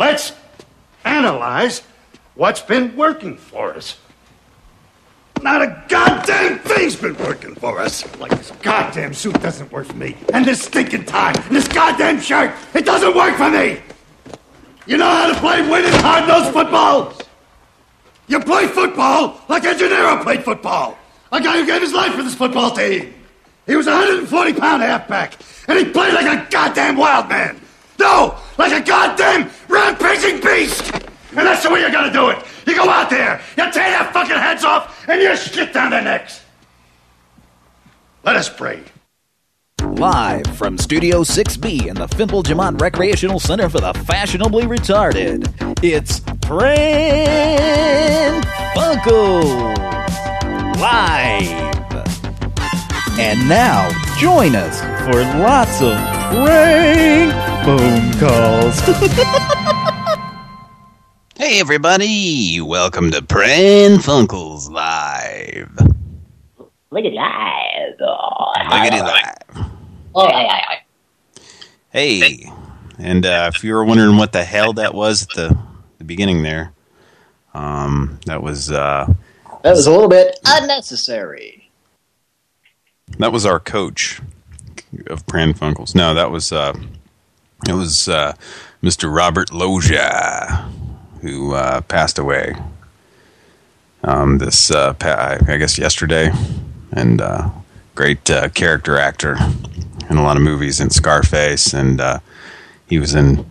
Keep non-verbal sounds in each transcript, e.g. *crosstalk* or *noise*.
Let's analyze what's been working for us. Not a goddamn thing's been working for us. Like this goddamn suit doesn't work for me. And this stinking tie. And this goddamn shirt. It doesn't work for me. You know how to play winning hard-nosed football? You play football like Gennaro played football. A guy who gave his life for this football team. He was a 140-pound halfback. And he played like a goddamn wild man. No, like a goddamn rampaging beast. And that's the way you gotta do it. You go out there, you tear their fucking heads off, and you shit down their necks. Let us pray. Live from Studio 6B in the Fimple Jamont Recreational Center for the Fashionably Retarded, it's Pran Funkels Live. And now, join us for lots of prank phone calls. *laughs* Hey everybody, welcome to Prank Funkles Live. Look at live. Oh, Look at it live. oh, yeah, yeah, yeah. Hey, and uh, if you were wondering what the hell that was at the, the beginning there, um, that was uh, That was a little bit unnecessary. That was our coach of Pran Funkels. No, that was uh, it was uh, Mr. Robert Loggia who uh, passed away um, this uh, I guess yesterday, and uh, great uh, character actor in a lot of movies in Scarface, and uh, he was in.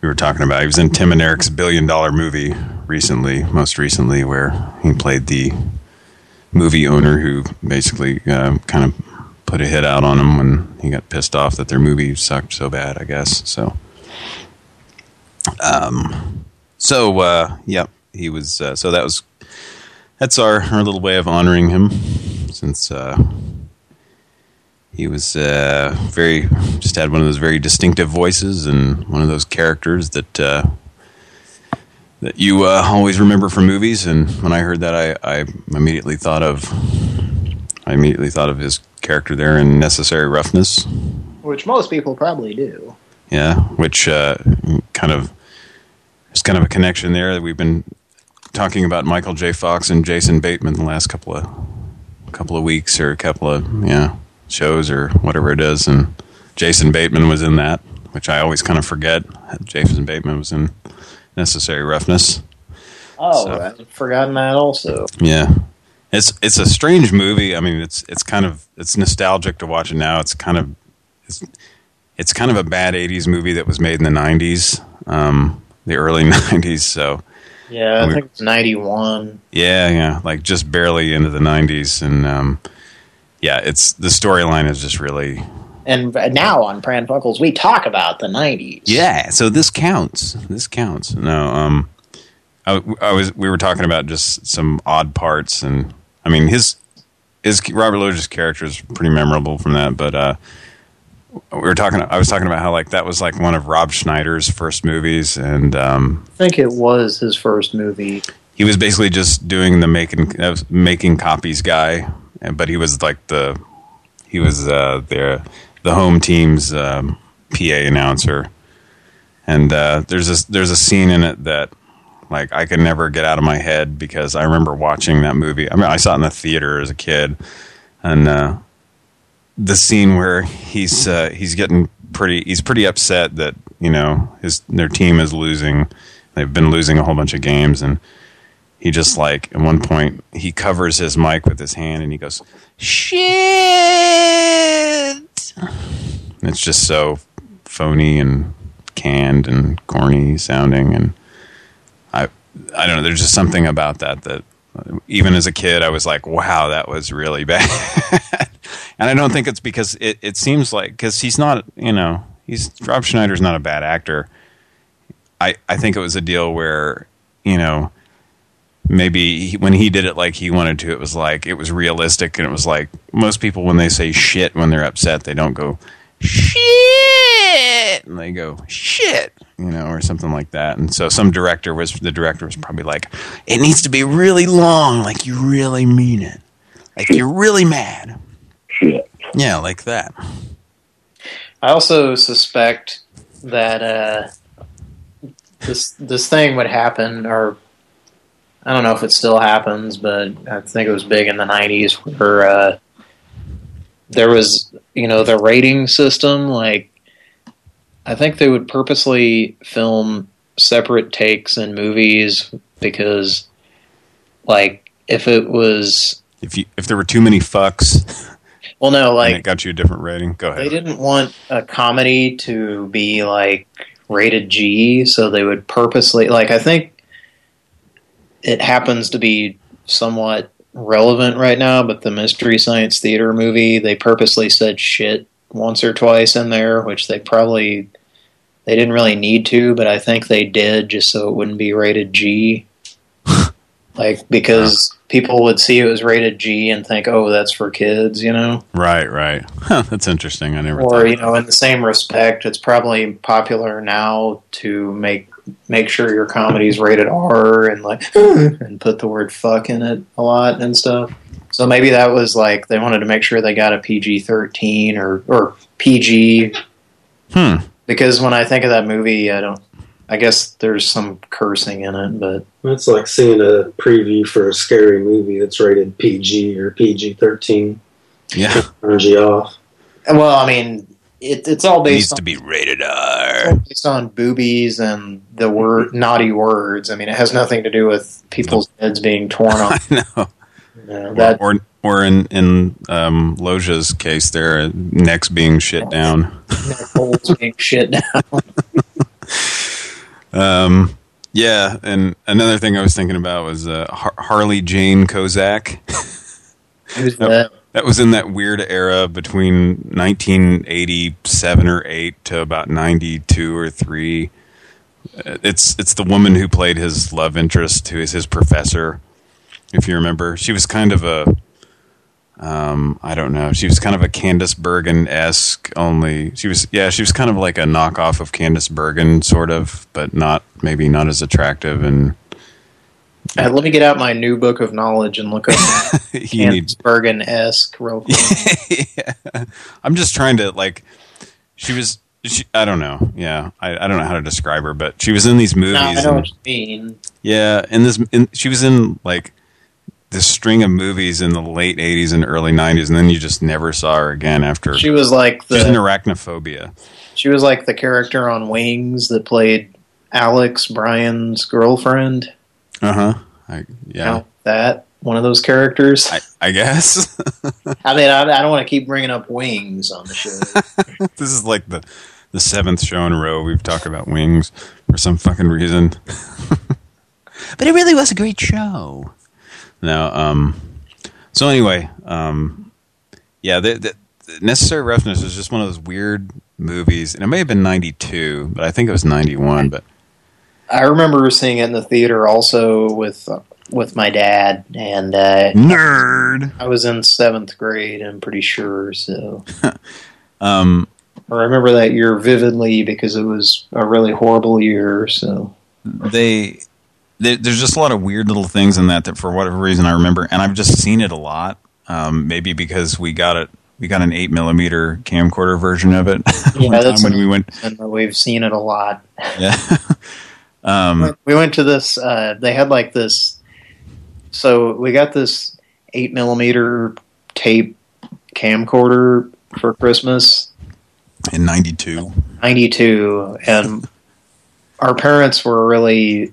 We were talking about he was in Tim and Eric's billion dollar movie recently, most recently, where he played the movie owner who basically uh, kind of put a hit out on him when he got pissed off that their movie sucked so bad, I guess. So, um, so uh, yep, he was. Uh, so that was that's our our little way of honoring him, since uh, he was uh, very just had one of those very distinctive voices and one of those characters that. That you uh, always remember from movies, and when I heard that, I, I immediately thought of I immediately thought of his character there in Necessary Roughness. Which most people probably do. Yeah, which uh, kind of there's kind of a connection there. that We've been talking about Michael J. Fox and Jason Bateman the last couple of couple of weeks or a couple of yeah shows or whatever it is, and Jason Bateman was in that, which I always kind of forget. Jason Bateman was in Necessary Roughness. Oh, So- I'd forgotten that also. Yeah. It's it's a strange movie. I mean, it's it's kind of it's nostalgic to watch it now. It's kind of it's it's kind of a bad '80s movie that was made in the '90s, um, the early *laughs* '90s. So Yeah, I We- think it's 91. yeah, yeah, like just barely into the '90s, and um, yeah, it's the storyline is just really And now on Pran Funkels, we talk about the 90s. yeah. So this counts. This counts. No, um, I, I was we were talking about just some odd parts, and I mean his his Robert Loggia's character is pretty memorable from that, but uh, we were talking. I was talking about how like that was like one of Rob Schneider's first movies, and um, I think it was his first movie. he was basically just doing the making uh, making copies guy, and- but he was like the he was uh, the the home team's um, PA announcer, and uh, there's a there's a scene in it that like I could never get out of my head because I remember watching that movie. I mean, I saw it in the theater as a kid, and uh, the scene where he's uh, he's getting pretty he's pretty upset that you know his their team is losing. They've been losing a whole bunch of games, and he just like at one point he covers his mic with his hand and he goes shit. It's just so phony and canned and corny sounding, and I I don't know. There's just something about that that even as a kid I was like, wow, that was really *laughs* bad. and I don't think it's because it it seems like because he's not you know he's Rob Schneider's not a bad actor. I I think it was a deal where you know maybe he, when he did it like he wanted to, it was like it was realistic, and it was like most people when they say shit when they're upset, they don't go shit, and they go shit, you know, or something like that. And so some director was the director was probably like, it needs to be really long, like you really mean it, like you're really mad. Yeah, like that. I also suspect that uh, this this thing would happen, or I don't know if it still happens, but I think it was big in the '90s where uh, there was, you know, the rating system. Like, I think they would purposely film separate takes in movies because, like, if it was, If you if there were too many fucks, well, no, like it got you a different rating. Go ahead. They didn't want a comedy to be like rated G, so they would purposely like I think it happens to be somewhat relevant right now, but the Mystery Science Theater movie, they purposely said shit once or twice in there, which they probably they didn't really need to, but I think they did just so it wouldn't be rated G. *laughs* like because people would see it was rated G and think, "Oh, that's for kids," you know. Right, right. Huh, *laughs* that's interesting. I never. Or thought you know, in the same respect, it's probably popular now to make make sure your comedy's rated R and like and put the word "fuck" in it a lot and stuff. So maybe that was like they wanted to make sure they got a PG thirteen or or PG Hmm. because when I think of that movie, I don't. I guess there's some cursing in it, but It's like seeing a preview for a scary movie that's rated PG or PG thirteen. Yeah, Turns you off. well, I mean, it, it's all it needs based on to be rated R. based on boobies and the word naughty words. I mean, it has nothing to do with people's heads being torn *laughs* I off. know. You know, that or or in in um, Loggia's case, their necks being shit down. holes being shit down. *laughs* *laughs* Um, yeah, and another thing I was thinking about was uh, Har- Harley Jane Kozak. Who's that? That was in that weird era between 1987 or 8 to about 92 or 3. Uh, It's it's the woman who played his love interest, who is his professor. If you remember, she was kind of a um, I don't know. She was kind of a Candice Bergen esque. Only she was, yeah, she was kind of like a knockoff of Candice Bergen, sort of, but not maybe not as attractive. And Uh, let me get out my new book of knowledge and look up *laughs* Hans Bergen esque. real *laughs* quick. yeah. I'm just trying to like. She was. She, I don't know. Yeah, I, I don't know how to describe her, but she was in these movies. No, I know and- what you mean. yeah, in this, in, she was in like this string of movies in the late '80s and early '90s, and then you just never saw her again after. She was like She's in arachnophobia. she was like the character on Wings that played Alex Bryan's girlfriend. Uh huh. Yeah, Count that one of those characters. I, I guess *laughs* I mean, I, I don't want to keep bringing up Wings on the show. *laughs* this is like the the seventh show in a row we've talked about wings for some fucking reason. *laughs* but it really was a great show. No, um, so anyway, um, yeah, the, the, the Necessary Roughness is just one of those weird movies, and it may have been '92, but I think it was '91. But I remember seeing it in the theater also with uh, with my dad, and uh, nerd. I was in seventh grade. I'm pretty sure. So *laughs* Um, I remember that year vividly because it was a really horrible year. So they, they there's just a lot of weird little things in that that for whatever reason I remember, and I've just seen it a lot. Um, maybe because we got it, we got an eight millimeter camcorder version of it *laughs* Yeah, that's when we went. and we've seen it a lot. *laughs* Yeah. Um, We went to this. Uh, they had like this. So we got this eight millimeter tape camcorder for Christmas. in '92. 92 and *laughs* our parents were really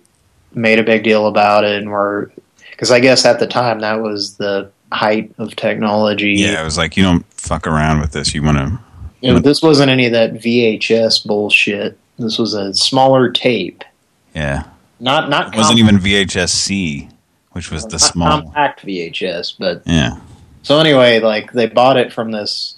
made a big deal about it and were because I guess at the time that was the height of technology. Yeah, it was like you don't fuck around with this. You want to. You know, this wasn't any of that VHS bullshit. This was a smaller tape. Yeah, Not not it wasn't even VHS-C, which was the not small. compact VHS, but Yeah, so anyway, like they bought it from this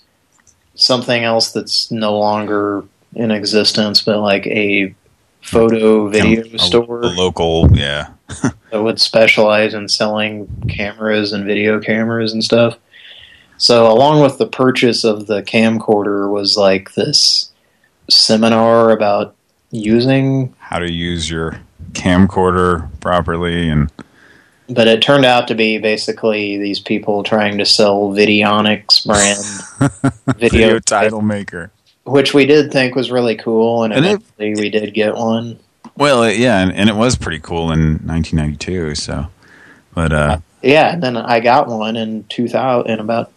something else that's no longer in existence, but like a photo video a- store a local. Yeah, *laughs* that would specialize in selling cameras and video cameras and stuff. So along with the purchase of the camcorder was like this seminar about using how to use your camcorder properly and but it turned out to be basically these people trying to sell Videonics brand *laughs* video, video title maker. which we did think was really cool and And it- eventually we did get one. Well, yeah, and, and, it was pretty cool in 1992. So, but uh, yeah, and then I got one in 2000 in about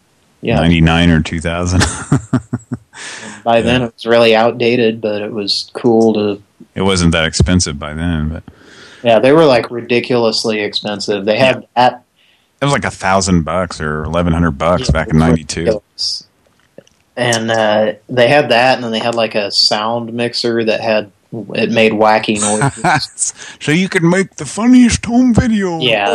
yeah 99 or 2000. *laughs* by then it was really outdated, but it was cool to. It wasn't that expensive by then, but yeah, they were like ridiculously expensive. They had that. It was like a thousand bucks or eleven hundred bucks yeah, back in '92. And uh, they had that, and then they had like a sound mixer that had it made wacky noises. *laughs* so you could make the funniest home video. Yeah,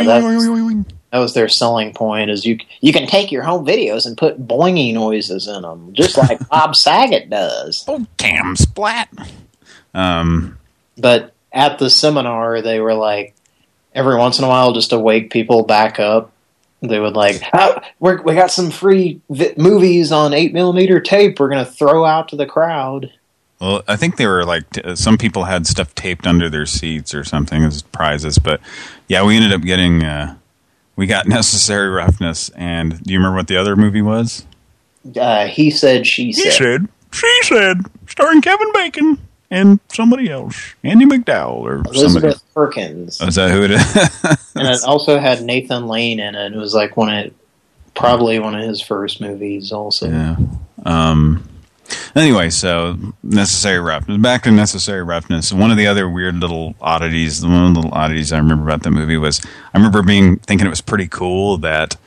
that was their selling point. Is you you can take your home videos and put boingy noises in them, just like *laughs* Bob Saget does. Oh, damn splat. Um, but at the seminar, they were like, every once in a while, just to wake people back up, they would like, oh, we got some free movies on 8 millimeter tape we're going to throw out to the crowd. Well, I think they were like, some people had stuff taped under their seats or something as prizes. But yeah, we ended up getting, uh, we got *laughs* Necessary Roughness. And do you remember what the other movie was? Uh, he said, she said. He said, she said, starring Kevin Bacon and somebody else, Andie MacDowell or Elizabeth somebody. Perkins. Oh, is that who it is? *laughs* and it also had Nathan Lane in it. It was like one of, probably one of his first movies also. Yeah. Um, anyway, so Necessary Roughness. Back to Necessary Roughness. One of the other weird little oddities, one the little oddities I remember about the movie was, I remember being thinking it was pretty cool that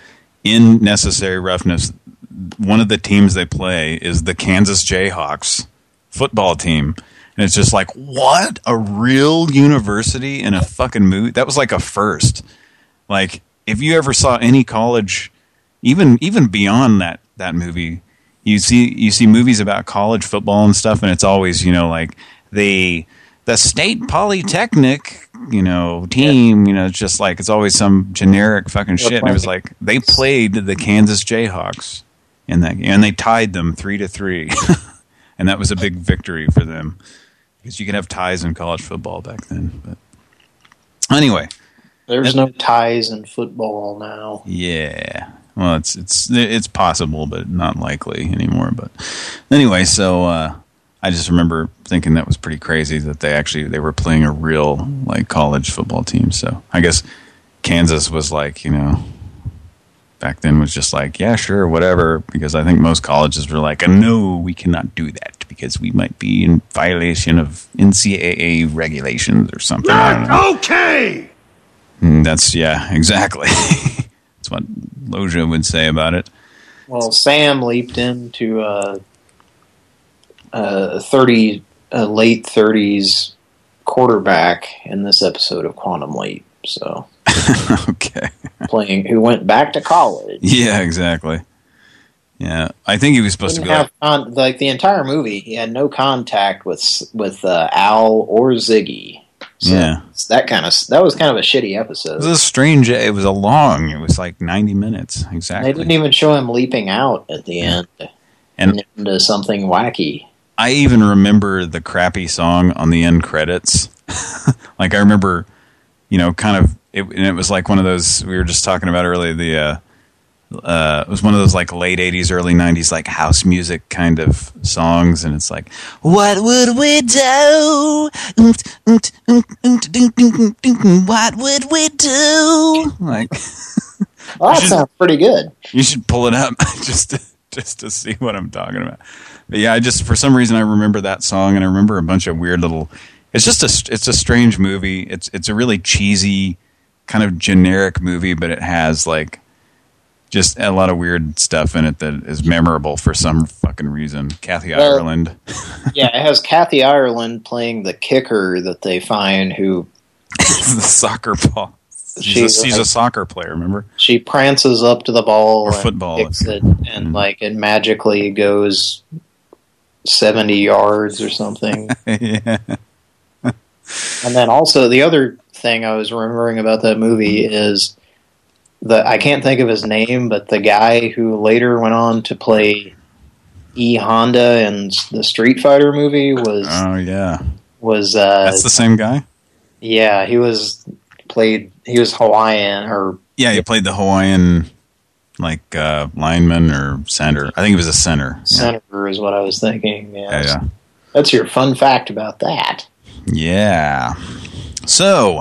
in Necessary Roughness, one of the teams they play is the Kansas Jayhawks football team. And it's just like, what? A real university in a fucking movie? That was like a first. Like, if you ever saw any college, even even beyond that that movie, you see you see movies about college football and stuff, and it's always, you know, like the the state polytechnic, you know, team, you know, it's just like it's always some generic fucking shit. And it was like they played the Kansas Jayhawks in that game, and they tied them three to three. *laughs* and that was a big victory for them because you could have ties in college football back then. But anyway, there's no ties in football now. Yeah. Well, it's it's it's possible, but not likely anymore. But anyway, so uh, I just remember thinking that was pretty crazy that they actually they were playing a real like college football team. So I guess Kansas was like you know back then was just like, yeah, sure, whatever, because I think most colleges were like, no, we cannot do that because we might be in violation of NCAA regulations or something. Not okay! And hmm, that's, yeah, *laughs* exactly. That's what Loggia would say about it. Well, Sam leaped into a, a 30, a late 30s quarterback in this episode of Quantum Leap, so... *laughs* okay. Playing, who went back to college. Yeah, exactly. Yeah, I think he was supposed Didn't to have con like the entire movie. He had no contact with with uh, Al or Ziggy. So yeah, that kind of that was kind of a shitty episode. It was a strange. It was a long. It was like ninety minutes exactly. They didn't even show him leaping out at the end and into something wacky. I even remember the crappy song on the end credits. *laughs* like I remember, you know, kind of it, and it was like one of those we were just talking about earlier. The uh, uh, it was one of those like late '80s, early '90s like house music kind of songs, and it's like, "What would we do? What would we do?" Like, *laughs* well, that should, sounds pretty good. You should pull it up *laughs* just to, just to see what I'm talking about. But yeah, I just for some reason I remember that song, and I remember a bunch of weird little. It's just a it's a strange movie. It's it's a really cheesy kind of generic movie, but it has like just a lot of weird stuff in it that is memorable for some fucking reason. Kathy well, Ireland. *laughs* yeah, it has Kathy Ireland playing the kicker that they find who... *laughs* the soccer ball. She's, a, she's like, a, soccer player, remember? She prances up to the ball or football. It, and mm. like it magically goes 70 yards or something. *laughs* yeah. And then also the other thing I was remembering about that movie is the I can't think of his name, but the guy who later went on to play E Honda in the Street Fighter movie was oh yeah was uh, that's the same guy. Yeah, he was played. He was Hawaiian or yeah, he played the Hawaiian like uh, lineman or center. I think he was a center. Center yeah. is what I was thinking. Yeah, yeah. That's your fun fact about that. Yeah. So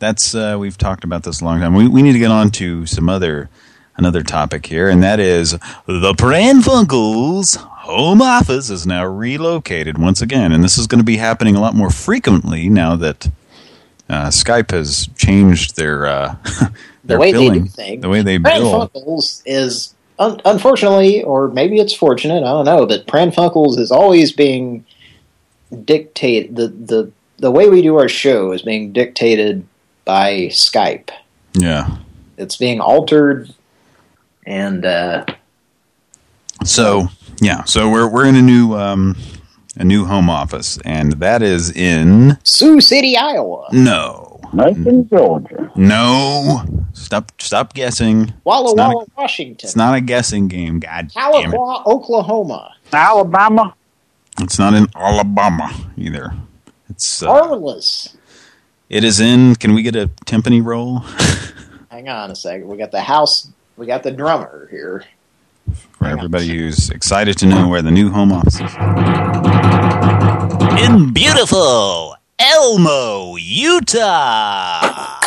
that's uh, we've talked about this a long time. We we need to get on to some other another topic here, and that is the Pran Funkels home office is now relocated once again, and this is going to be happening a lot more frequently now that uh, Skype has changed their uh, *laughs* their the way billing, they do things. the way they bill. Is un unfortunately, or maybe it's fortunate, I don't know, but Pran Funkels is always being dictated. The the the way we do our show is being dictated by Skype. Yeah. It's being altered, and uh, So yeah, so we're we're in a new um, a new home office, and that is in Sioux City, Iowa, no, Macon, Georgia. no. Stop stop guessing. Walla It's not a- Walla, Washington, It's not a guessing game. God damn it! Tahlequah, Oklahoma, Alabama. It's not in Alabama either. It's uh, Arliss. It is in. Can we get a timpani roll *laughs* Hang on a second. We got the house. We got the drummer here. for everybody who's excited to know where the new home office is? In beautiful Elmo, Utah.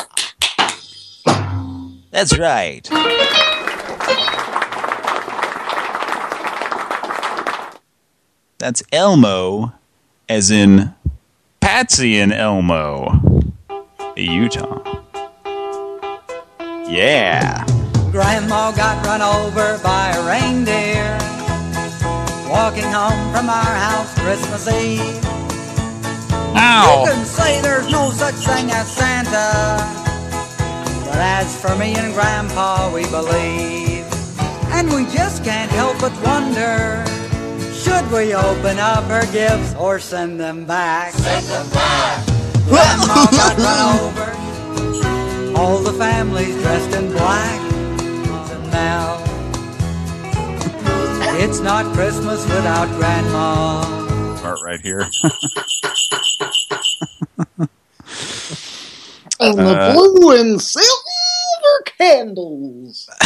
That's right. That's Elmo, as in Patsy and Elmo, Utah. Yeah. Grandma got run over by a reindeer walking home from our house Christmas Eve. You Ow. can say there's no such thing as Santa, but as for me and Grandpa, we believe. And we just can't help but wonder should we open up her gifts or send them back? Send them back. Grandma got run over. All the families dressed in black. And now it's not Christmas without Grandma. Part right here. *laughs* And Uh, the blue and silver candles. *laughs*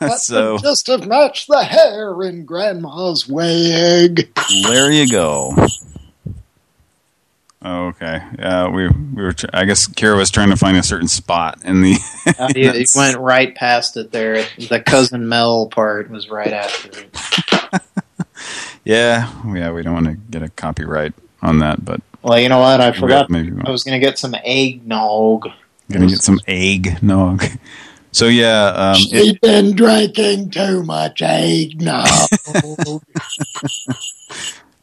That so just have matched the hair in Grandma's wig. there you go. Oh, okay. Uh, we we were. I guess Kira was trying to find a certain spot in the. Uh, *laughs* you, you went right past it there. The cousin Mel part was right after it. *laughs* yeah, yeah. We don't want to get a copyright on that, but Well, you know what? I forgot. maybe I was going to get some eggnog. gonna get some egg nog. *laughs* So yeah, um, it, been drinking too much eggnog.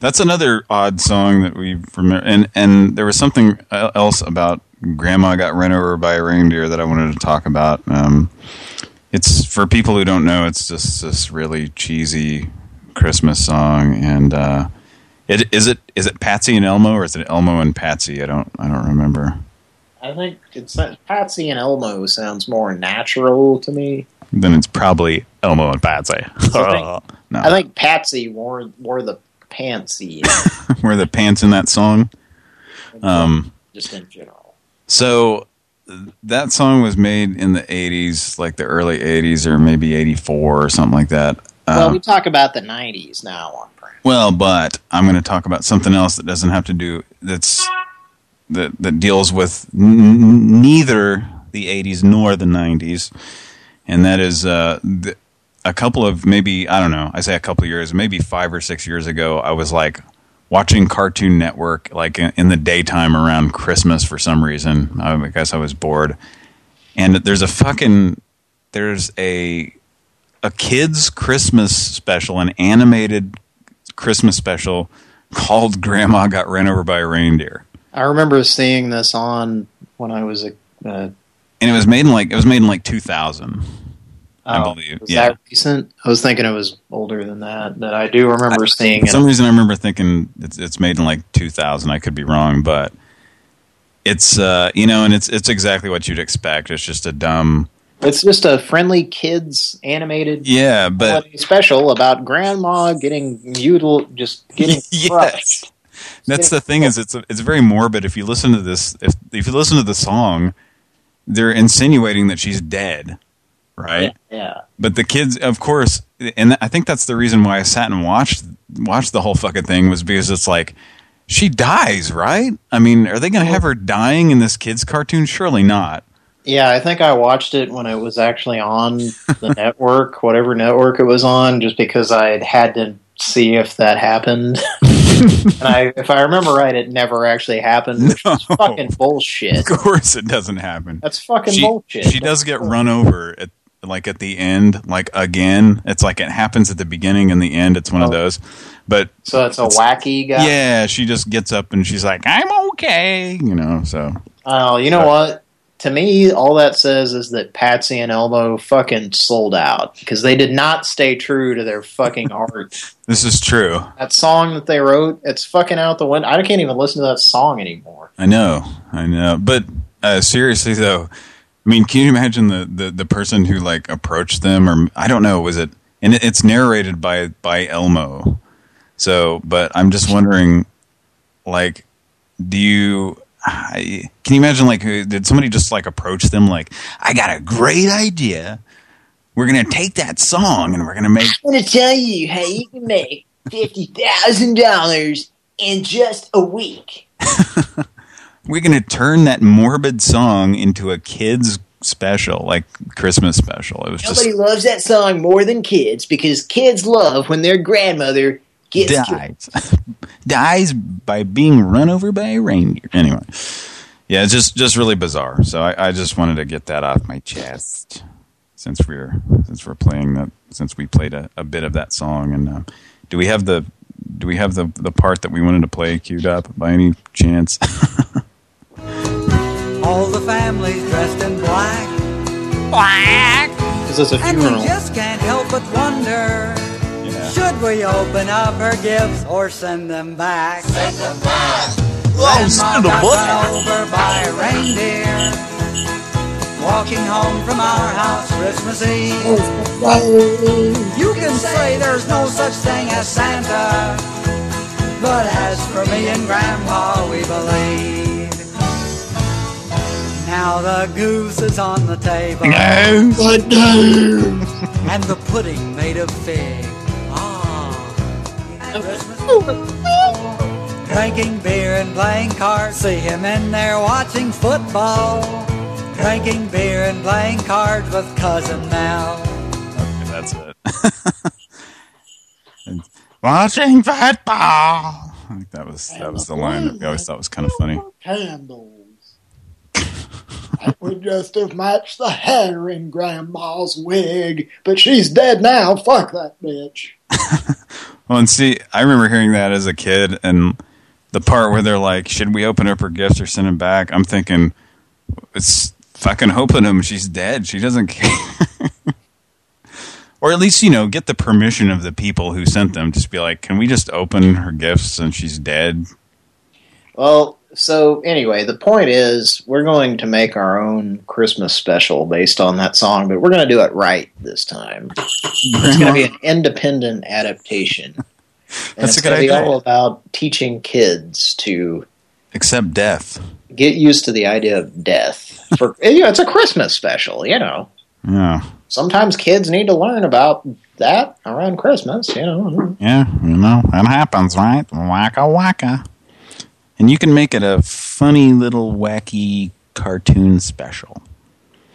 That's another odd song that we remember. And and there was something else about Grandma got run over by a reindeer that I wanted to talk about. Um, it's for people who don't know. It's just this really cheesy Christmas song, and uh, it is it is it Patsy and Elmo or is it Elmo and Patsy? I don't I don't remember. I think it's Patsy and Elmo sounds more natural to me. Then it's probably Elmo and Patsy. think- *laughs* no, I think Patsy wore wore the pantsy *laughs* were the pants in that song. Um, just in general. So that song was made in the 80s, like the early 80s or maybe 84 or something like that. Well, Um, we talk about the '90s now on Brand. well, but I'm going to talk about something else that doesn't have to do that's that that deals with neither the 80s nor the 90s, and that is uh, the, a couple of maybe I don't know. I say a couple of years, maybe five or six years ago. I was like watching Cartoon Network like in, the daytime around Christmas for some reason. I guess I was bored, and there's a fucking there's a a kids Christmas special, an animated Christmas special called "Grandma Got Ran Over by a Reindeer," I remember seeing this on when I was a. Uh, and it was made in like it was made in like 2000. I oh, believe, Was yeah. that recent? I was thinking it was older than that. That I do remember seeing For it. some reason, I remember thinking it's it's made in like 2000. I could be wrong, but it's uh you know, and it's it's exactly what you'd expect. It's just a dumb It's just a friendly kids animated yeah, but special about grandma getting mutil just getting *laughs* Yes. crushed. That's the thing is it's it's very morbid. If you listen to this, if if you listen to the song, they're insinuating that she's dead, right? Yeah. But the kids, of course, and I think that's the reason why I sat and watched watched the whole fucking thing was because it's like She dies, right? I mean, are they going to have her dying in this kid's cartoon? Surely not. Yeah, I think I watched it when it was actually on the *laughs* network, whatever network it was on, just because I had had to see if that happened. *laughs* and I, if I remember right, it never actually happened, which No. fucking bullshit. Of course it doesn't happen. That's fucking She, bullshit. she does get run over at like at the end, like again. It's like it happens at the beginning and the end. It's one of Oh. those. But So it's a wacky guy. yeah, she just gets up and she's like, "I'm okay," you know. So Oh, you know what? To me, all that says is that Patsy and Elmo fucking sold out because they did not stay true to their fucking *laughs* art. this is true. That song that they wrote, it's fucking out the window. I can't even listen to that song anymore. I know, I know. But uh, seriously though, I mean, can you imagine the, the the person who like approached them, or I don't know, was it? And it, it's narrated by by Elmo. So, but I'm just wondering, like, do you? I, can you imagine, like, did somebody just like approach them, like, I got a great idea. We're gonna take that song and we're gonna make I'm going to tell you how you can make $50,000 in just a week. *laughs* we're gonna turn that morbid song into a kids special, like Christmas special. It was just Nobody loves that song more than kids because kids love when their grandmother gets dies *laughs* dies by being run over by a reindeer. Anyway, yeah, it's just just really bizarre. So I, I just wanted to get that off my chest since we're since we're playing that since we played a, a bit of that song. And uh, do we have the do we have the the part that we wanted to play queued up by any chance? *laughs* All the families dressed in black. Because it's a funeral. And we just can't help but wonder yeah. Should we open up her gifts or send them back? Send them back! Oh, send 'em got back. run over by a reindeer Walking home from our house Christmas Eve oh, You can say there's no such thing as Santa But as for me and Grandpa, we believe Now the goose is on the table and the pudding made of fig. Ah, Drinking beer and playing cards. See him in there watching football. Drinking beer and playing cards with cousin Mel. Okay, that's it. *laughs* Watching football. I think that was that was the line that we always thought was kind of funny. Candles. That would just have matched the hair in Grandma's wig, but she's dead now. Fuck that bitch. *laughs* Well, and see, I remember hearing that as a kid, and the part where they're like, "Should we open up her gifts or send them back?" I'm thinking, it's fucking hoping him. She's dead. She doesn't *laughs* care. or at least, you know, get the permission of the people who sent them. Just be like, can we just open her gifts since she's dead? Well, so anyway, the point is we're going to make our own Christmas special based on that song, but we're going to do it right this time. It's going to be an independent adaptation. *laughs* That's it's a good idea. all about teaching kids to accept death. get used to the idea of death. For *laughs* you know, it's a Christmas special, you know. Yeah. Sometimes kids need to learn about that around Christmas, you know. Yeah, you know, that happens, right? Waka waka. And you can make it a funny little wacky cartoon special.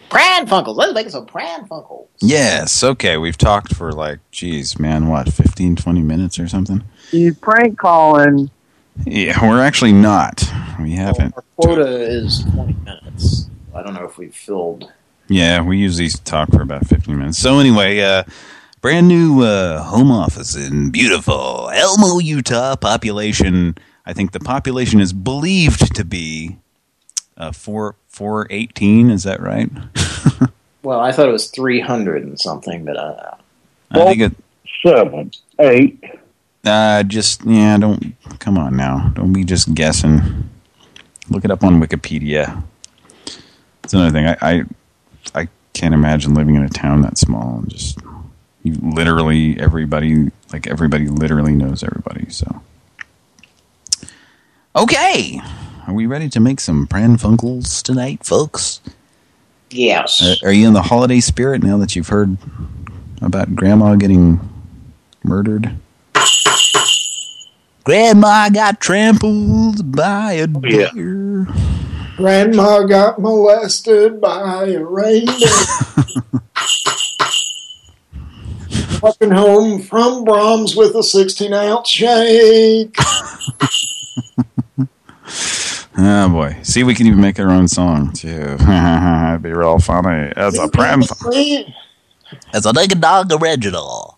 Pran Funkels. Let's make it some Pran Funkels. Yes, okay, we've talked for like, geez, man, what, 15, 20 minutes or something? You prank calling. Yeah, we're actually not. We haven't. Our quota is 20 minutes. I don't know if we've filled. Yeah, we usually talk for about 15 minutes. So anyway, uh, brand new uh, home office in beautiful Elmo, Utah. Population, I think the population is believed to be uh, 4, 418, is that right? *laughs* Well, I thought it was 300 and something, but uh, I think it, Seven, eight. uh, just, yeah, don't, come on now. Don't be just guessing. Look it up on Wikipedia. It's another thing. I, I, I can't imagine living in a town that small and just, you literally, everybody, like everybody literally knows everybody, so. Okay. Are we ready to make some Pran Funkels tonight, folks? yes. Are, are you in the holiday spirit now that you've heard about Grandma getting murdered? Grandma got trampled by a oh, yeah. deer. Grandma got molested by a reindeer. *laughs* Walking home from Braum's with a 16 ounce shake. *laughs* *laughs* Oh boy. See, we can even make our own song too. *laughs* It'd be real funny. As a pram, as a naked dog original.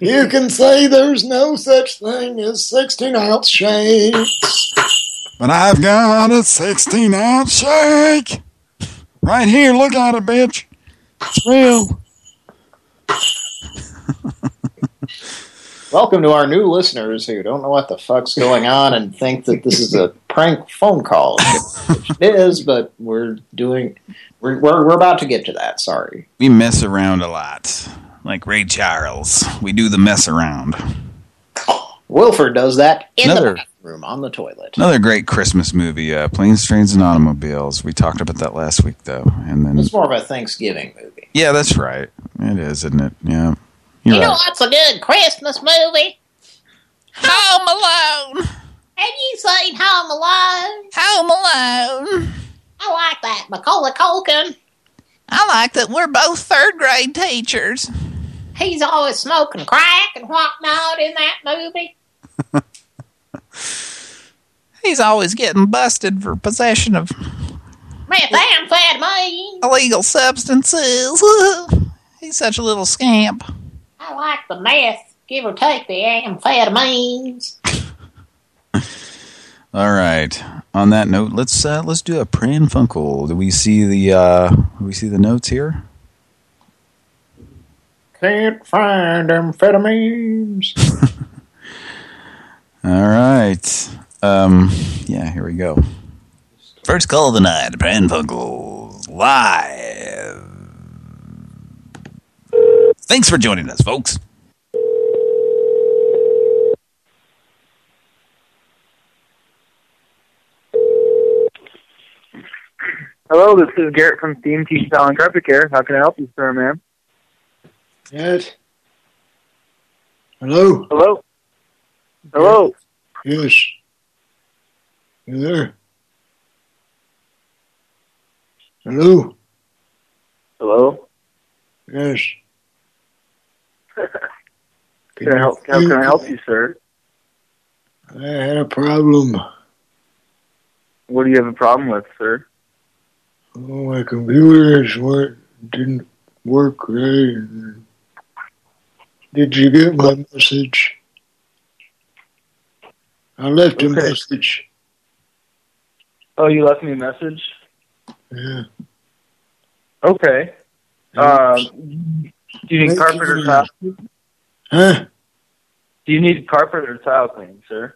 You can say there's no such thing as 16 ounce shakes. But I've got a 16 ounce shake. Right here, look at it, bitch. It's real. Welcome to our new listeners who don't know what the fuck's going on and think that this is a *laughs* prank phone call. It is, but we're doing... We're, we're, we're about to get to that, sorry. We mess around a lot. Like Ray Charles. We do the mess around. Wilford does that in Another- the bathroom on the toilet. Another great Christmas movie, uh, Planes, Trains, and Automobiles. We talked about that last week, though. And then, It's more of a Thanksgiving movie. yeah, that's right. It is, isn't it? Yeah. You're You know what's a good Christmas movie? Home Alone. Have you seen Home Alone? Home Alone. I like that. Macaulay Culkin. I like that we're both third grade teachers. He's always smoking crack and whatnot in that movie. *laughs* He's always getting busted for possession of methamphetamine. Illegal substances. *laughs* He's such a little scamp. I like the meth, give or take the amphetamines. All right. On that note, let's uh, let's do a Pran Funkel. Do we see the uh, do we see the notes here? Can't find amphetamines. *laughs* All right. Um, yeah, here we go. First call of the night, Pran Funkels live. Thanks for joining us, folks. Hello, this is Garrett from CMT Style and Carpet Care. How can I help you, sir, ma'am? Yes. Hello? Hello? Hello? Yes. You there? Hello? Hello? Yes. *laughs* Can I help, how can I help you, sir? I had a problem. What do you have a problem with, sir? Oh, my computers weren't didn't work right. Did you get my message? I left a message. Oh, you left me a message? Yeah. Okay. Um, do you need carpet or tile? Huh? Do you need carpet or tile cleaning, sir?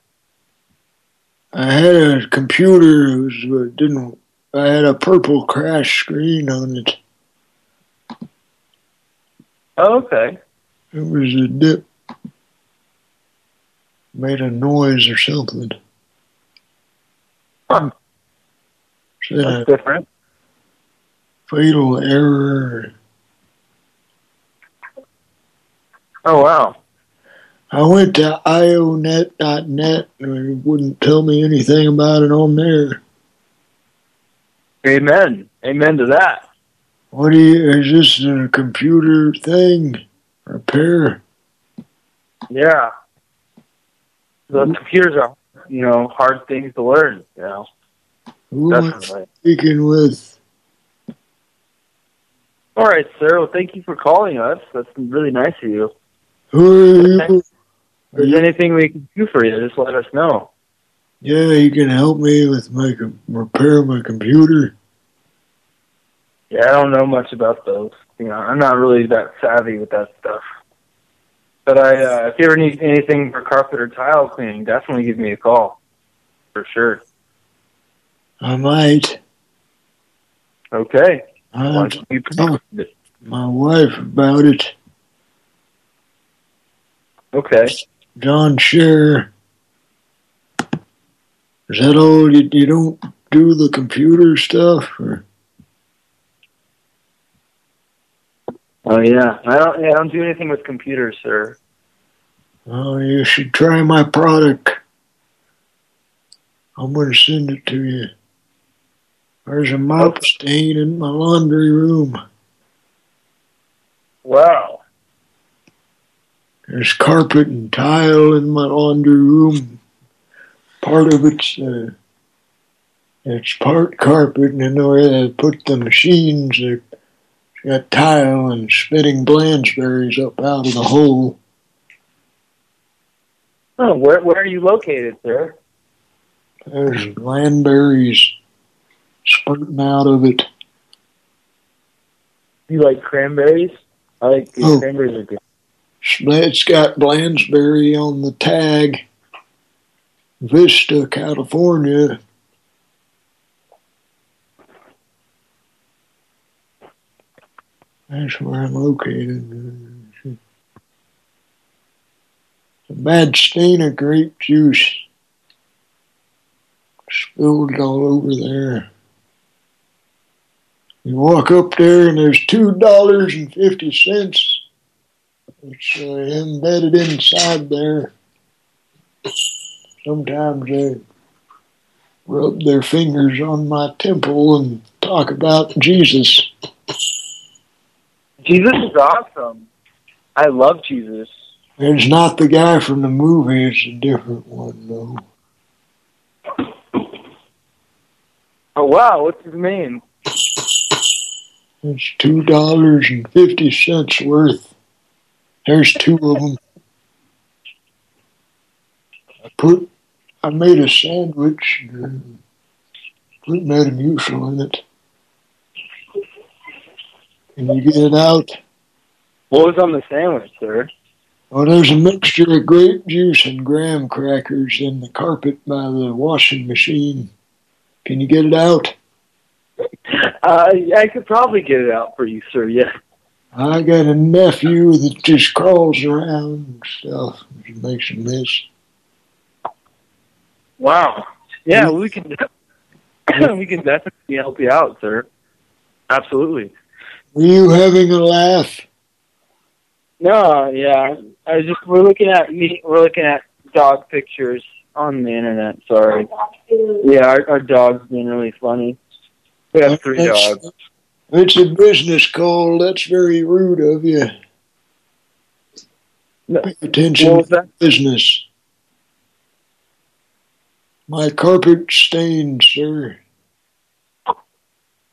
I had a computer was uh, didn't. I had a purple crash screen on it. Oh, okay. It was a dip. Made a noise or something. Huh. That's different. fatal error. Oh, wow. I went to ionet.net and it wouldn't tell me anything about it on there. Amen. Amen to that. What do you, is this a computer thing? Repair? Yeah. The computers are, you know, hard things to learn, you know. Who am Definitely. speaking with? All right, sir. Well, thank you for calling us. That's really nice of you. Who there's anything we can do for you, just let us know. Yeah, you can help me with my repair my computer. Yeah, I don't know much about those. You know, I'm not really that savvy with that stuff. But I, uh, if you ever need anything for carpet or tile cleaning, definitely give me a call. For sure. I might. Okay. I Why have don't to talk to my wife about it. Okay. John Scherer. Is that all? You, you don't do the computer stuff? Or? Oh yeah, I don't. I don't do anything with computers, sir. Oh, you should try my product. I'm going to send it to you. There's a mop stain in my laundry room. Wow. There's carpet and tile in my laundry room. Part of it's uh, it's part carpet, and then where I put the machines, it's got tile and spitting Blansberries up out of the hole. Oh, where where are you located, sir? There's Landberries spurting out of it. You like cranberries? I like Oh. cranberries are good. It's got Blansberry on the tag. Vista, California. That's where I'm located. A bad stain of grape juice. Spilled all over there. You walk up there and there's two dollars and fifty cents. It's uh, embedded inside there. Sometimes they rub their fingers on my temple and talk about Jesus. Jesus is awesome. I love Jesus. It's not the guy from the movie, it's a different one though. Oh wow, what's his name? It's two dollars and fifty cents worth. There's two of them. I put, I made a sandwich and put Metamucil in it. Can you get it out? What was on the sandwich, sir? Oh, there's a mixture of grape juice and graham crackers in the carpet by the washing machine. Can you get it out? Uh, I could probably get it out for you, sir. Yeah. I got a nephew that just crawls around and stuff. It makes a mess. Wow. Yeah, we can. *coughs* we can definitely help you out, sir. Absolutely. Were you having a laugh? No, yeah. I was just we're looking at me. We're looking at dog pictures on the internet. Sorry. Yeah, our, our dog's being really funny. We have three dogs. It's a business call. That's very rude of you. Pay attention What was to business. My carpet stained, sir.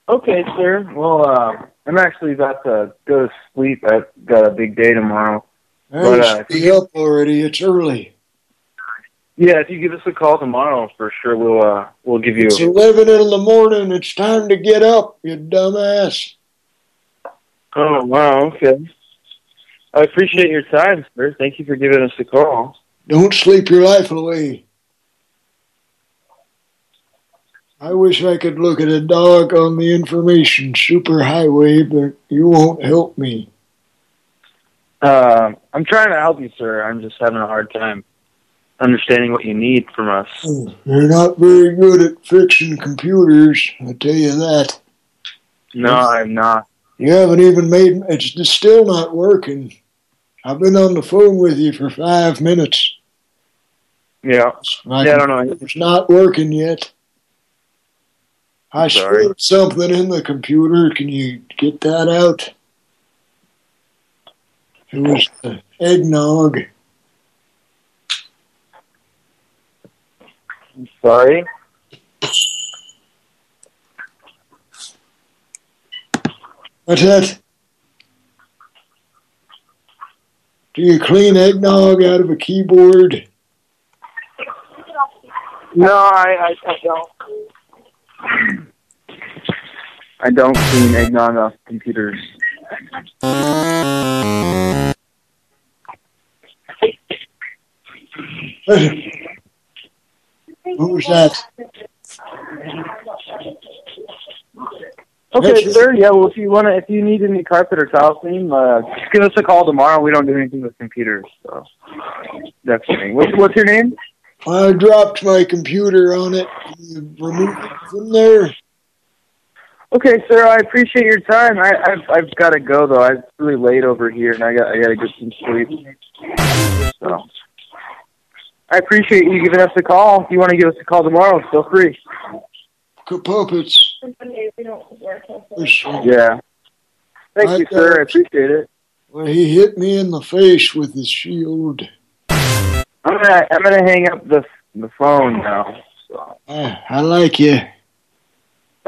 Okay, sir. Well, uh, I'm actually about to go to sleep. I've got a big day tomorrow. But, I uh, be up already. It's early. Yeah, if you give us a call tomorrow, for sure we'll uh we'll give you. It's 11 in the morning. It's time to get up, you dumbass. Oh wow, okay. I appreciate your time, sir. Thank you for giving us a call. Don't sleep your life away. I wish I could look at a dog on the information superhighway, but you won't help me. Uh, I'm trying to help you, sir. I'm just having a hard time understanding what you need from us. You're not very good at fixing computers, I tell you that. No, I'm not. You haven't even made it's still not working. I've been on the phone with you for five minutes. Yeah. My Yeah, I don't know. computer's not working yet. I spilled something in the computer. Can you get that out? It was the eggnog. I'm sorry. What's that? Do you clean eggnog out of a keyboard? No, I, I, I don't. I don't clean eggnog off computers. What was that? Okay, That's- sir. Yeah, well, if you want to, if you need any carpet or tile clean, uh, just give us a call tomorrow. We don't do anything with computers, so that's definitely. What's, what's your name? I dropped my computer on it. You remove it from there. Okay, sir. I appreciate your time. I, I've I've got to go though. I'm really late over here, and I got I got to get some sleep. So, I appreciate you giving us a call. If you want to give us a call tomorrow, feel free. Good Puppets. Yeah. Thank I you, sir. I appreciate it. Well, he hit me in the face with his shield. I'm gonna I'm gonna hang up the the phone now. So I, I like you.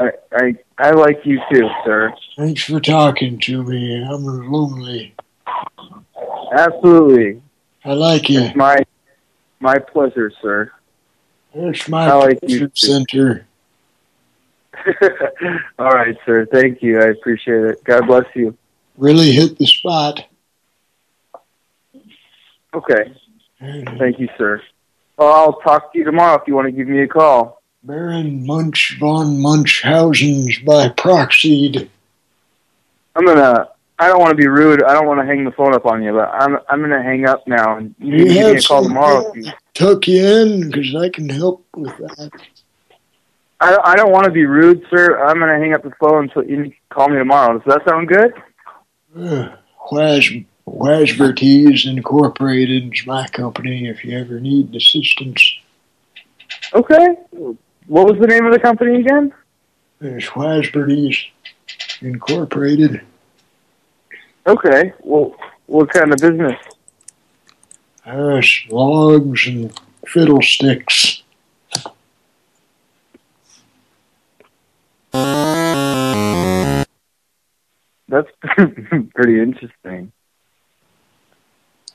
I I I like you too, sir. Thanks for talking to me. I'm lonely. Absolutely. I like you. It's my my pleasure, sir. It's my like pleasure center. *laughs* All right, sir. Thank you. I appreciate it. God bless you. Really hit the spot. Okay. Thank you, sir. Well, I'll talk to you tomorrow if you want to give me a call. Baron Munch von Munchhausen's by proxy. I'm gonna. I don't want to be rude. I don't want to hang the phone up on you, but I'm I'm gonna hang up now, and you can give me a call tomorrow. If you, Tuck you in because I can help with that. I I don't want to be rude, sir. I'm gonna hang up the phone so you can call me tomorrow. Does that sound good? Uh, Wasberties Incorporated is my company if you ever need assistance. Okay. What was the name of the company again? There's Wasberties Incorporated. Okay. Well, what kind of business? Uh, logs and fiddlesticks. That's *laughs* pretty interesting.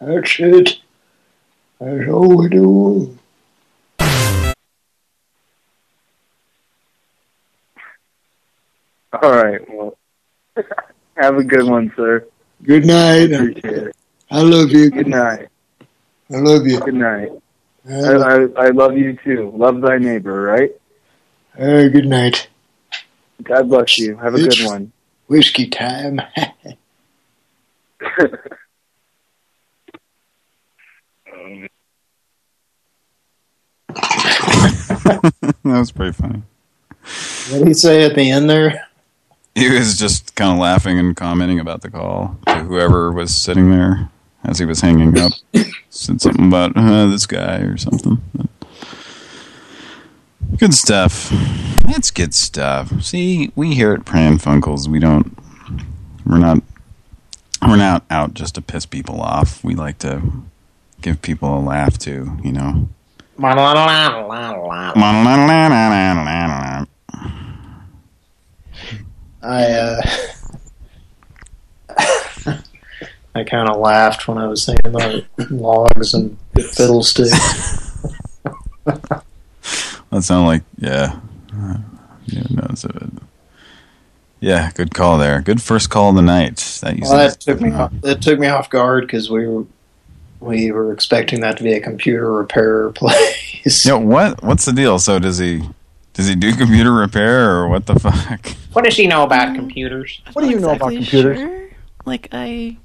That's it. That's all we do. All right. Well, *laughs* have a good one, sir. Good night. Appreciate it. I love you. Good night. I love you. Good night. I, I, I love you too. Love thy neighbor, right? uh, good night. God bless you. Have a good one. Whiskey time. *laughs* *laughs* that was pretty funny. What did he say at the end there? He was just kind of laughing and commenting about the call to whoever was sitting there as he was hanging up. Said something about uh, this guy or something. Good stuff. That's good stuff. See, we here at Pran Funkels, we don't, we're not, we're not out just to piss people off. We like to give people a laugh too, you know. I uh, *laughs* I kind of laughed when I was thinking about logs and fiddlesticks. *laughs* That sounded like, yeah. Yeah, no, it's a, yeah, good call there. Good first call of the night. That Well, that took me off, that took me off guard because we were we were expecting that to be a computer repair *laughs* place. Yo, what? What's the deal? So does he does he do computer repair or what the fuck? What does he know about computers? What do you know about exactly computers? Sure. Like I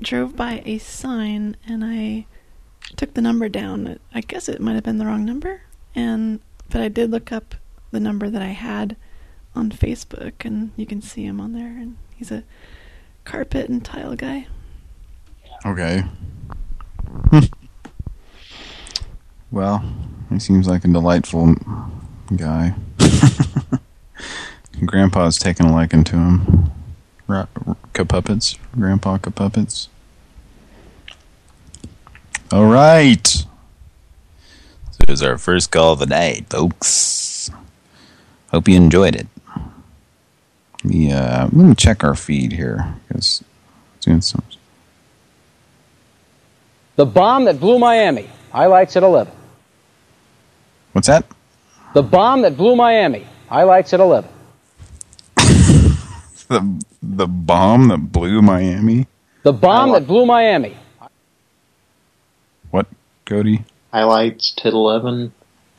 drove by a sign and I took the number down. I guess it might have been the wrong number, and but I did look up the number that I had on Facebook, and you can see him on there. And he's a carpet and tile guy. Okay. *laughs* well, he seems like a delightful guy. *laughs* Grandpa's taken a liking to him. Ra- Kapuppets? Grandpa Kapuppets? All right. So there's our first call of the night, folks. Hope you enjoyed it. We, uh, I'm check our feed here. Because doing some The bomb that blew Miami. Highlights at 11. What's that? The bomb that blew Miami. Highlights at 11. *laughs* The the bomb that blew Miami. The bomb that blew Miami. What, Cody? Highlights tit eleven. *laughs*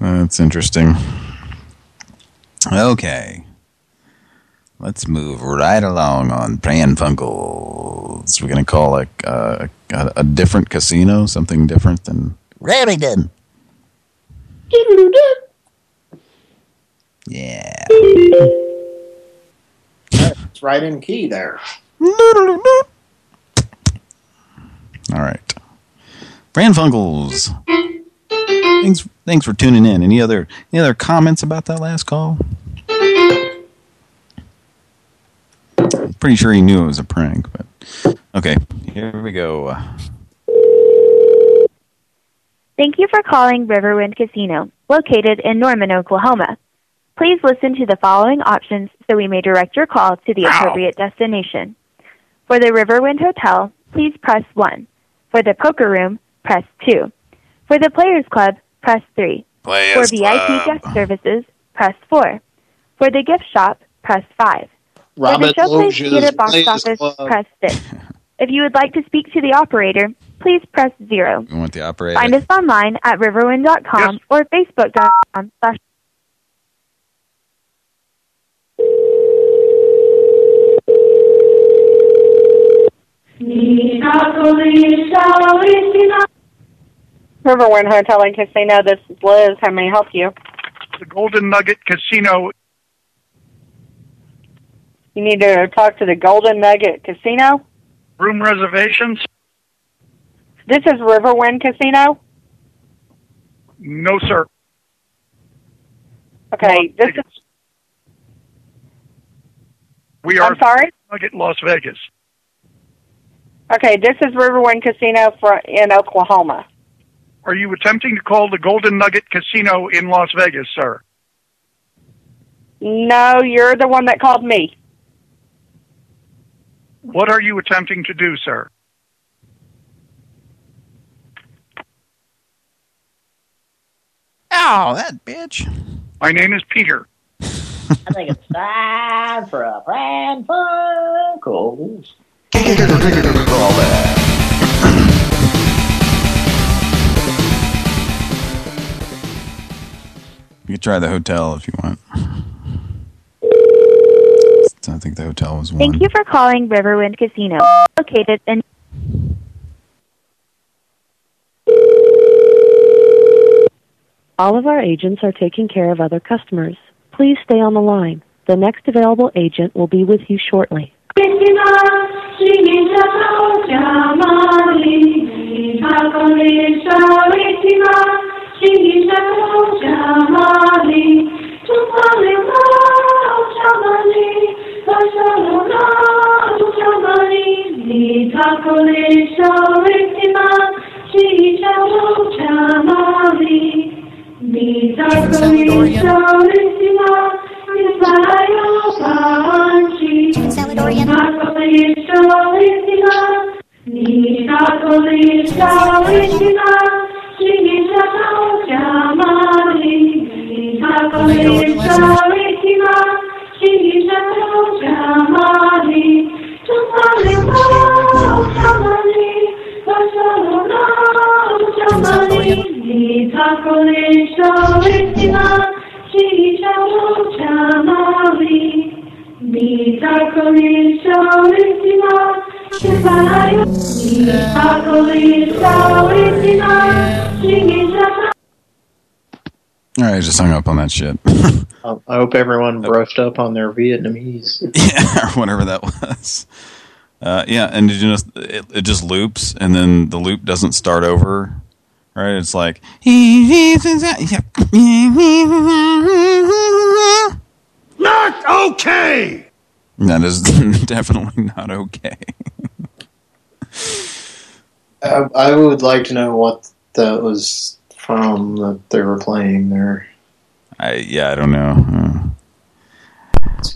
That's interesting. Okay. Let's move right along on Pran Funkels. We're going to call like uh, a, a different casino, something different than Remington. Yeah. It's right in key there. All right. Pran Funkels. Thanks, thanks for tuning in. Any other any other comments about that last call? I'm pretty sure he knew it was a prank, but okay, here we go. Thank you for calling Riverwind Casino, located in Norman, Oklahoma. Please listen to the following options so we may direct your call to the appropriate destination. For the Riverwind Hotel, please press 1. For the poker room, press 2. For the Players Club, press 3. Players For VIP Club. guest services, press 4. For the gift shop, press 5. Robert For the Robert Showplace Loggia's Theater box Players office, Club. press 6. *laughs* if you would like to speak to the operator, please press 0. We want the operator. Find us online at riverwind.com or facebook.com slash Riverwind Hotel and Casino. This is Liz. How may I help you? The Golden Nugget Casino. You need to talk to the Golden Nugget Casino. Room reservations? This is Riverwind Casino. No, sir. Okay, this is. We are I'm sorry. Nugget Las Vegas. Okay, this is Riverwind Casino for in Oklahoma. Are you attempting to call the Golden Nugget Casino in Las Vegas, sir? No, you're the one that called me. What are you attempting to do, sir? Oh, that bitch. My name is Peter. I think it's time for a Pran Funkels. You can try the hotel if you want. I think the hotel was one. Thank you for calling Riverwind Casino, located in All of our agents are taking care of other customers. Please stay on the line. The next available agent will be with you shortly. Somebody, oh, somebody. All right, I just hung up on that shit. I hope everyone *laughs* brushed up on their Vietnamese. yeah, or *laughs* whatever that was. Uh, yeah, and did you notice it, it just loops, and then the loop doesn't start over. Right? It's like Not okay. that is *laughs* definitely not okay. I, I would like to know what that was from that they were playing there. I yeah, I don't know.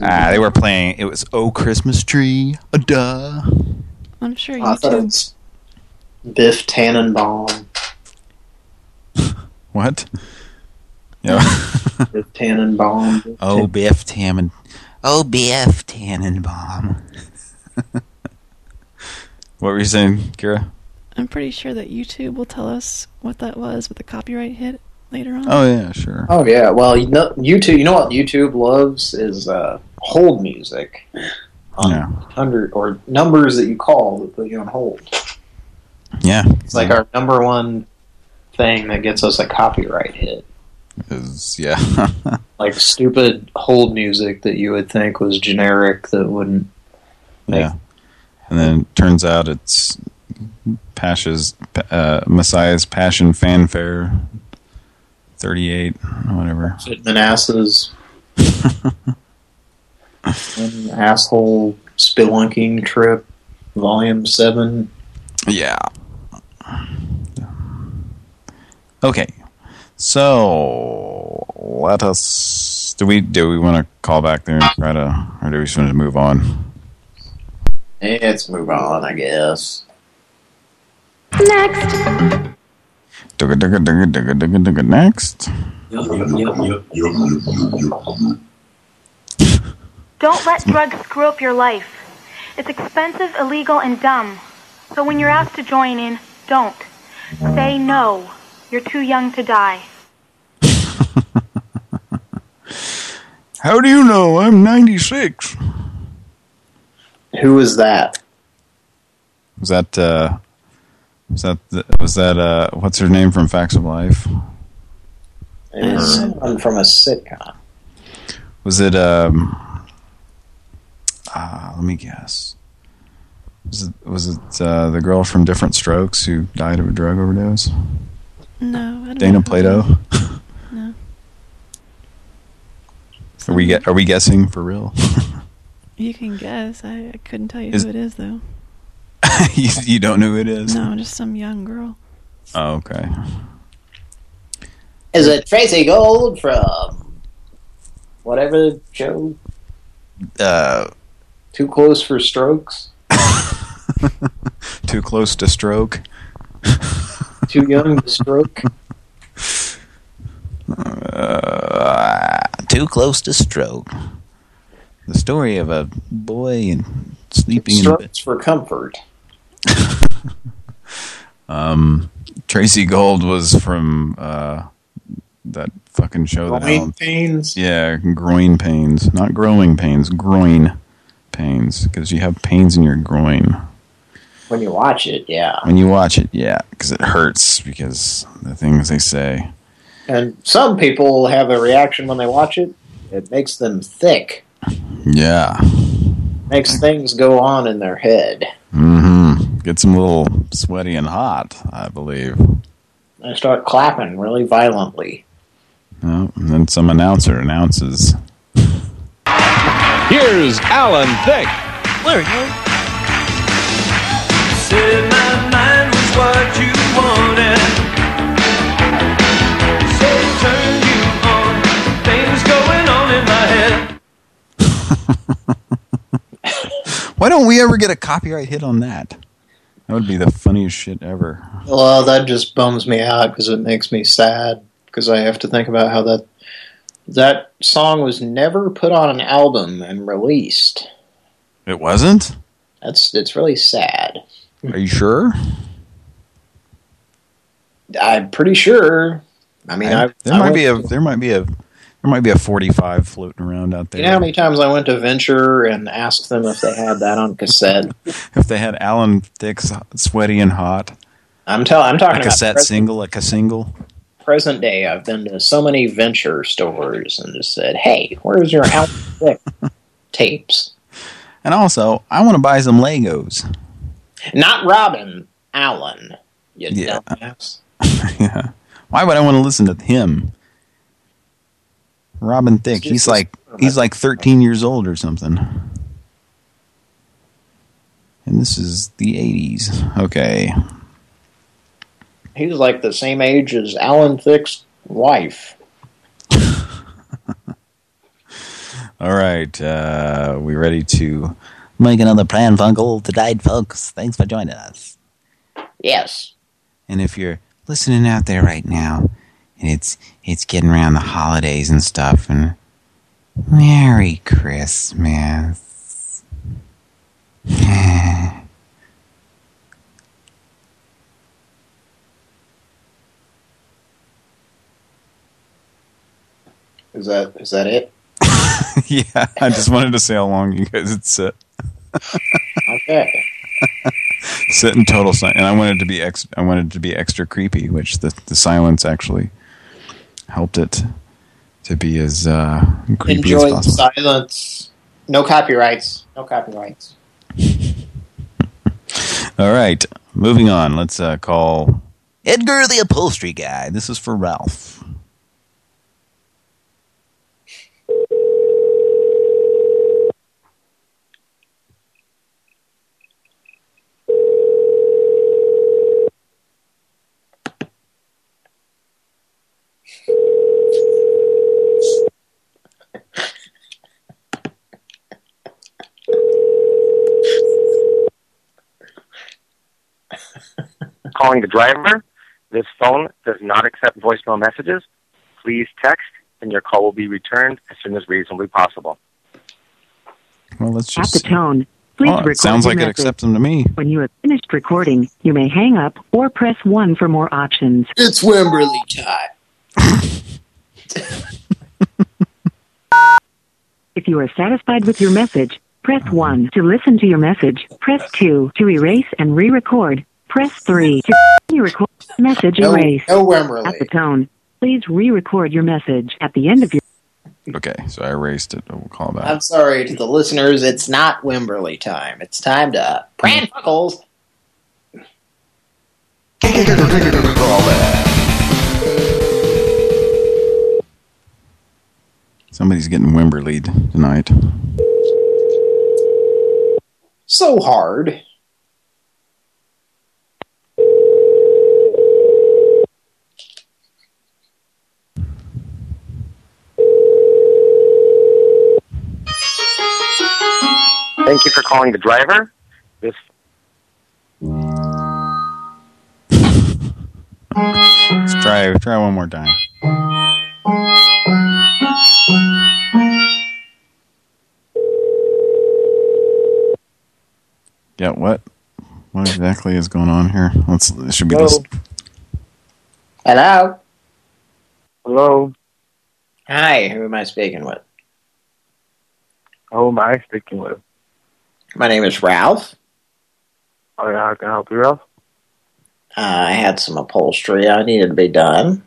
Uh, ah, they were playing. It was "Oh Christmas Tree," uh, duh. I'm sure I thought it YouTube. was Biff Tannenbaum. *laughs* What? Yeah. *laughs* Biff Tannenbaum. oh, Biff Tannen. Oh, Biff Tannenbaum. *laughs* what were you saying, Kira? I'm pretty sure that YouTube will tell us what that was with the copyright hit later on. Oh yeah, sure. Oh yeah, well you know, YouTube. You know what YouTube loves is uh, hold music. On Yeah. Hundred or numbers that you call that put you on hold. Yeah. It's like our number one thing that gets us a copyright hit. Is yeah. *laughs* Like stupid hold music that you would think was generic that wouldn't. yeah. And then it turns out it's Pasha's uh, Messiah's Passion Fanfare 38, whatever. Manasseh's *laughs* An asshole spelunking trip, volume seven. Yeah. Okay. So let us. Do we do we want to call back there and try to, or do we just want to move on? Let's move on, I guess. Next. Dugga, dugga, dugga, dugga, dugga, dugga, Next. Don't let drugs screw up your life. It's expensive, illegal, and dumb. So when you're asked to join in, don't. Say no. You're too young to die. How do you know I'm 96? Who is that? Was that uh was that the, was that uh what's her name from Facts of Life? It is someone from a sitcom. Was it um uh, let me guess. Was it was it uh, the girl from Diff'rent Strokes who died of a drug overdose? No, I don't Dana know. Plato. *laughs* No. Are we get are we guessing for real? *laughs* You can guess. I, I couldn't tell you Is- who it is, though. *laughs* you, you don't know who it is? No, just some young girl. Oh, okay. Is it Tracey Gold from whatever show? Uh, Too close for strokes. *laughs* too close to stroke. *laughs* Too young to stroke. Uh, too close to stroke. The story of a boy and sleeping in bed. For comfort. Um, Tracey Gold was from uh, that fucking show that Groin Alan. pains. Yeah, groin pains, not growing pains, groin pains, because you have pains in your groin When you watch it, yeah. when you watch it. Yeah, because it hurts because the things they say. And some people have a reaction when they watch it. It makes them thick. Yeah. Makes things go on in their head. Mm-hmm. Gets them a little sweaty and hot, I believe. They start clapping really violently. Oh, and then some announcer announces. Here's Alan Thicke. Larry. Said my mind was what you wanted. So turned you on. Things going on in my head. *laughs* Why don't we ever get a copyright hit on that? That would be the funniest shit ever. Well, that just bums me out because it makes me sad because I have to think about how that that song was never put on an album and released. It wasn't? That's it's really sad. Are you sure? I'm pretty sure. I mean, I, there I might be a there might be a there might be a 45 floating around out there. You know how many times I went to Venture and asked them if they had that on cassette? *laughs* if they had Alan Thicke's Sweaty and Hot. I'm telling. I'm talking a about cassette single, like a single. present day. I've been to so many Venture stores and just said, "Hey, where's your Alan *laughs* Thicke tapes?" And also, I want to buy some Legos. Not Robin, Alan. You Yeah. *laughs* yeah. Why would I want to listen to him? Robin Thicke. He's like he's like 13 years old or something. And this is the 80s. Okay. He's like the same age as Alan Thicke's wife. *laughs* All right. Uh, we ready to make another Pran Funkel tonight, folks? Thanks for joining us. Yes. And if you're listening out there right now, and it's it's getting around the holidays and stuff, and Merry Christmas. *laughs* Is that is that it? *laughs* yeah, I just wanted to say how long you guys had sit. Okay. *laughs* sit in total silence, and I wanted to be ex I wanted to be extra creepy, which the the silence actually helped it to be as uh, creepy Enjoy as the possible. silence. No copyrights. No copyrights. *laughs* All right, moving on. Let's uh, call Edgar the upholstery guy. This is for Ralph. Calling the driver. This phone does not accept voicemail messages. Please text, and your call will be returned as soon as reasonably possible. Well, let's just. At just. the tone, please Oh, record it sounds your like it accepts them to me. When you have finished recording, you may hang up or press 1 for more options. It's Wimberley time. *laughs* If you are satisfied with your message, press 1 to listen to your message. Press 2 to erase and re-record. Press 3 to *laughs* re-record. Message No- erased. no Wimberley. At the tone, please re-record your message. At the end of your Okay, so I erased it. We'll call back. I'm sorry to the listeners, it's not Wimberley time. It's time to Pran Funkels. Somebody's getting Wimberleyed tonight. So hard. Thank you for calling the driver. This Let's try try one more time. Yeah, what? What exactly is going on here? Let's. It should be this. Hello. Hello. Hi, who am I speaking with? Who am I speaking with? My name is Ralph. Oh, yeah, how can I help you, Ralph? Uh, I had some upholstery I needed to be done.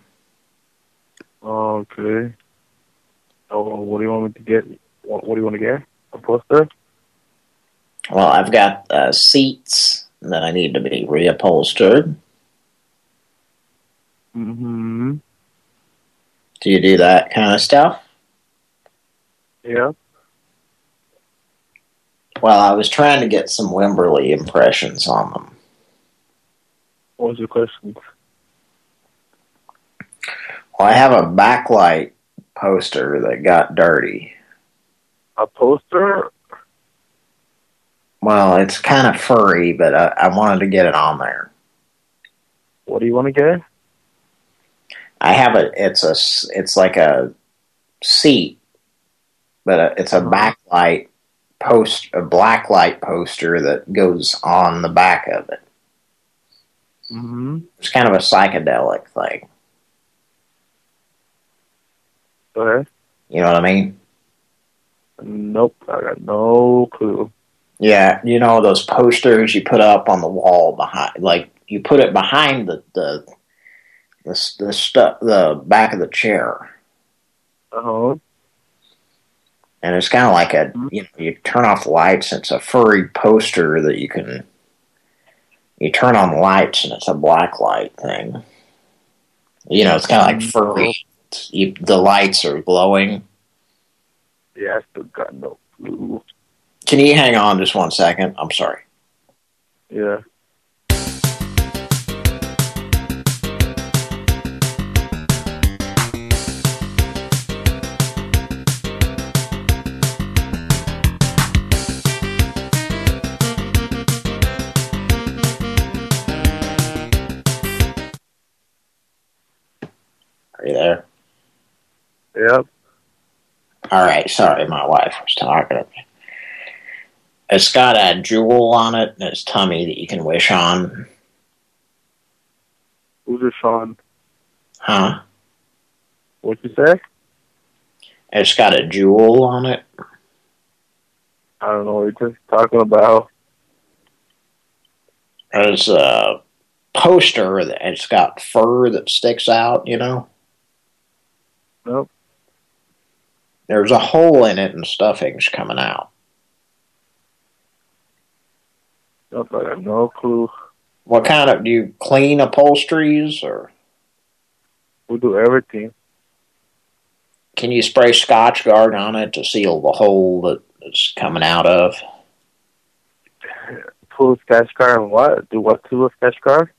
Okay. Oh, what do you want me to get? What, what do you want to get? A poster? Well, I've got uh, seats that I need to be reupholstered. Mm-hmm. Do you do that kind of stuff? Yeah. Well, I was trying to get some Wimberley impressions on them. What was your question? Well, I have a backlight poster that got dirty. A poster? Well, it's kind of furry, but I, I wanted to get it on there. What do you want to get? I have a. It's a, It's like a seat, but uh it's a backlight post, a black light poster that goes on the back of it. Mm-hmm. It's kind of a psychedelic thing. Ahead. You know what I mean? Nope, I got no clue. Yeah, you know those posters you put up on the wall behind, like you put it behind the the the the stuff, the back of the chair, Uh-huh. And it's kind of like a mm-hmm. you know you turn off the lights. It's a furry poster that you can you turn on the lights and it's a black light thing. You know, it's kind of like mm-hmm. furry. You, the lights are glowing. Yeah, I still got no clue. Can you hang on just one second? I'm sorry. Yeah. Yep. All right, sorry, my wife was talking. It's got a jewel on it and its tummy that you can wish on. Who's this Sean? Huh? What'd you say? It's got a jewel on it. I don't know what you're just talking about. It's a poster that it's got fur that sticks out, you know? Nope. There's a hole in it and stuffing's coming out. Nope, I got no clue. What kind of do you clean upholsteries or We do everything. can you spray Scotchgard on it to seal the hole that it's coming out of? Pull a sketch card and what? Do what to a Scotchgard?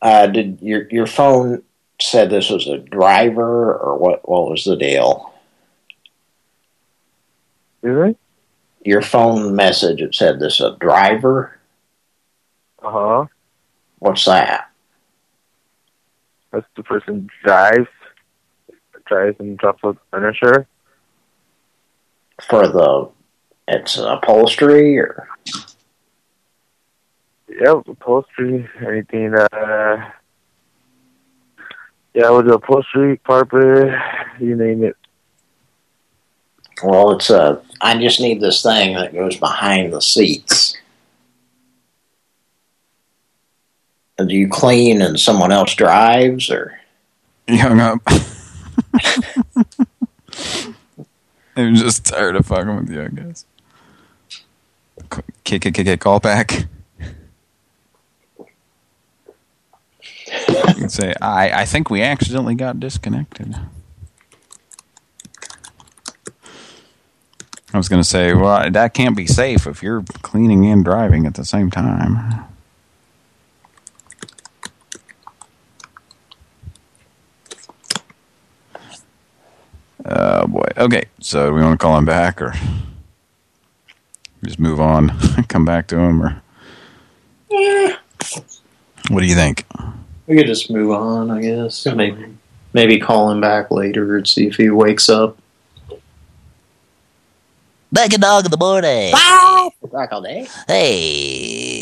Uh, did your your phone said this was a driver or what? What was the deal? Really? Your phone message it said this a driver. Uh huh. What's that? That's the person drives, drives and drops off furniture. For the it's an upholstery or Yeah, upholstery, anything. Uh, yeah, with the upholstery, carpet, you name it. well, it's a. I just need this thing that goes behind the seats. Do you clean and someone else drives or? You hung up. *laughs* I'm just tired of fucking with you, I guess. Kick, kick, kick, kick, call back. You can say, I, I think we accidentally got disconnected. I was going to say, well, that can't be safe if you're cleaning and driving at the same time. Oh, boy. Okay, so do we want to call him back or just move on, *laughs* come back to him, or eh. what do you think? We could just move on, I guess. Maybe, maybe call him back later and see if he wakes up. Back a dog in the morning. Back all day. Hey.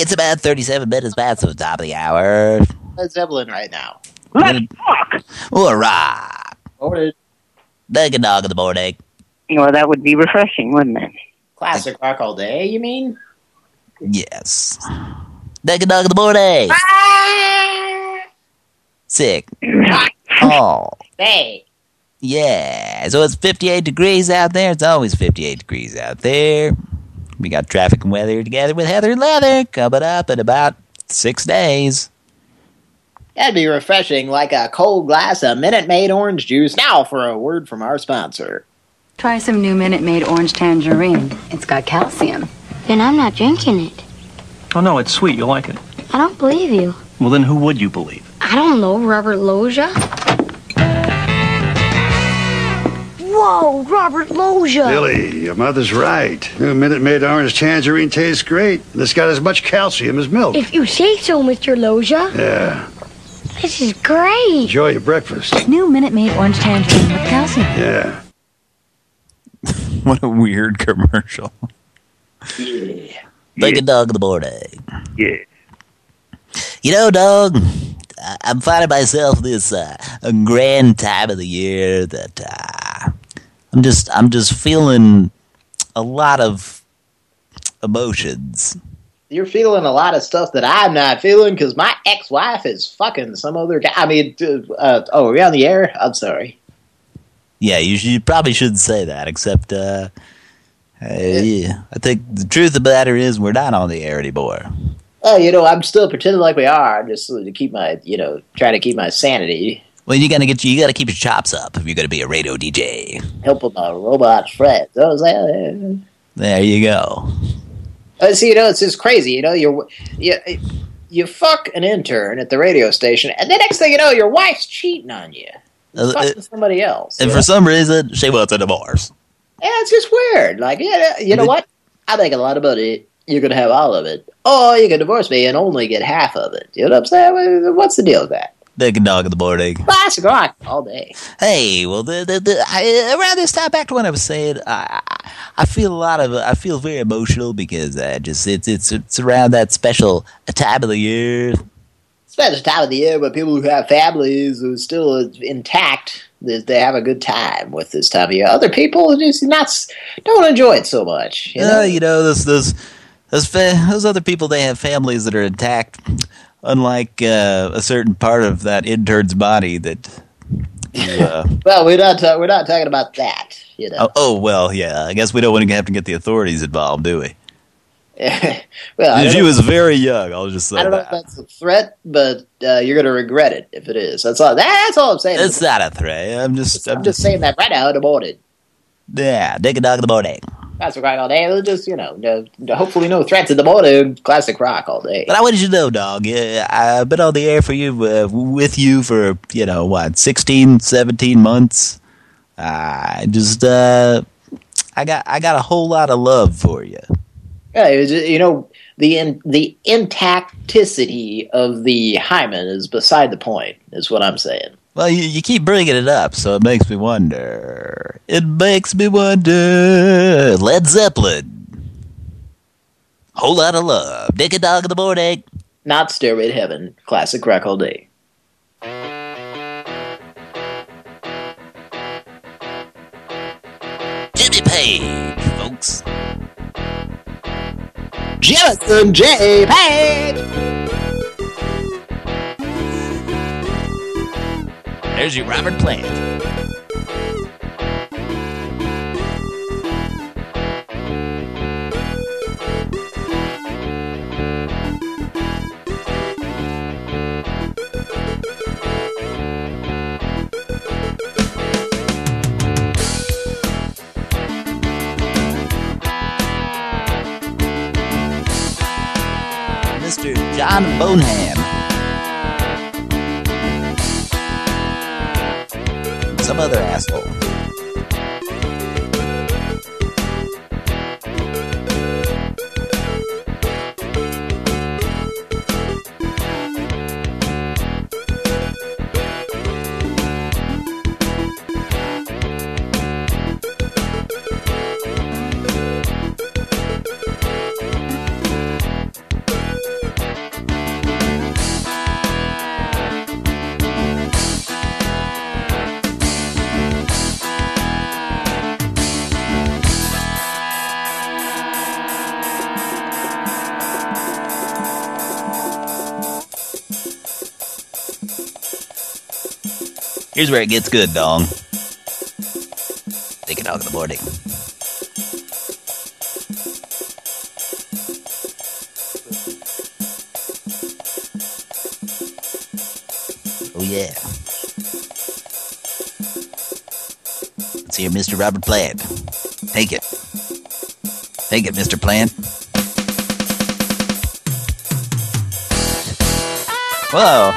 It's about 37 minutes past the top of the hour. Led Zeppelin right now. Let's mm. talk. All right. Morning. Back a dog in the morning. Well, that would be refreshing, wouldn't it? Classic rock all day, you mean? Yes. Back a dog in the morning. Sick. Ah. Oh. Hey. Yeah, so it's 58 degrees out there. It's always 58 degrees out there. We got traffic and weather together with Heather and Leather coming up in about six days. That'd be refreshing, like a cold glass of Minute Maid orange juice. Now for a word from our sponsor. Try some new Minute Maid Orange Tangerine. It's got calcium. Then I'm not drinking it. Oh, no, it's sweet. You'll like it. I don't believe you. Well, then who would you believe? I don't know, Robert Loggia. Whoa, Robert Loggia. Billy, your mother's right. A Minute Maid orange tangerine tastes great. And it's got as much calcium as milk. If you say so, Mr. Loggia. Yeah. This is great. Enjoy your breakfast. New Minute Maid Orange Tangerine with calcium. Yeah. *laughs* What a weird commercial. Yeah. Like a dog in the morning. Yeah. You know, dog, I- I'm finding myself this uh, grand time of the year that uh, I'm just I'm just feeling a lot of emotions. You're feeling a lot of stuff that I'm not feeling because my ex-wife is fucking some other guy. I mean, uh, uh, oh, are we on the air? I'm sorry. Yeah, you, should, you probably shouldn't say that, except uh, uh, yeah. I think the truth of the matter is we're not on the air anymore. Oh, you know, I'm still pretending like we are. I'm just to keep my, you know, trying to keep my sanity. Well, you gotta get you gotta keep your chops up if you're gonna be a radio DJ. Helping my robot friends. That was that. There you go. Uh, see, you know, it's just crazy. You know, you're you you fuck an intern at the radio station, and the next thing you know, your wife's cheating on you, Uh, fucking somebody else. And for know? some reason, she wants a divorce. Yeah, it's just weird. Like, yeah, you know what? I make a lot of money. You can have all of it. Or you can divorce me and only get half of it. You know what I'm saying? What's the deal with that? Big dog in the morning. Classic rock all day. Hey, well, the, the, the, I, around this time, back to when I was saying, I, I, I feel a lot of, I feel very emotional because I just it's it's it's around that special time of the year. Especially time of the year when people who have families who are still intact, they, they have a good time with this time of year. Other people just not don't enjoy it so much. You You know? know, you know those those those fa those other people they have families that are intact, unlike uh, a certain part of that intern's body that *laughs* Uh, Well, we're not we're not talking about that. You know. oh, oh, well, yeah. I guess we don't want to have to get the authorities involved, do we? *laughs* well, she was very young. I'll just say I don't know if that's a threat, but uh, you're going to regret it if it is. That's all. That's all I'm saying. It's not a threat. I'm just, I'm, I'm just saying that right now in the morning. yeah, dick a dog in the morning. Classic rock all day. It'll Just you know, no, hopefully no threats in the morning. Classic rock all day. But I wanted you to know, dog. Yeah, I've been on the air for you, uh, with you for you know what, 16, 17 months. I just, uh, I got, I got a whole lot of love for you. Yeah, it was you know the in, the intacticity of the hymen is beside the point. Is what I'm saying. Well, you, you keep bringing it up, so it makes me wonder. It makes me wonder. Led Zeppelin. Whole lot of love. Dick a dog in the morning. Not Stairway to Heaven. Classic rock all day. Jimmy Page, folks. Jefferson J. Page. There's your Robert Plant. John Bonham. Some other asshole. Here's where it gets good, dong. Take a dog in the morning. Oh yeah. Let's hear Mr. Robert Plant. Take it. Take it, Mr. Plant. Whoa.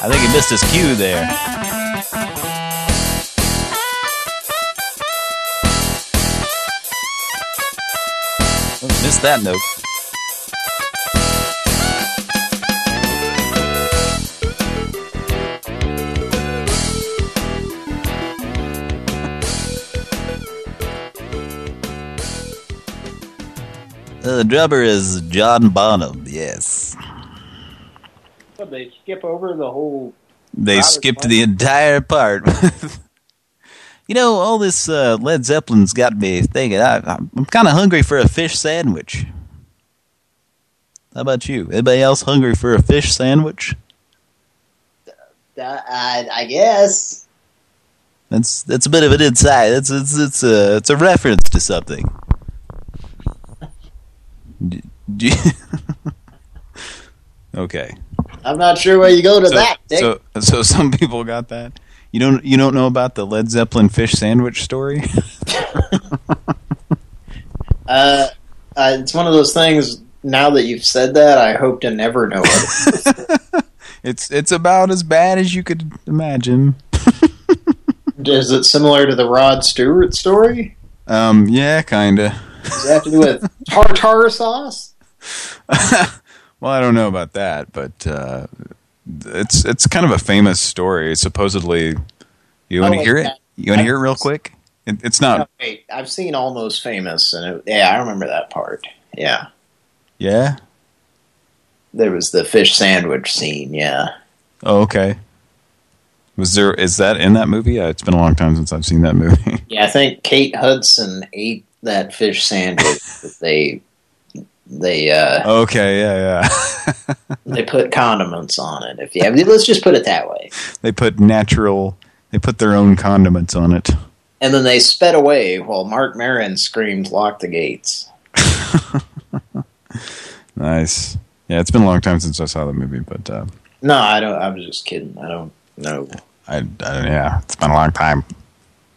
I think he missed his cue there. That note. The drummer is John Bonham, yes. But they skip over the whole. They skipped Plant? the entire part. *laughs* you know, all this uh, Led Zeppelin's got me thinking. I, I'm kind of hungry for a fish sandwich. How about you? Anybody else hungry for a fish sandwich? I, I guess. That's that's a bit of an insight. It's it's it's a it's a reference to something. Do *laughs* okay. I'm not sure where you go to so, that, Dick. So so some people got that. You don't you don't know about the Led Zeppelin fish sandwich story? *laughs* Uh, uh, it's one of those things. Now that you've said that, I hope to never know it. *laughs* it's it's about as bad as you could imagine. *laughs* Is it similar to the Rod Stewart story? Um, yeah, kinda. Does it have to do with tartar sauce? Well, I don't know about that, but uh, it's it's kind of a famous story. Supposedly, you want Oh, to hear it? You want to hear it real quick? It, it's not. No, wait, I've seen Almost Famous, and it, yeah, I remember that part. Yeah, Yeah. there was the fish sandwich scene. Yeah, Oh, okay. Was there? Is that in that movie? Yeah, it's been a long time since I've seen that movie. *laughs* yeah. I think Kate Hudson ate that fish sandwich. that they they uh, okay, yeah, yeah. *laughs* they put condiments on it. If you have, let's just put it that way. they put natural They put their own condiments on it. And then they sped away while Marc Maron screamed, lock the gates. *laughs* Nice. Yeah, it's been a long time since I saw the movie, but uh, No, I don't. I was just kidding. I don't know. I, I yeah, it's been a long time.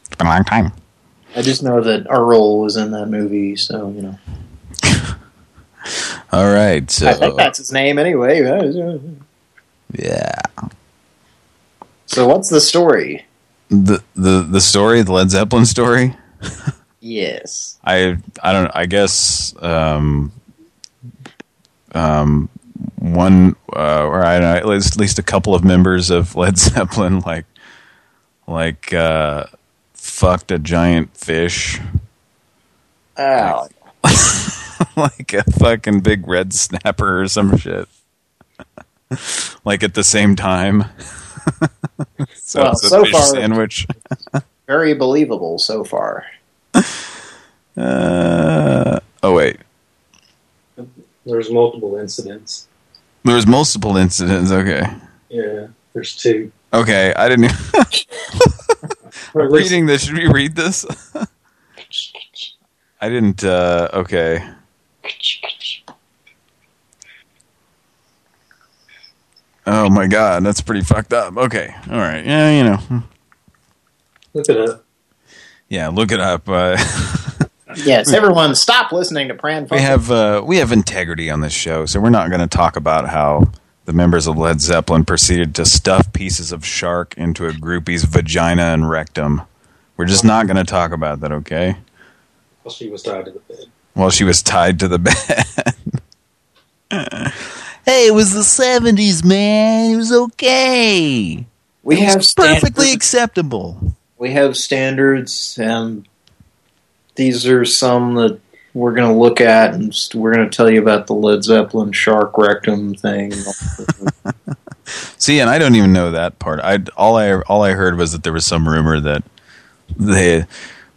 It's been a long time. I just know that Earl was in that movie, so, you know. All right, so I think that's his name anyway. yeah. So what's the story? The the the story, the Led Zeppelin story. Yes. I I don't I guess um um one uh or I don't know at least, at least a couple of members of *laughs* Led Zeppelin like like uh fucked a giant fish Oh. like *laughs* *laughs* a fucking big red snapper or some shit. *laughs* like at the same time. *laughs* so Well, it's a so fish far- sandwich. Very believable so far. Uh, oh wait. There's multiple incidents. There's multiple incidents. Okay. Yeah, there's two. Okay, I didn't. Or I'm at least- reading this. Should we read this? I didn't. uh Okay. Oh my god, that's pretty fucked up. Okay, all right. Yeah, you know. Look it up. Yeah, look it up. Uh, *laughs* Yes, everyone stop listening to Pran we have uh, we have integrity on this show, so we're not going to talk about how the members of Led Zeppelin proceeded to stuff pieces of shark into a groupie's vagina and rectum. We're just not going to talk about that, okay? Well, she was tied to the bed. While she was tied to the bed. *laughs* Hey, it was the 70s, man. It was okay. We It was have perfectly acceptable. We have standards, and these are some that we're going to look at, and st- we're going to tell you about the Led Zeppelin shark rectum thing. *laughs* See, and I don't even know that part. I all I all I heard was that there was some rumor that they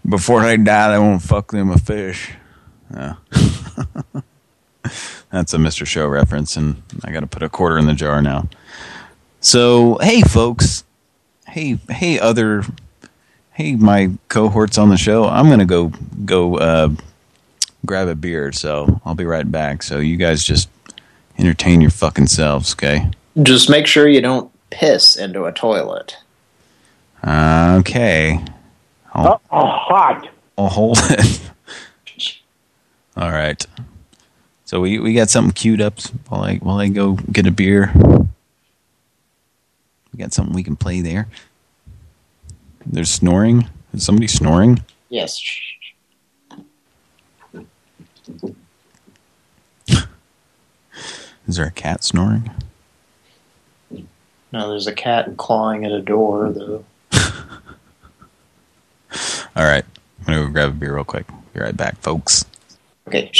before I died, I won't fuck them a fish. Yeah. *laughs* That's a Mr. Show reference, and I got to put a quarter in the jar now. So, hey, folks. Hey, hey, other, hey, my cohorts on the show. I'm gonna go go uh, grab a beer, so I'll be right back. So you guys just entertain your fucking selves, okay? Just make sure you don't piss into a toilet. Okay. I'll, Oh, hot. I'll hold it. *laughs* All right. So we we got something queued up while I while I go get a beer. We got something we can play there. There's snoring. Is somebody snoring? Yes. *laughs* Is there a cat snoring? No, there's a cat clawing at a door, though. *laughs* All right. I'm gonna go grab a beer real quick. Be right back, folks. Okay.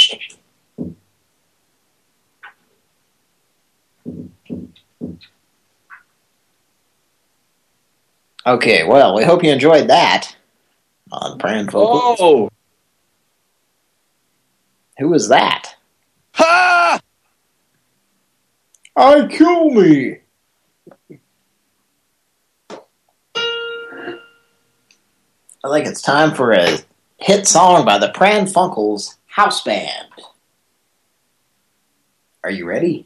Okay, well, we hope you enjoyed that on Pran Vocals. Oh! Who was that? Ha! I kill me! I think it's time for a hit song by the Pran Funkels House Band. Are you ready?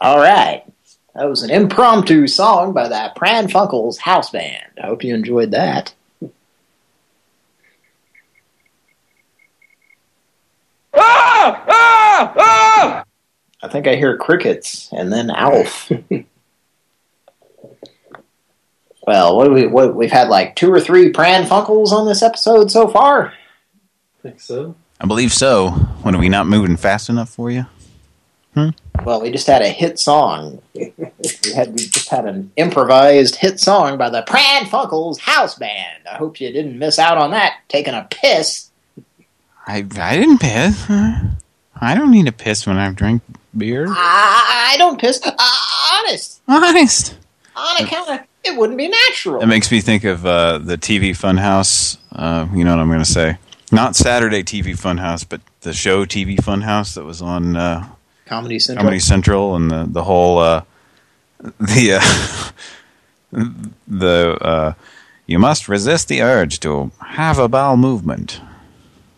All right. That was an impromptu song by the Pran Funkels House Band. I hope you enjoyed that. Ah! Ah! Ah! I think I hear crickets and then Alf. *laughs* Well, what, do we, what we've had like two or three Pran Funkels on this episode so far. I think so. I believe so. When are we not moving fast enough for you? Well, we just had a hit song. we had we just had an improvised hit song by the Pran Funkels House Band. I hope you didn't miss out on that. Taking a piss. I I didn't piss. I don't need to piss when I drink beer. I, I don't piss. Uh, honest. Honest. On account of it wouldn't be natural. It makes me think of uh, the TV Funhouse. Uh, you know what I'm going to say? Not Saturday TV Funhouse, but the show TV Funhouse that was on uh, Comedy Central. Comedy Central, and the the whole uh, *laughs* the uh, the uh, you must resist the urge to have a bowel movement.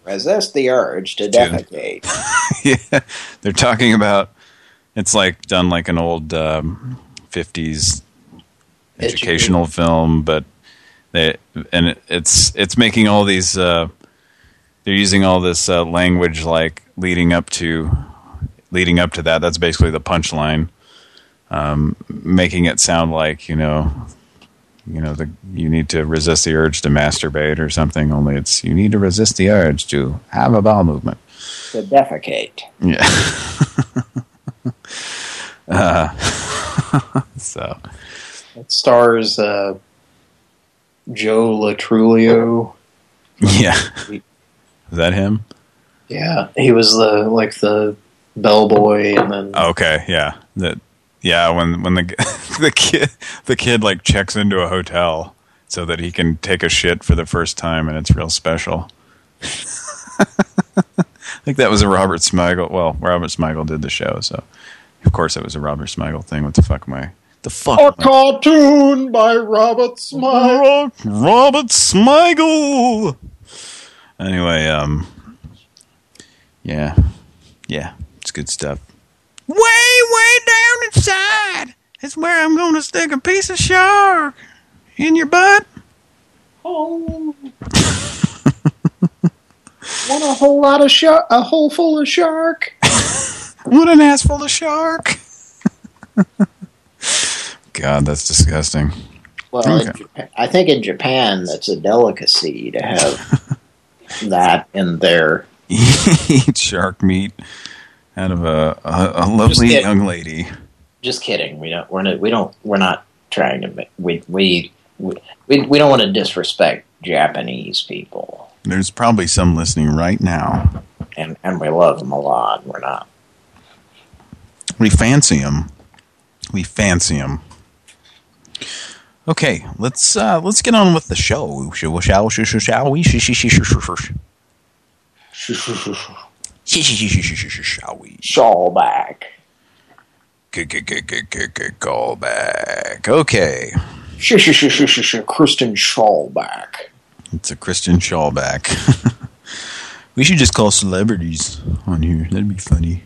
Resist the urge to *laughs* defecate. yeah, they're talking about it's like done like an old um, 50s educational film, but they and it, it's it's making all these uh, they're using all this uh, language like leading up to leading up to that. That's basically the punchline, um, making it sound like you know. You know, the, you need to resist the urge to masturbate or something. Only it's you need to resist the urge to have a bowel movement. To defecate. Yeah. *laughs* uh, *laughs* so It stars uh, Joe Lo Truglio. yeah, is that him? Yeah, he was the like the bellboy, and then Okay, yeah, that yeah. When when the *laughs* the kid the kid like checks into a hotel so that he can take a shit for the first time, and it's real special. *laughs* I think that was a Robert Smigel. Well, Robert Smigel did the show, so of course it was a Robert Smigel thing. What the fuck am I? The fuck? A cartoon by Robert Smigel. Robert Smigel. Anyway, um, yeah, yeah, it's good stuff. Way, way down inside is where I'm going to stick a piece of shark in your butt. Oh. *laughs* Want a whole lot of shark? A hole full of shark? *laughs* What an ass full of shark. *laughs* God, that's disgusting. Well, in Okay. Japan, I think in Japan that's a delicacy to have that in their. Eat shark meat out of a, a, a lovely young lady. Just kidding. We don't. We're not. We don't. We're not trying to. ma- We we we we, we don't want to disrespect Japanese people, There's probably some listening right now. and and we love them a lot. We're not. We fancy them. We fancy them. Okay, let's uh, let's get on with the show. Shall shall shall shall, shall we? Sh- sh- *laughs* Shall we? Shawl back. Call back. Okay. Kristen Schallback. it's a Christian Shawback. we should just call celebrities on here. That'd be funny.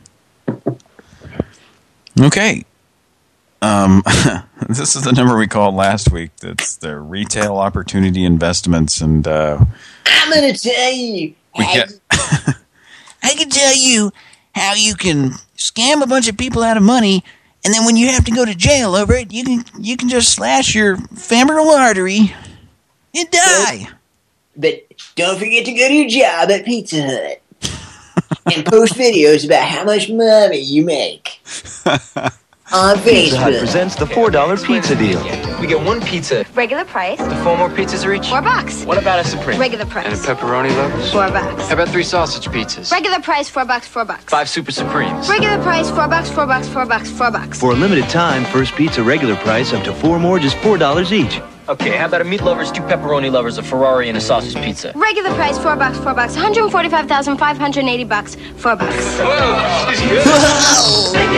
Okay. Um, this is the number we called last week. That's the retail opportunity investments, and uh, I'm gonna tell you. we get I can tell you how you can scam a bunch of people out of money, and then when you have to go to jail over it, you can you can just slash your femoral artery and die. But don't forget to go to your job at Pizza Hut and post videos about how much money you make on *laughs* Pizza Hut presents the $4 pizza deal. We get one pizza. Regular price. The four more pizzas are each. Four bucks. What about a supreme? Regular price. And a pepperoni lovers? Four bucks. How about three sausage pizzas? Regular price, four bucks, four bucks. Five super supremes. Regular price, four bucks, four bucks, four bucks, four bucks. For a limited time, first pizza regular price up to four more, just $4 each. Okay, how about a meat lovers, two pepperoni lovers, a Ferrari, and a sausage pizza? Regular price, four bucks, four bucks. 145,580 bucks, four bucks. Yeah! *laughs*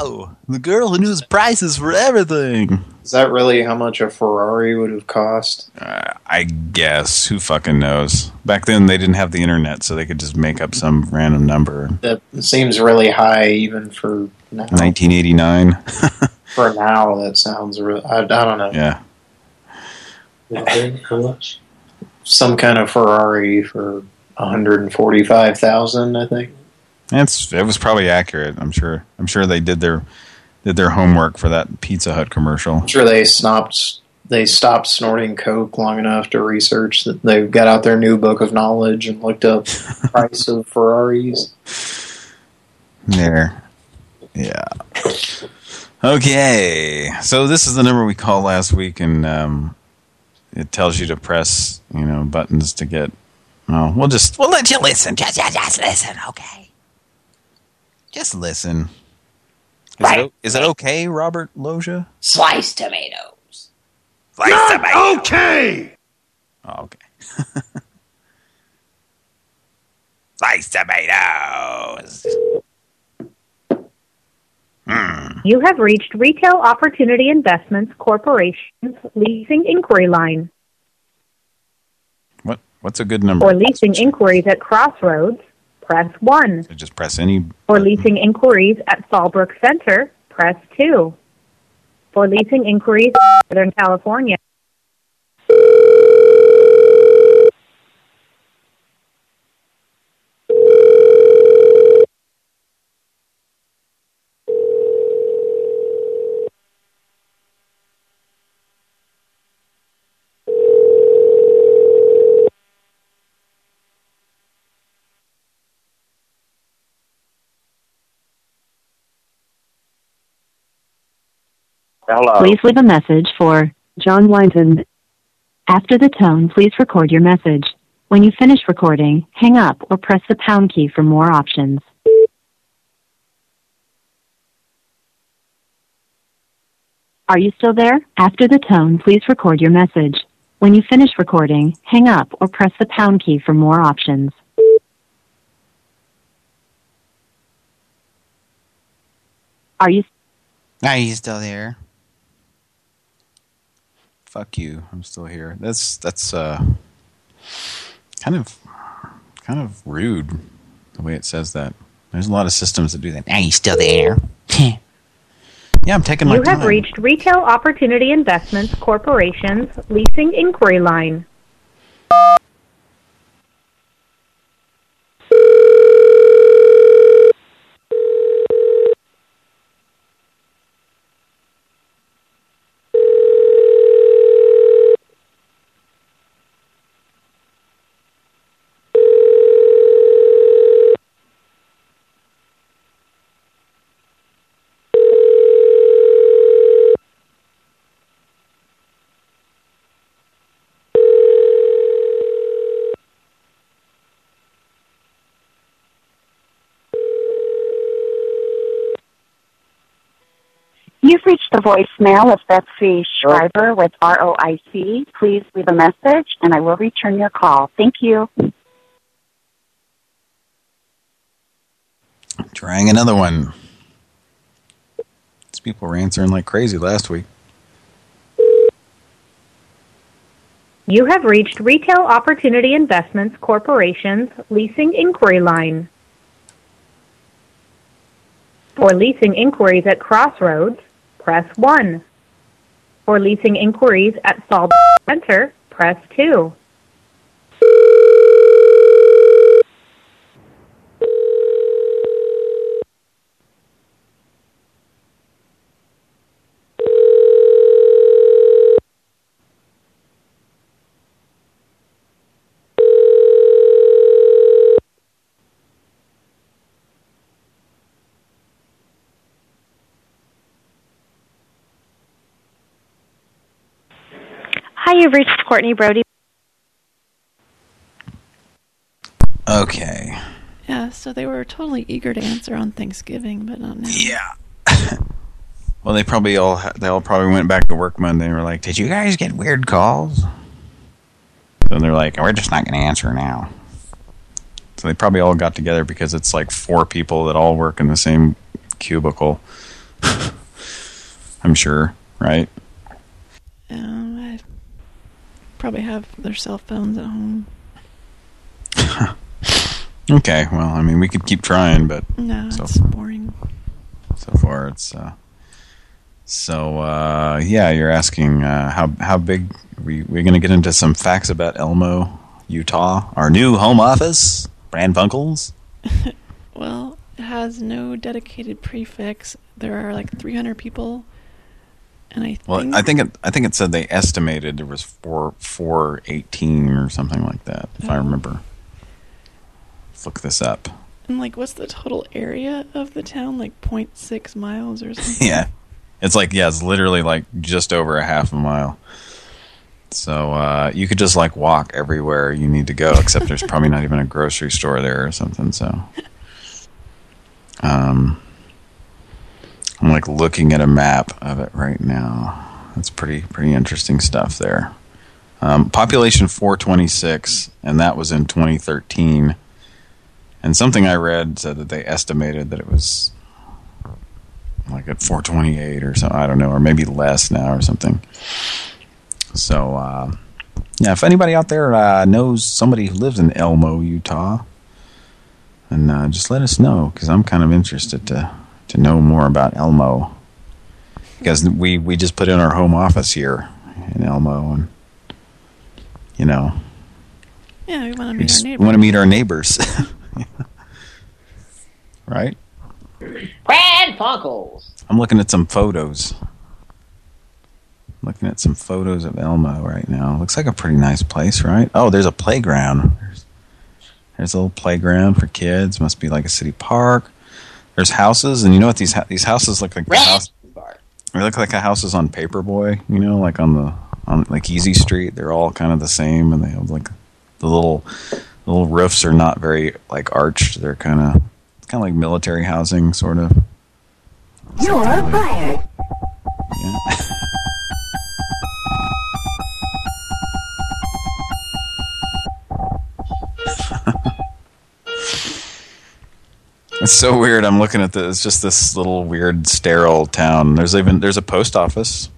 Wow. The girl who knows prices for everything. Is that really how much a Ferrari would have cost? Uh, I guess. Who fucking knows? Back then, they didn't have the internet, so they could just make up some random number. That seems really high, even for now. 1989. *laughs* For now, that sounds. Re I, I don't know. yeah. How much? Some kind of Ferrari for 145,000, I think. That's it was probably accurate. I'm sure. I'm sure they did their did their homework for that Pizza Hut commercial. I'm sure they stopped they stopped snorting coke long enough to research that they got out their new book of knowledge and looked up *laughs* price of Ferraris. There. Yeah. Okay. So this is the number we called last week, and um, it tells you to press, you know, buttons to get. Oh, we'll just we'll let you listen. Just, just, just listen, okay? Just listen. Is, Right. it, is it okay, Robert Loggia? Sliced tomatoes. Sliced Not tomato. okay. Oh, okay. *laughs* Sliced tomatoes. Hmm. You have reached Retail Opportunity Investments Corporation's leasing inquiry line. What what's a good number? For leasing inquiries at Crossroads, press 1. So just press any. For leasing inquiries at Fallbrook Center, press 2. For leasing inquiries in Southern California, Hello. Please leave a message for John Wynton. After the tone, please record your message. When you finish recording, hang up or press the pound key for more options. Are you still there? After the tone, please record your message. When you finish recording, hang up or press the pound key for more options. Are you Are you still there? Fuck you. I'm still here. That's that's uh kind of kind of rude the way it says that. There's a lot of systems that do that. Are you still there? *laughs* yeah, I'm taking my you have time. reached Retail Opportunity Investments Corporation's leasing inquiry line. You've reached the voicemail of Betsy oh. Schreiber with ROIC. Please leave a message and I will return your call. Thank you. Trying another one. These people were answering like crazy last week. You have reached Retail Opportunity Investments Corporation's leasing inquiry line. For leasing inquiries at Crossroads, press 1. For leasing inquiries at Fallbrook Center, press 2. Hi, you've reached Courtney Brody. Okay. Yeah, so they were totally eager to answer on Thanksgiving, but not now. Yeah. *laughs* Well, they probably all they all probably went back to work Monday and were like, "Did you guys get weird calls?" So they're like, "We're just not going to answer now." So they probably all got together because it's like four people that all work in the same cubicle. *laughs* I'm sure, right? Probably have their cell phones at home. *laughs* Okay, well, I mean, we could keep trying, but No, so it's boring. so far it's uh so uh yeah you're asking uh how how big we we're gonna get into some facts about elmo utah our new home office Pran Funkels *laughs* Well, it has no dedicated prefix. There are like 300 people, and I Well, think I think it. I think it said they estimated there was four four eighteen or something like that. If I Oh. remember. Let's look this up. and like what's the total area of the town? Like 0.6 miles or *laughs* something. yeah, it's like yeah, it's literally like just over a half a mile. So uh, you could just like walk everywhere you need to go, except there's probably not even a grocery store there or something. So, *laughs* um, I'm like looking at a map of it right now. That's pretty pretty interesting stuff there. Um, population 426, and that was in 2013. And something I read said that they estimated that it was like at 428 or something. I don't know, or maybe less now or something. So, uh, yeah, if anybody out there uh, knows somebody who lives in Elmo, Utah, and uh, just let us know because I'm kind of interested to to know more about Elmo. Because we we just put in our home office here in Elmo, and you know, Yeah, we want to meet our just neighbor. want to meet our neighbors, *laughs* right? Pran Funkels. I'm looking at some photos. Looking at some photos of Elmo right now. Looks like a pretty nice place, right? Oh, there's a playground. There's, there's a little playground for kids. Must be like a city park. There's houses, and you know what? These these houses look like the house. They look like the houses on Paperboy. You know, like on the on like Easy Street. They're all kind of the same, and they have like the little the little roofs are not very like arched. They're kind of kind of like military housing, sort of. You're fired. *laughs* It's so weird. I'm looking at this. It's just this little weird sterile town. There's even there's a post office.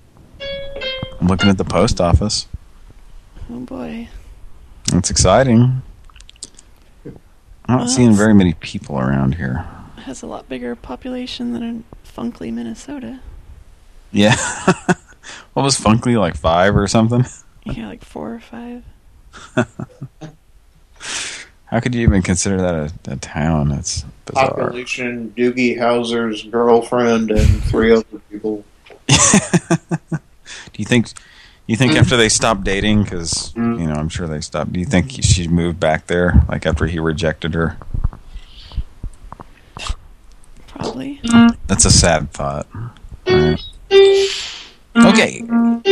I'm looking at the post office. Oh boy. It's exciting. I'm not Well, seeing very many people around here. Has a lot bigger population than in Funkley, Minnesota. Yeah. *laughs* what was Funkley like five or something? Yeah, like four or five. *laughs* How could you even consider that a, a town? That's bizarre. Population, Doogie Howser's girlfriend, and three other people. *laughs* Do you think? You think Mm. after they stopped dating, because mm. you know, I'm sure they stopped. Do you think she moved back there, like after he rejected her? Probably. That's a sad thought. Alright. Okay. Mm.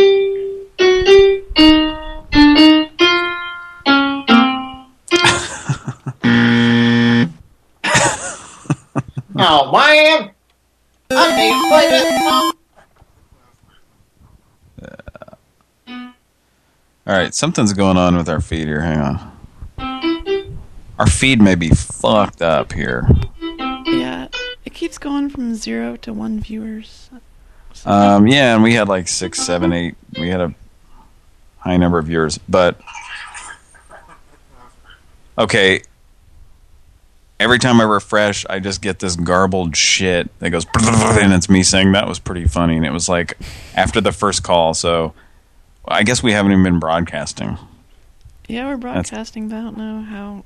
Oh man, I need to play this song. All right, something's going on with our feed here. Hang on. Our feed may be fucked up here. Yeah, it keeps going from zero to one viewers. Um, yeah, and we had like six, seven, eight. We had a high number of viewers, but okay. Every time I refresh, I just get this garbled shit that goes, *laughs* and it's me saying that was pretty funny, and it was like after the first call. So I guess we haven't even been broadcasting. Yeah, we're broadcasting, but I don't know how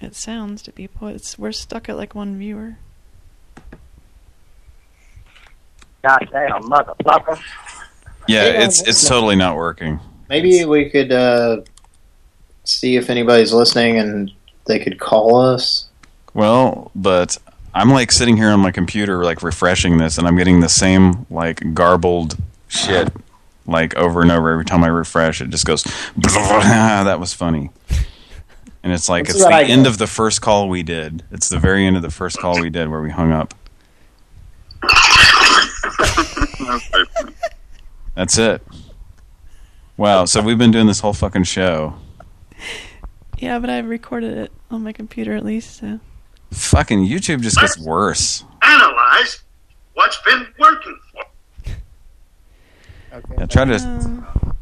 it sounds to people. It's we're stuck at like one viewer. Goddamn motherfucker. Yeah, Yeah, it's it's totally not working. Maybe we could uh, see if anybody's listening and they could call us. Well, but I'm like sitting here on my computer, like refreshing this, and I'm getting the same like garbled shit, like over and over. Every time I refresh, it just goes. *laughs* that was funny. And it's like This it's the I end get. of the first call we did. It's the very end of the first call we did where we hung up. That's it. Wow. So we've been doing this whole fucking show. Yeah, but I've recorded it on my computer at least. So Fucking YouTube just gets worse. Analyze what's been working for Yeah, try to. Uh,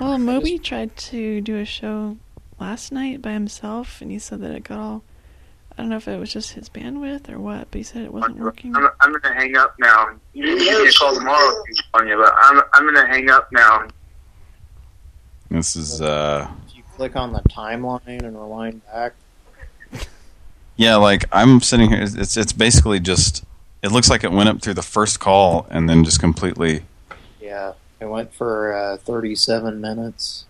well, Moby tried to do a show last night by himself, and he said that it got all. I don't know if it was just his bandwidth or what, but he said it wasn't working. I'm, I'm gonna hang up now. You can give me a call tomorrow if you want you, but I'm I'm gonna hang up now. This is uh. If you click on the timeline and rewind back, Yeah, like I'm sitting here. It's it's basically just. It looks like it went up through the first call and then just completely. Yeah, it went for uh, 37 minutes.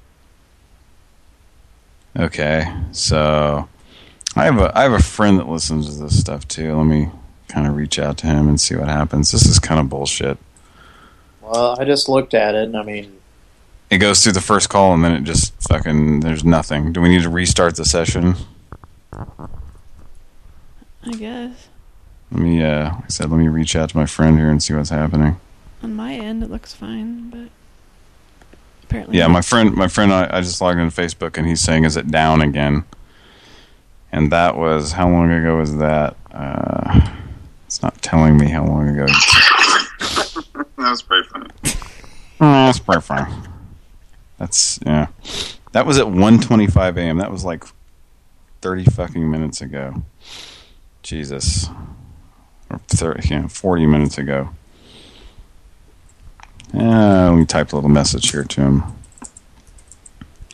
Okay, so I have a I have a friend that listens to this stuff too. Let me kind of reach out to him and see what happens. This is kind of bullshit. Well, I just looked at it, and I mean, It goes through the first call and then it just fucking there's nothing. Do we need to restart the session? I guess. Let me uh like I said let me reach out to my friend here and see what's happening. On my end, it looks fine, but apparently. Yeah, not. my friend, my friend, I, I just logged into Facebook and he's saying, "Is it down again?" And that was how long ago was that? Uh, it's not telling me how long ago. that was pretty funny. Oh, that's pretty funny. *laughs* That's yeah. That was at 1:25 a.m. That was like 30 fucking minutes ago. Jesus. Or 30, yeah, 40 minutes ago. Uh, we typed a little message here to him.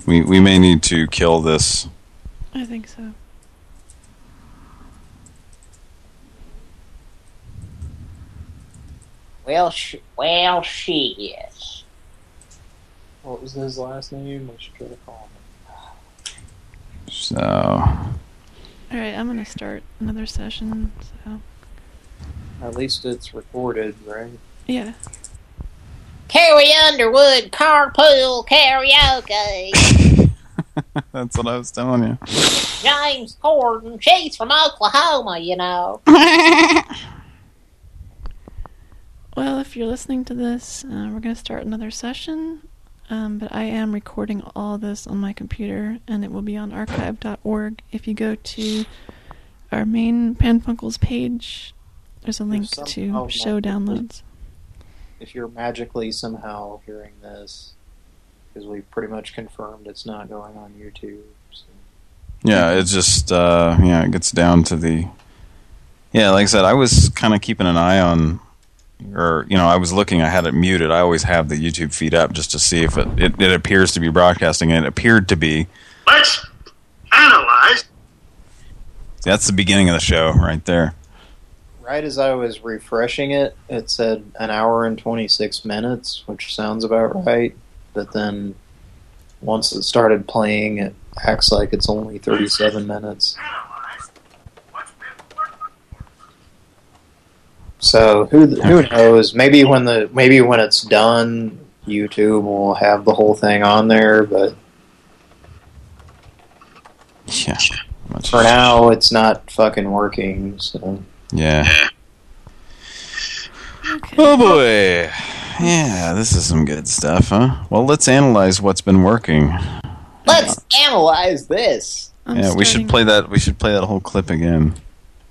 We we may need to kill this. I think so. Well, sh well, she is. what was his last name? I should try to call him. So, All right, I'm gonna start another session. So At least it's recorded, right? yeah. Carrie Underwood carpool karaoke. *laughs* that's what I was telling you. James Corden, she's from Oklahoma, you know. *laughs* Well, if you're listening to this, uh, we're gonna start another session. Um, but I am recording all this on my computer, and it will be on archive.org. If you go to our main Pran Funkels page, there's a link There's to somehow show downloads. If you're magically somehow hearing this, because we pretty much confirmed it's not going on YouTube. So. Yeah, it's just uh yeah, it gets down to the Yeah, like I said, I was kind of keeping an eye on or you know, I was looking, I had it muted. I always have the YouTube feed up just to see if it it, it appears to be broadcasting and it appeared to be. Let's analyze. That's the beginning of the show right there. Right as I was refreshing it, it said an hour and 26 minutes, which sounds about right. But then once it started playing, it acts like it's only 37 minutes. So who who knows? Maybe when the maybe when it's done, YouTube will have the whole thing on there. But Yeah. for now, it's not fucking working. So Yeah. Oh boy. Yeah, this is some good stuff, huh? Well, let's analyze what's been working. Let's analyze this. yeah, we should play that we should play that whole clip again.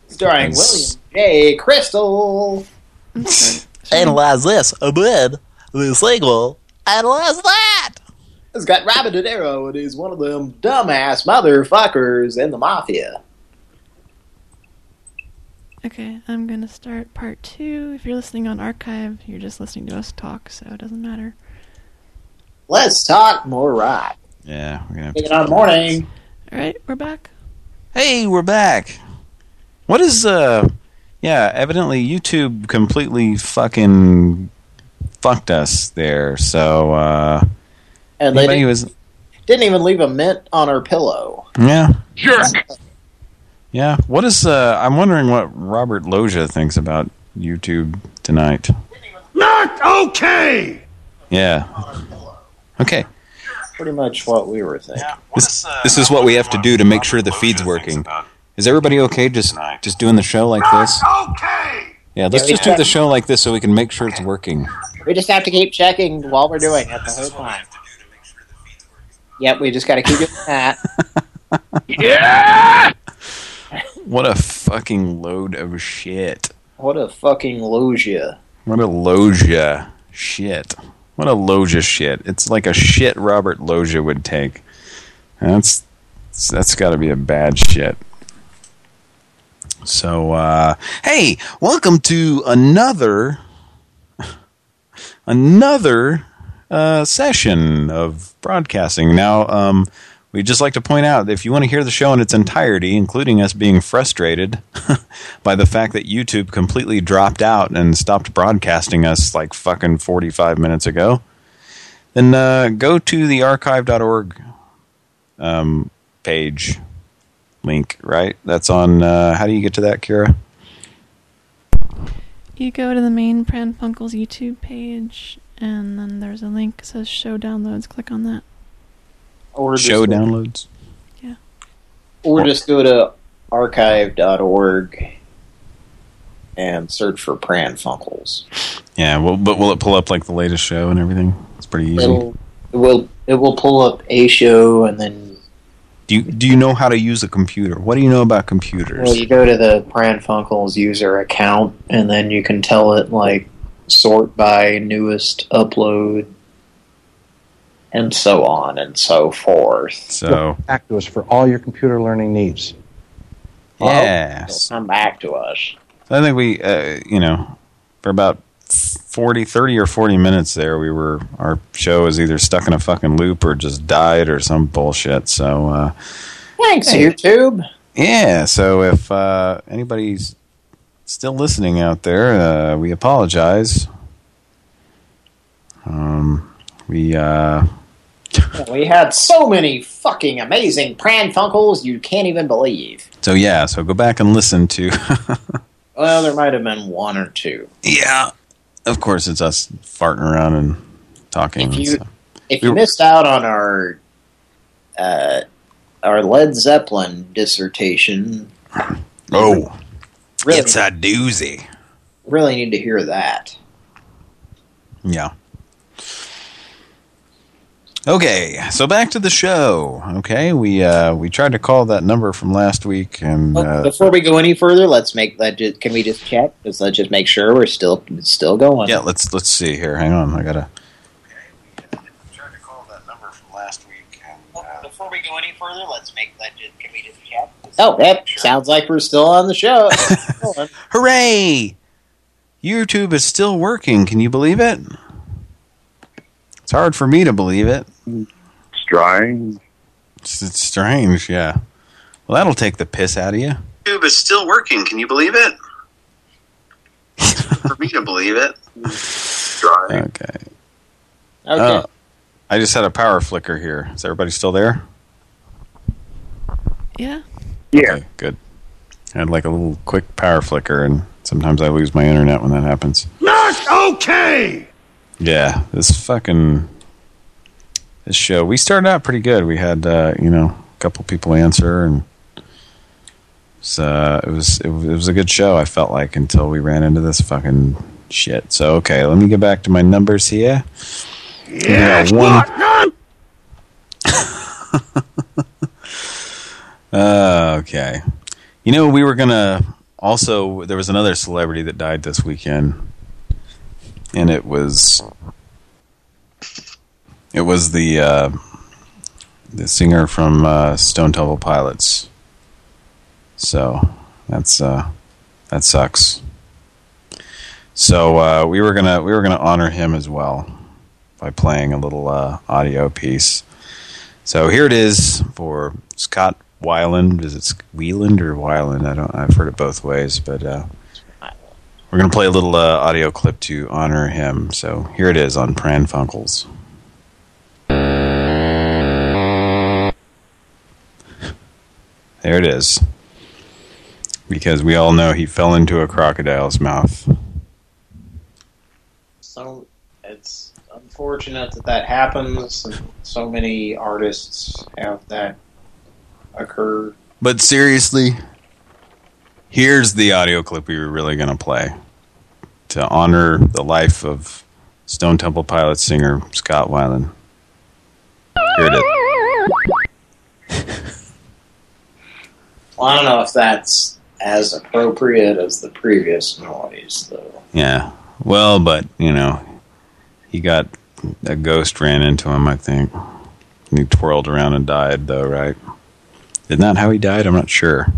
Starring Yes. William J. Crystal. Analyze this, a bid, the sequel, analyze that. It's got Robert De Niro, and he's one of them dumbass motherfuckers in the mafia. Okay, I'm gonna start part two. If you're listening on archive, you're just listening to us talk, so it doesn't matter. Let's talk more rock. Yeah, we're gonna have Take it on morning. All right, we're back. Hey, we're back. What is uh yeah, evidently YouTube completely fucking fucked us there. So uh And they anybody didn't, was didn't even leave a mint on her pillow. yeah. Jerk. Yeah. What is uh I'm wondering what Robert Loggia thinks about YouTube tonight. Not okay! Yeah. Okay. pretty much what we were thinking. This, this is what we have to do to make sure the feed's working. Is everybody okay just just doing the show like this? Okay! Yeah, let's Yeah, just do the show like this so we can make sure it's working. We just have to keep checking while we're doing it the whole time. Yep, we just got to keep doing that. *laughs* yeah! What a fucking load of shit. What a fucking Loggia. What a Loggia shit. What a Loggia shit. It's like a shit Robert Loggia would take. That's that's got to be a bad shit. So, uh, hey, welcome to another another uh, session of broadcasting. Now, um, We'd just like to point out if you want to hear the show in its entirety, including us being frustrated *laughs* by the fact that YouTube completely dropped out and stopped broadcasting us like fucking 45 minutes ago, then uh, go to the archive.org um, page link, right? That's on, uh, how do you get to that, Kira? You go to the main Pran Funkels YouTube page, and then there's a link that says show downloads. Click on that. Or Show go- downloads. Or just go to archive.org and search for Pran Funkels. Yeah, well, but will it pull up like the latest show and everything? It's pretty easy. It'll, it will it will pull up a show and then Do you do you know how to use a computer? What do you know about computers? well you go to the Pran Funkels user account and then you can tell it like sort by newest upload and so on and so forth. So back to us for all your computer learning needs. Yes. It'll come back to us. I think we, uh, you know, for about 40, 30 or 40 minutes there, we were, our show was either stuck in a fucking loop or just died or some bullshit. So, uh, Thanks, Hey. YouTube. yeah. So if, uh, anybody's still listening out there, uh, we apologize. Um, we, uh, We had so many fucking amazing Pran Funkels you can't even believe. so yeah, so go back and listen to, *laughs* Well, there might have been one or two. yeah, of course it's us farting around and talking. If you stuff. if you missed out on our uh, our Led Zeppelin dissertation, Oh, Really? it's a doozy. really need to hear that. Yeah. Okay, so back to the show. Okay, we uh we tried to call that number from last week, and uh, Before we go any further, let's make that. Just, can we just check? Just let's just make sure we're still still going. yeah, let's let's see here. Hang on, I gotta. Okay, we tried to call that number from last week, and, well, before we go any further, let's make that. Just, can we just check? Oh, that sounds like we're still on the show. *laughs* On. Hooray! YouTube is still working. Can you believe it? It's hard for me to believe it. Strange. It's, it's strange, yeah. Well, that'll take the piss out of you. YouTube is still working. Can you believe it? for me to believe it. Strange. Okay. Okay. Uh, I just had a power flicker here. Is everybody still there? Yeah. Yeah. Okay, good. I had like a little quick power flicker, and sometimes I lose my internet when that happens. Not okay! Yeah, this fucking this show. We started out pretty good. We had uh, you know a couple people answer, and uh, it was it was it was a good show. I felt like until we ran into this fucking shit. So okay, let me get back to my numbers here. Yeah, one. Uh, *laughs* okay. You know, we were gonna also. There was another celebrity that died this weekend, and it was it was the uh, the singer from uh, Stone Temple Pilots. So that's uh, that sucks. So uh, we were gonna we were gonna honor him as well by playing a little uh, audio piece. So here it is for Scott Weiland. Is it Weiland or Weiland? I don't. I've heard it both ways, but we're gonna play a little uh, audio clip to honor him. So here it is on Pran Funkels. There it is. Because we all know he fell into a crocodile's mouth. So it's unfortunate that that happens. So many artists have that occur. But seriously, here's the audio clip we were really going to play to honor the life of Stone Temple Pilots singer Scott Weiland. Here it is. Well, I don't know if that's as appropriate as the previous noise, though. Yeah. Well, but, you know, he got a ghost ran into him, I think. And he twirled around and died, though, right? Isn't that how he died? I'm not sure.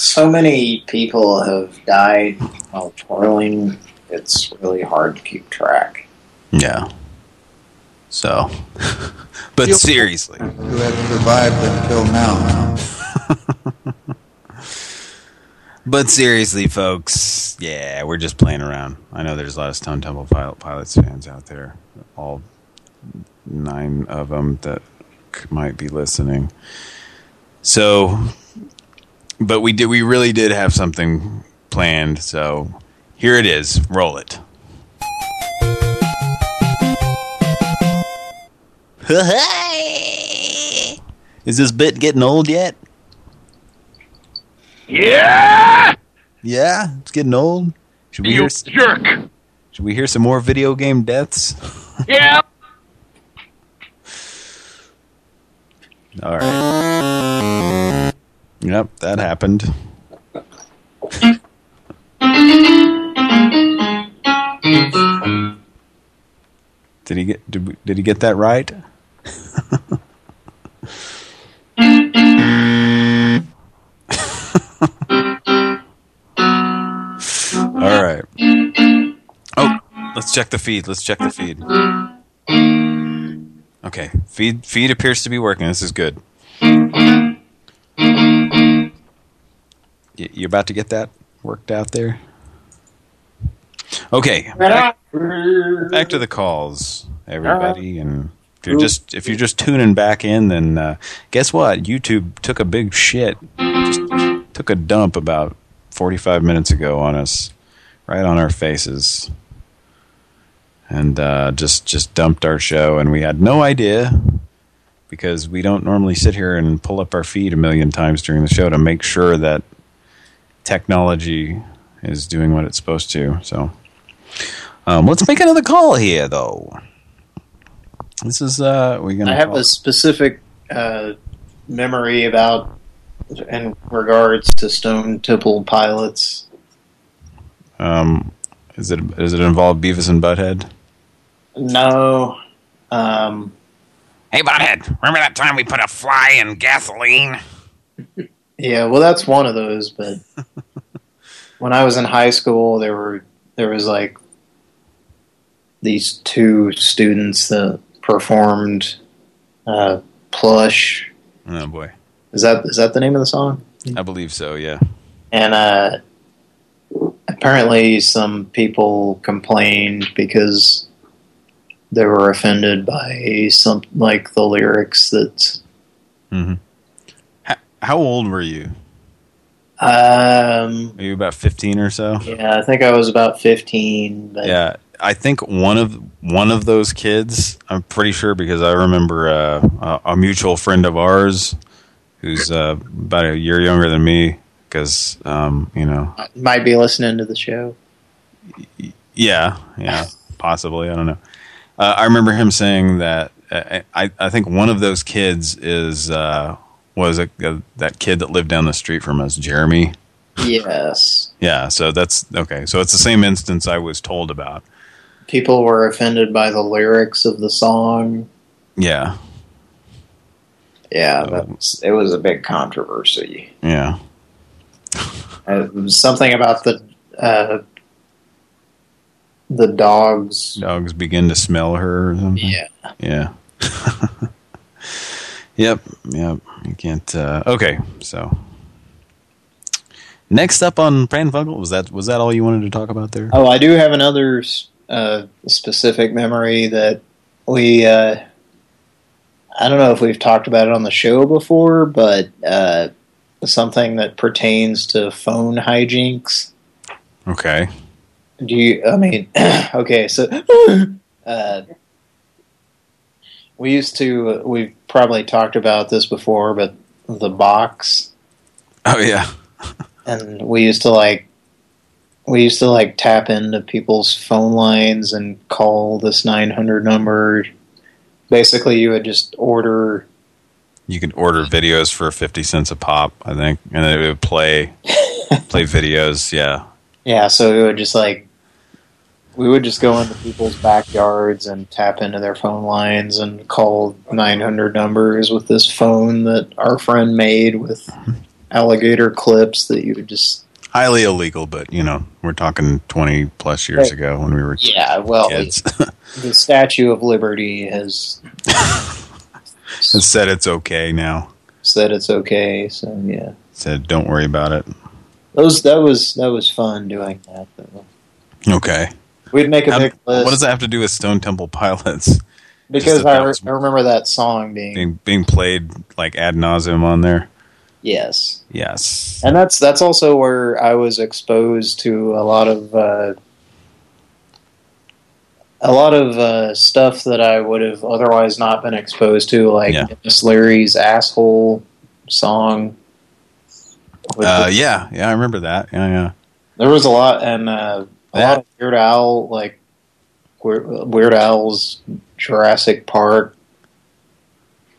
So many people have died while twirling. It's really hard to keep track. Yeah. So, *laughs* but seriously. Who has survived until now. *laughs* But seriously, folks, yeah, we're just playing around. I know there's a lot of Stone Temple Pil- Pilots fans out there, all nine of them that might be listening. So, but we did, we really did have something planned. So here it is. Roll it. *laughs* Is this bit getting old yet? Yeah! Yeah, it's getting old. Should we You hear? jerk! Should we hear some more video game deaths? *laughs* Yeah! All right. Yep, that happened. Did he get? Did, did he get that right? *laughs* All right. Oh, let's check the feed. Let's check the feed. Okay, feed feed appears to be working. This is good. Y- You about to get that worked out there? Okay, back, back to the calls, everybody. And if you're just if you're just tuning back in, then uh, guess what? YouTube took a big shit, just took a dump about 45 minutes ago on us, right on our faces and uh, just just dumped our show, and we had no idea because we don't normally sit here and pull up our feed a million times during the show to make sure that technology is doing what it's supposed to. So um, let's make another call here, though. This is uh, we're gonna. I have call- a specific uh, memory about in regards to Stone Temple Pilots. Um, is it does it involve Beavis and Butthead? No. Um, Hey, Butthead, remember that time we put a fly in gasoline? *laughs* yeah, well, that's one of those. But *laughs* when I was in high school, there were there was like these two students that performed uh, "Plush." Oh boy, Is that is that the name of the song? I believe so. Yeah. And uh, apparently some people complained because they were offended by some like the lyrics that hmm How, old were you? um Are you about fifteen or so? yeah I think I was about 15 but Yeah, I think one of one of those kids. I'm pretty sure because I remember uh, a, a mutual friend of ours who's uh, about a year younger than me. Because um, you know, might be listening to the show yeah, yeah, *laughs* possibly. I don't know. Uh, I remember him saying that. Uh, I I think one of those kids is uh, was a, a, that kid that lived down the street from us, Jeremy. yes Yeah, so that's okay. So it's the same instance I was told about. people were offended by the lyrics of the song Yeah, yeah that's it was a big controversy yeah. Uh, something about the uh, the dogs Dogs begin to smell her or something. yeah Yeah. *laughs* yep. Yep. You can't. Uh, okay. So next up on Pran Funkel was that was that all you wanted to talk about there? Oh, I do have another uh, specific memory that we. Uh, I don't know if we've talked about it on the show before, but uh, something that pertains to phone hijinks. Okay. Do you? I mean, *clears throat* okay, so *clears throat* uh, we used to. We've probably talked about this before, but the box, Oh yeah. and we used to like. We used to like tap into people's phone lines and call this 900 number. Basically, you would just order. You could order videos for fifty cents a pop, I think, and then it would play *laughs* play videos. Yeah. Yeah, so it would just like we would just go into people's backyards and tap into their phone lines and call 900 numbers with this phone that our friend made with alligator clips that you would just Highly illegal, but, you know, we're talking 20 plus years Right. ago when we were Yeah, well, kids. *laughs* the Statue of Liberty has It said it's okay now. said it's okay. So yeah, Said don't worry about it. those that was that was fun doing that. Though. Okay. We'd make a big list what does that have to do with Stone Temple Pilots? *laughs* because I, re I remember that song being being being played like ad nauseum on there. yes, Yes. and that's that's also where I was exposed to a lot of uh, a lot of uh, stuff that I would have otherwise not been exposed to, like Yeah. Leary's "Asshole" song. Uh, yeah, yeah, I remember that. Yeah, yeah. There was a lot, and uh, a lot of Weird Al, like Weird, Al's Jurassic Park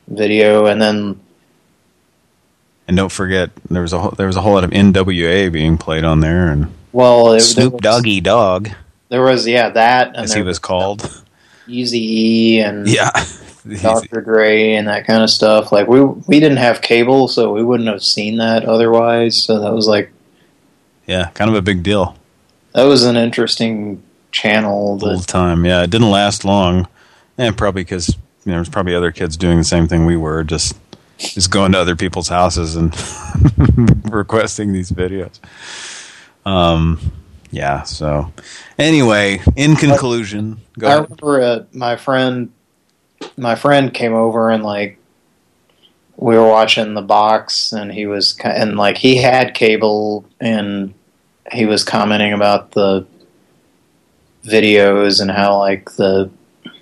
video, and then And don't forget, there was a whole, there was a whole lot of NWA being played on there, and well, it, Snoop Doggy Dogg. there was yeah that, and as he was called. Easy E and *laughs* Yeah, Dr. Dre and that kind of stuff. Like we we didn't have cable, so we wouldn't have seen that otherwise. So that was like yeah, kind of a big deal. That was an interesting channel. The whole time. Yeah, it didn't last long, and probably because you know, there was probably other kids doing the same thing we were, just just going to other people's houses and *laughs* requesting these videos. Um, yeah. So, anyway, in conclusion, go I remember uh, my friend, my friend came over and like we were watching the box, and he was and like he had cable, and he was commenting about the videos and how like the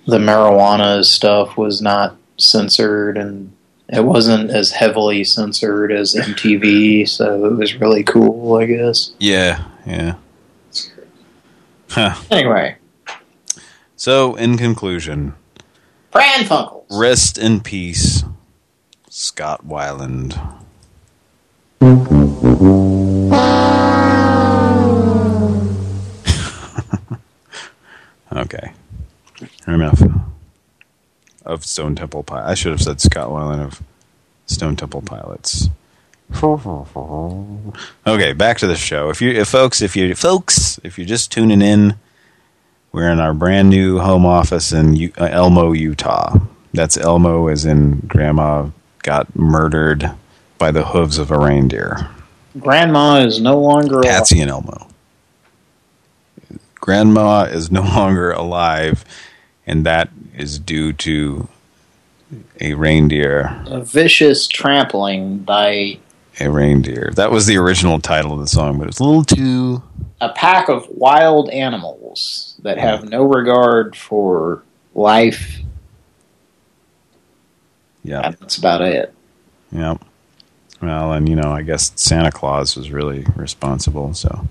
the marijuana stuff was not censored and it wasn't as heavily censored as MTV, so it was really cool, I guess. Yeah, yeah. Huh. Anyway, So, in conclusion, Pran Funkels. rest in peace, Scott Weiland. Okay. Enough of Stone Temple Pilots. I should have said Scott Weiland of Stone Temple Pilots. Okay, back to the show. If you, if folks, if you, folks, if you're just tuning in, we're in our brand new home office in U uh, Elmo, Utah. That's Elmo, as in Grandma got murdered by the hooves of a reindeer. Grandma is no longer alive. Patsy and Elmo. Grandma is no *laughs* longer alive, and that is due to a reindeer. a vicious trampling by A reindeer. That was the original title of the song, but it's a little too. a pack of wild animals that have no regard for life. Yeah. That's about it. Yeah. Well, and you know, I guess Santa Claus was really responsible. So,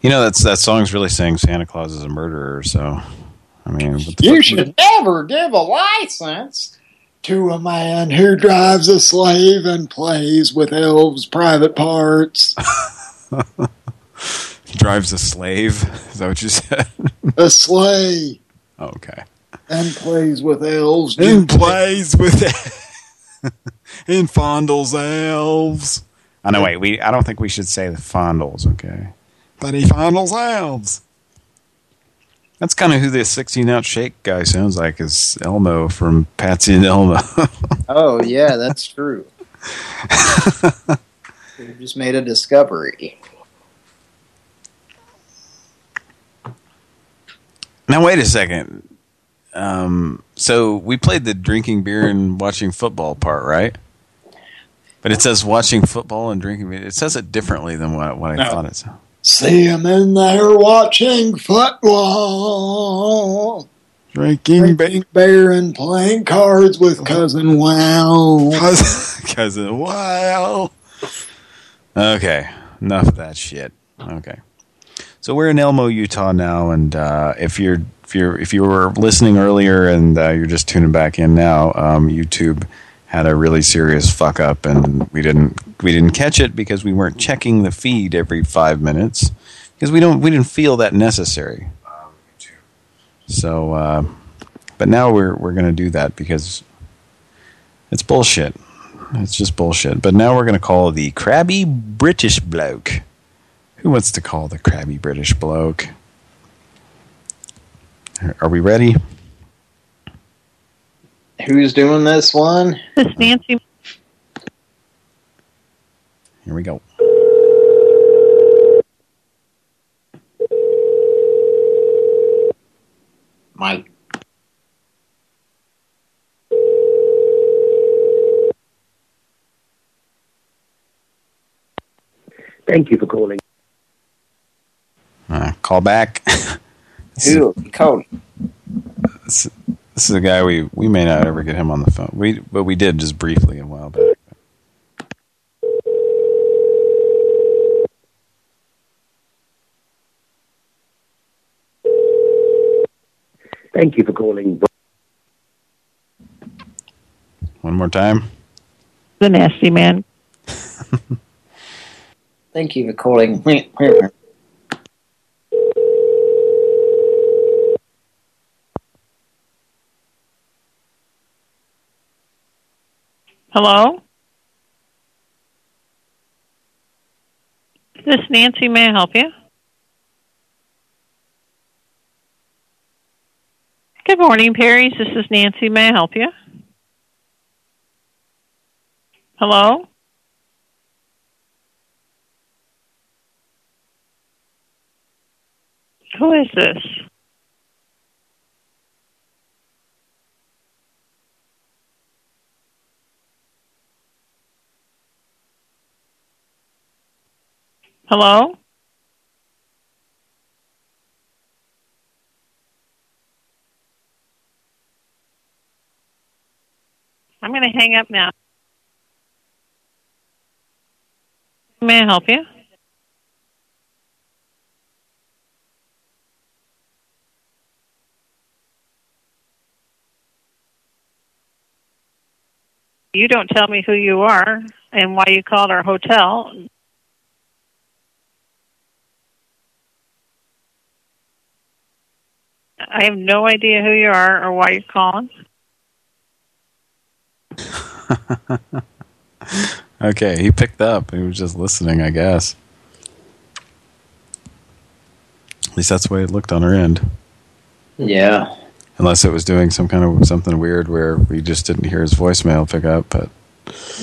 you know, that's that song's really saying Santa Claus is a murderer. So, I mean, You should never give a license To a man who drives a slave and plays with elves' private parts. *laughs* drives a slave. Is that what you said? A sleigh oh, okay. and plays with elves. And plays with *laughs* and fondles elves. Oh no, wait. We I don't think we should say the fondles. Okay, but he fondles elves. That's kind of who this 16 ounce shake guy sounds like is Elmo from Patsy and Elmo. *laughs* Oh yeah, that's true. *laughs* we just made a discovery. now wait a second. Um, so we played the drinking beer and watching football part, right? But it says watching football and drinking beer. It says it differently than what, what I No. thought it said. See him in there watching football. Drinking Drinking beer and playing cards with Cousin Wow. *laughs* Cousin Wow. Okay, enough of that shit. Okay, so we're in Elmo, Utah now, and uh, if you're if you're if you were listening earlier and uh, you're just tuning back in now, um, YouTube had a really serious fuck up, and we didn't we didn't catch it because we weren't checking the feed every five minutes because we don't we didn't feel that necessary. So, uh, but now we're we're gonna do that because it's bullshit. It's just bullshit. But now we're going to call the crabby British bloke Who wants to call the crabby British bloke? Are we ready? Who's doing this one? This Nancy. Here we go. Mike. Thank you for calling. Uh, call back. Who? Cody. This, this is a guy we we may not ever get him on the phone. We but we did just briefly a while back. Thank you for calling. One more time. The nasty man. *laughs* Thank you for calling. *laughs* Hello? This is Nancy. May I help you? Good morning, Perry's. This is Nancy. May I help you? Hello? Who is this? Hello? I'm going to hang up now. May I help you? You don't tell me who you are and why you called our hotel. I have no idea who you are or why you're calling. *laughs* Okay, he picked up. He was just listening, I guess. At least that's the way it looked on our end. Yeah. Unless it was doing some kind of something weird where we just didn't hear his voicemail pick up, but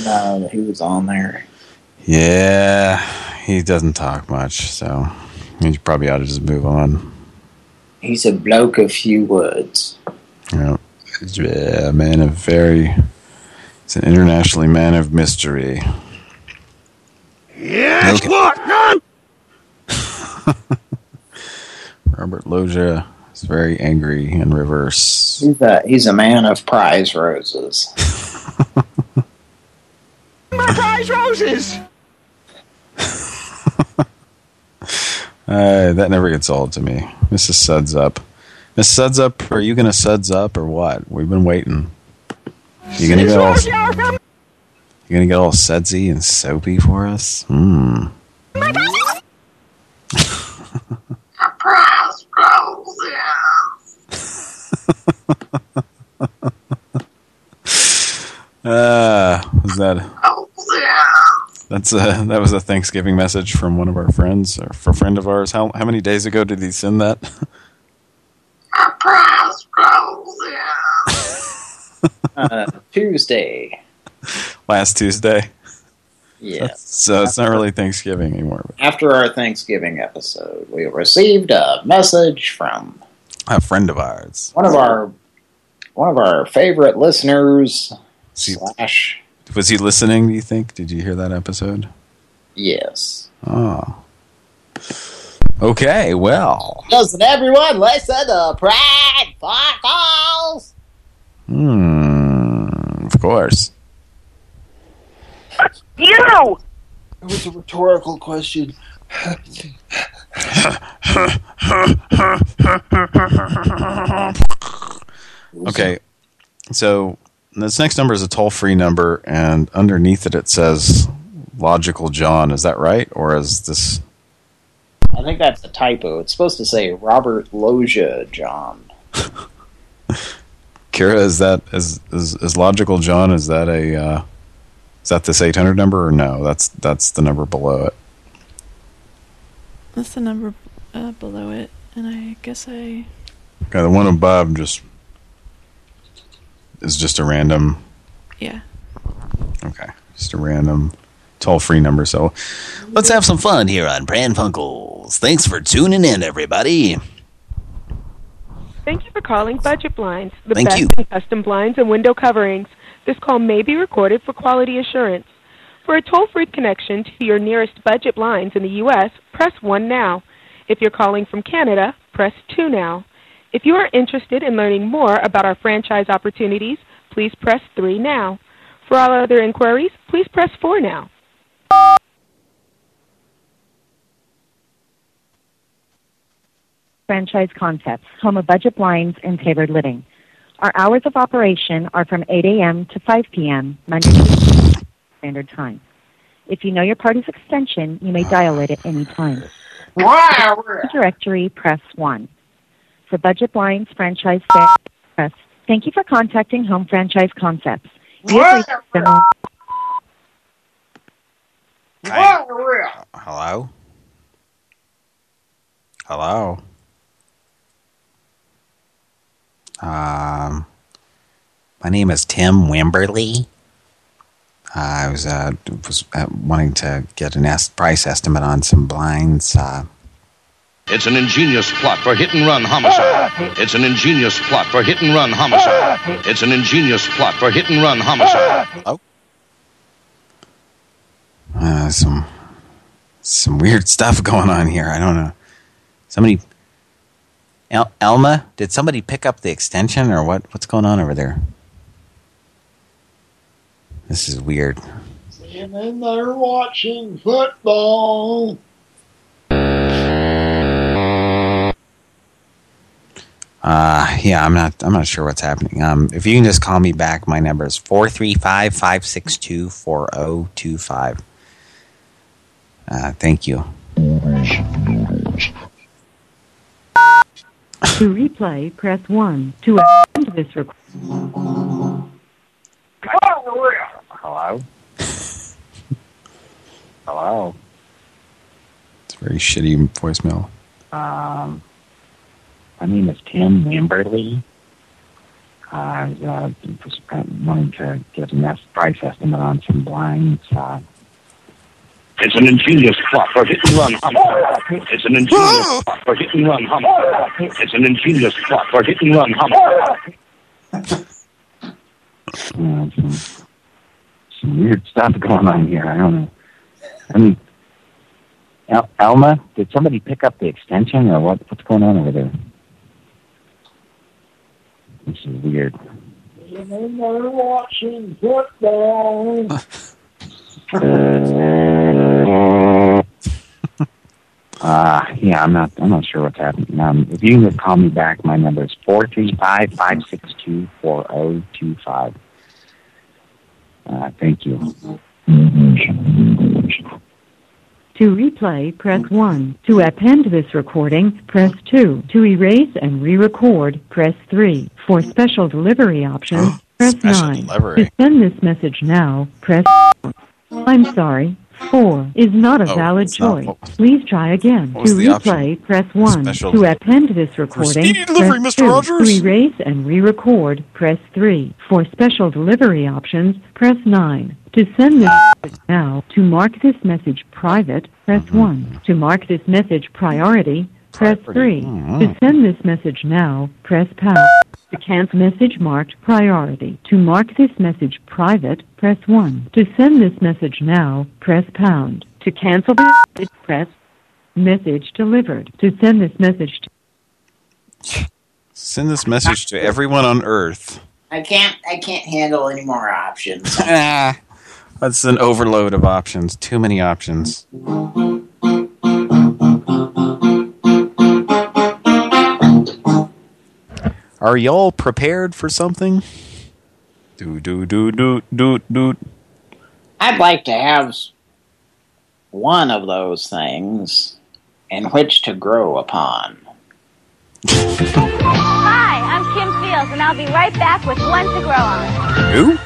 No, he was on there. yeah, he doesn't talk much, so he probably ought to just move on. He's a bloke of few words. Yeah, He's a man of very. He's an internationally man of mystery. Yes, Okay. what? None? *laughs* Robert Loggia is very angry in reverse. He's a he's a man of prize roses. *laughs* My prize roses! *laughs* Uh, that never gets old to me. Mrs. Suds Up. Miss Suds Up, are you going to Suds Up or what? We've been waiting. You gonna get all you gonna get all sudsy and soapy for us? Hmm. Ah, was that? That's a that was a Thanksgiving message from one of our friends or for a friend of ours. How how many days ago did he send that? *laughs* uh, Tuesday. Last Tuesday. Yeah. So it's not really Thanksgiving anymore. But After our Thanksgiving episode, we received a message from a friend of ours. one of our one of our favorite listeners See- slash Was he listening? Do you think? Did you hear that episode? yes. Oh. Okay. Well. Doesn't everyone listen to Pride Calls? Hmm. Of course. You! It was a rhetorical question. *laughs* Okay. So this next number is a toll-free number, and underneath it it says "Logical John." Is that right, or is this? I think that's a typo. It's supposed to say Robert Loggia John. *laughs* Kira, is that is is, is logical John? Is that a uh, is that this 800 number or no? That's that's the number below it. That's the number uh, below it, and I guess I. Okay, the one above just is just a random. Yeah. Okay, just a random toll-free number. So Let's have some fun here on Pran Funkels. Thanks for tuning in, everybody. Thank you for calling Budget Blinds, the Thank best you. in custom blinds and window coverings. This call may be recorded for quality assurance. For a toll-free connection to your nearest Budget Blinds in the U.S., press 1 now. If you're calling from Canada, press 2 now. If you are interested in learning more about our franchise opportunities, please press 3 now. For all other inquiries, please press 4 now. Franchise Concepts, home of budget blinds and tailored living. Our hours of operation are from 8 a.m. to 5 p.m. Monday to Standard Time. If you know your party's extension, you may dial it at any time. For directory, press 1. For budget blinds, franchise sales. Thank you for contacting Home Franchise Concepts. You have reached Hello? Hello? Um, my name is Tim Wimberly. Uh, I was uh, was uh, wanting to get an est price estimate on some blinds. Uh, It's an ingenious plot for hit and run homicide. It's an ingenious plot for hit and run homicide. It's an ingenious plot for hit and run homicide. Oh. uh, some some weird stuff going on here. I don't know. Somebody, El Elma, did somebody pick up the extension or what? What's going on over there? This is weird. And then they're watching football. Uh, yeah, I'm not. I'm not sure what's happening. Um, if you can just call me back, my number is four three five five six two four zero two five. Uh, thank you. To replay, press 1. To end this recording. Hello? Hello? It's a very shitty voicemail. Um, my name is Tim Wimberly. I uh, was uh, wanting to get a nest price estimate on some blinds. Uh, It's an ingenious plot for hit and run homicide. It's an ingenious plot for hit and run homicide. It's an ingenious plot for hit and run homicide. uh, some, some weird stuff going on here. I don't know. I mean, El- Elma, did somebody pick up the extension or what? What's going on over there? This is weird. And then they're watching football. Uh, yeah, I'm not. I'm not sure what's happening. Um, if you can call me back, my number is four three five five six two four zero two five. Uh, thank you. To replay, press 1. To append this recording, press 2. To erase and re-record, press 3. For special delivery options, oh, press Special 9. delivery. To send this message now, press I'm sorry. 4 is not a Oh, valid it's not. choice. Please try again. To the option? replay, press 1. Special- To append this recording, delivery, press Mr. 2. Rogers. To erase and re-record, press 3. For special delivery options, press 9. To send this message now, to mark this message private, press Mm-hmm. 1. To mark this message priority, press 3. Mhm. To send this message now, press pound. To cancel message marked priority. To mark this message private, press 1. To send this message now, press pound. To cancel the message, press message delivered. To send this message to Send this message to everyone on Earth. I can't. I can't handle any more options. *laughs* Ah, that's an overload of options. Too many options. Are y'all prepared for something? Do do do do do do. I'd like to have one of those things in which to grow upon. Hi, I'm Kim Fields, and I'll be right back with one to grow on. Who?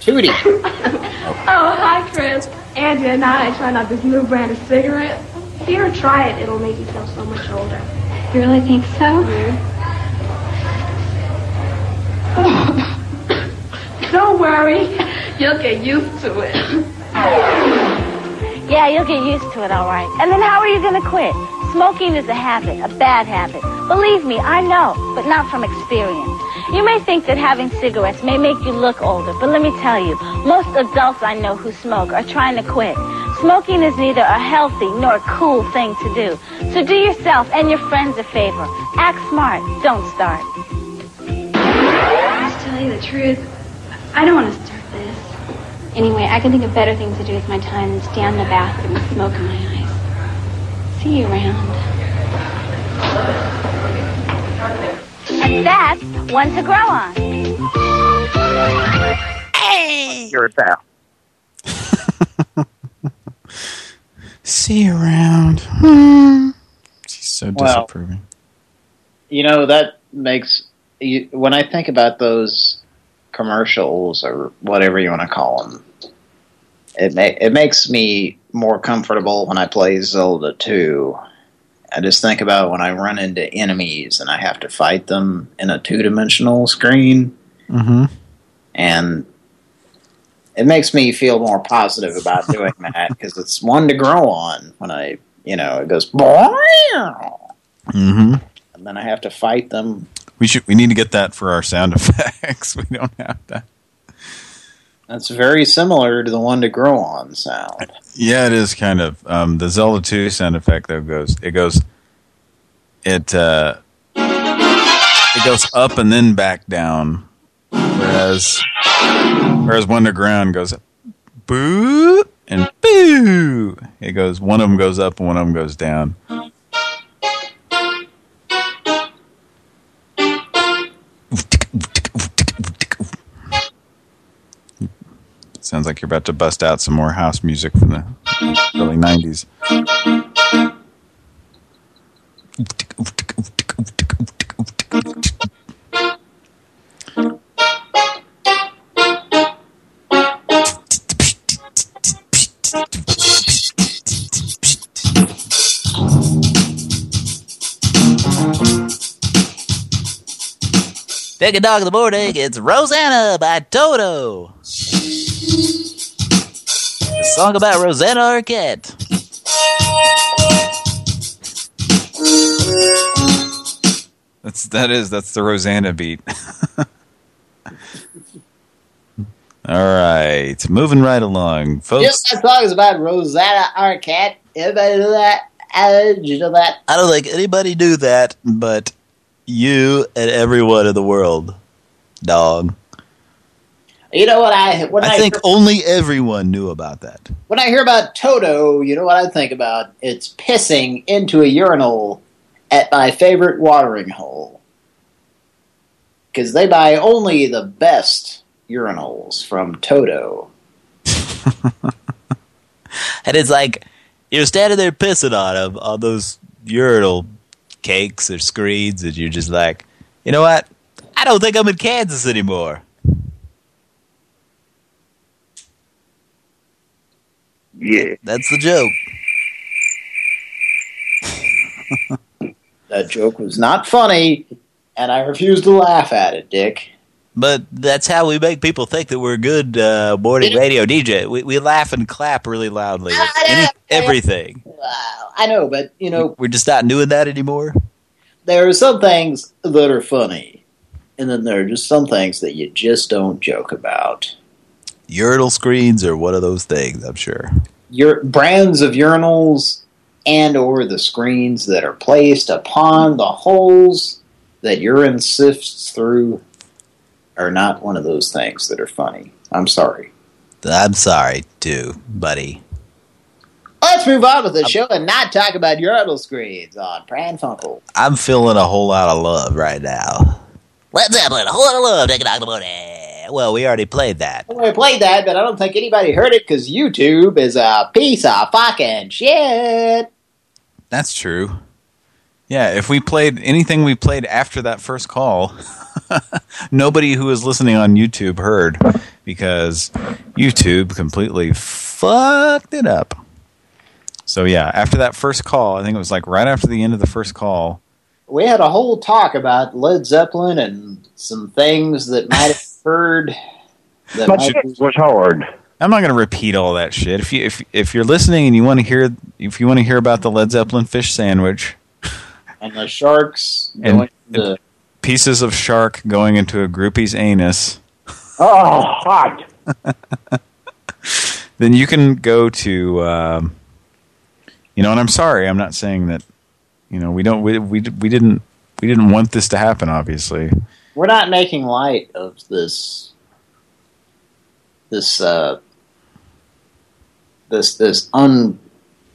Tootie. *laughs* Oh. oh, hi, Chris. Andrea and I are trying out this new brand of cigarette. If you ever try it, it'll make you feel so much older. You really think so? Mm-hmm. *coughs* Don't worry. You'll get used to it. *coughs* Yeah, you'll get used to it, all right. And then how are you going to quit? Smoking is a habit, a bad habit. Believe me, I know, but not from experience. You may think that having cigarettes may make you look older, but let me tell you, most adults I know who smoke are trying to quit. Smoking is neither a healthy nor a cool thing to do. So do yourself and your friends a favor. Act smart. Don't start. To tell you the truth, I don't want to start this. Anyway, I can think of better things to do with my time than stand in the bathroom with smoke in my eyes. See you around. And that's one to grow on. Hey! You're a pal. *laughs* See you around. Hmm. She's so Well- disapproving. You know, that makes... You, when I think about those commercials or whatever you want to call them, it, ma it makes me more comfortable when I play Zelda 2. I just think about when I run into enemies and I have to fight them in a two-dimensional screen. Mm-hmm. and it makes me feel more positive about doing *laughs* that because it's one to grow on when I, you know, it goes Mm-hmm. and then I have to fight them. We should. We need to get that for our sound *laughs* effects. we don't have that. That's very similar to the one to grow on sound. Yeah, it is kind of. Um, the Zelda 2 sound effect though goes. It goes. It uh, it goes up and then back down, whereas whereas Wonderground goes boo and boo. It goes. One of them goes up and one of them goes down. Sounds like you're about to bust out some more house music from the early 90s. Pick a dog in the morning. It's Rosanna by Toto. A song about Rosanna Arquette. That's that is that's the Rosanna beat. *laughs* All right, moving right along, folks. Yes, that song is about Rosanna Arquette. Everybody know that? You know that? I don't think anybody knew that, but you and everyone in the world, dog. You know what I when I, I think only everyone knew about that. when I hear about Toto, you know what I think about? It's pissing into a urinal at my favorite watering hole. Because they buy only the best urinals from Toto. *laughs* And it's like, you're standing there pissing on them, on those urinal cakes or screens, and you're just like, you know what? I don't think I'm in Kansas anymore. Yeah. That's the joke. *laughs* That joke was not funny, and I refuse to laugh at it, Dick. But that's how we make people think that we're a good uh, morning radio DJ. We, we laugh and clap really loudly. at any- everything. I know, but, you know, We're just not doing that anymore. there are some things that are funny, and then there are just some things that you just don't joke about. Urinal screens are one of those things, I'm sure. Your brands of urinals and or the screens that are placed upon the holes that urine sifts through are not one of those things that are funny. I'm sorry. I'm sorry, too, buddy. Let's move on with the show and not talk about urinal screens on Pran Funkel. I'm feeling a whole lot of love right now. Let's have a whole lot of love, take it out the morning. Well, we already played that. We played that, but I don't think anybody heard it because YouTube is a piece of fucking shit. That's true. Yeah, if we played anything we played after that first call, *laughs* nobody who was listening on YouTube heard because YouTube completely fucked it up. So yeah, after that first call, I think it was like right after the end of the first call. We had a whole talk about Led Zeppelin and some things that might have *laughs* heard. That But might it was hard. I'm not going to repeat all that shit. If you if if you're listening and you want to hear if you want to hear about the Led Zeppelin fish sandwich and the sharks and going to pieces of shark going into a groupie's anus, Oh, hot. *laughs* then you can go to um, you know. And I'm sorry, I'm not saying that you know we don't we we we didn't we didn't want this to happen. Obviously, we're not making light of this this uh this this un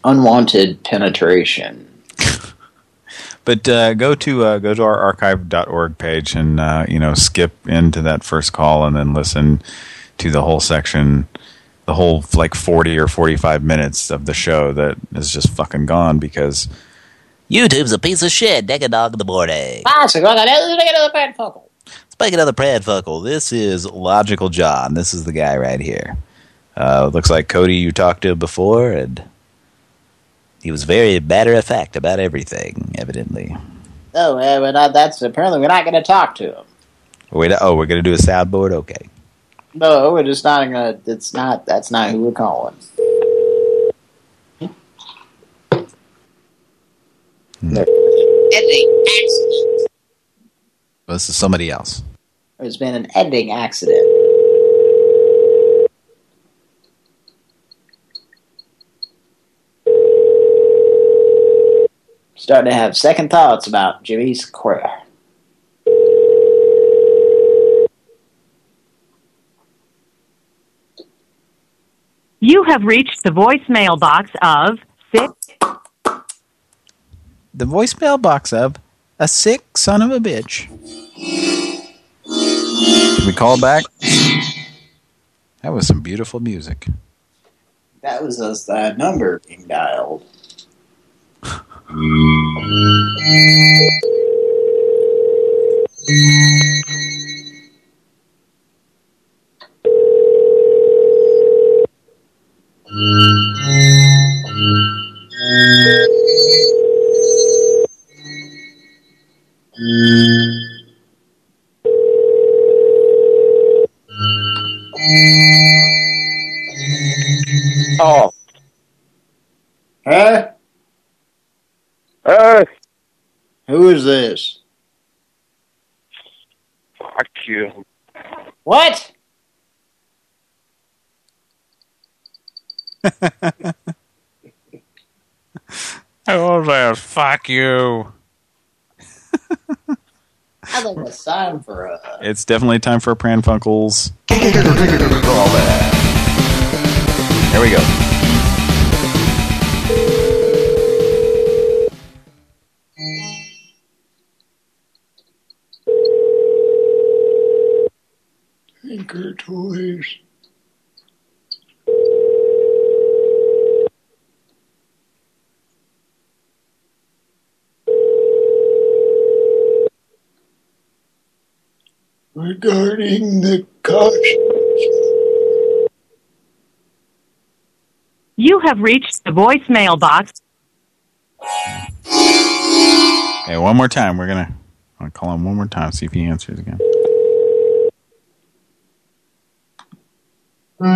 unwanted penetration. *laughs* But uh, go to uh, go to our archive.org page and uh, you know skip into that first call and then listen to the whole section, the whole like forty or forty five minutes of the show that is just fucking gone because YouTube's a piece of shit. Deck a dog in the morning. Speaking of the Pranfuckle, this is Logical John. This is the guy right here. uh, looks like Cody you talked to before and He was very matter of fact about everything, evidently. Oh, uh, we're not, that's apparently we're not going to talk to him. wait oh we're gonna do a soundboard okay No, we're just not going to. It's not. That's not who we're calling. Editing accident. well, this is somebody else. There's been an editing accident. Starting to have second thoughts about Jimmy Square. You have reached the voicemail box of six. The voicemail box of a sick son of a bitch. Can we call back? That was some beautiful music. That was a uh, number being dialed. Oh. Who is this? Fuck you. What? *laughs* Oh, there, fuck you. I think it's time for a. It's definitely time for Pran Funkels. Here we go. Anchor Toys. Regarding the caution. You have reached the voicemail box. Hey, one more time. We're gonna, I'm gonna call him one more time. See if he answers again. You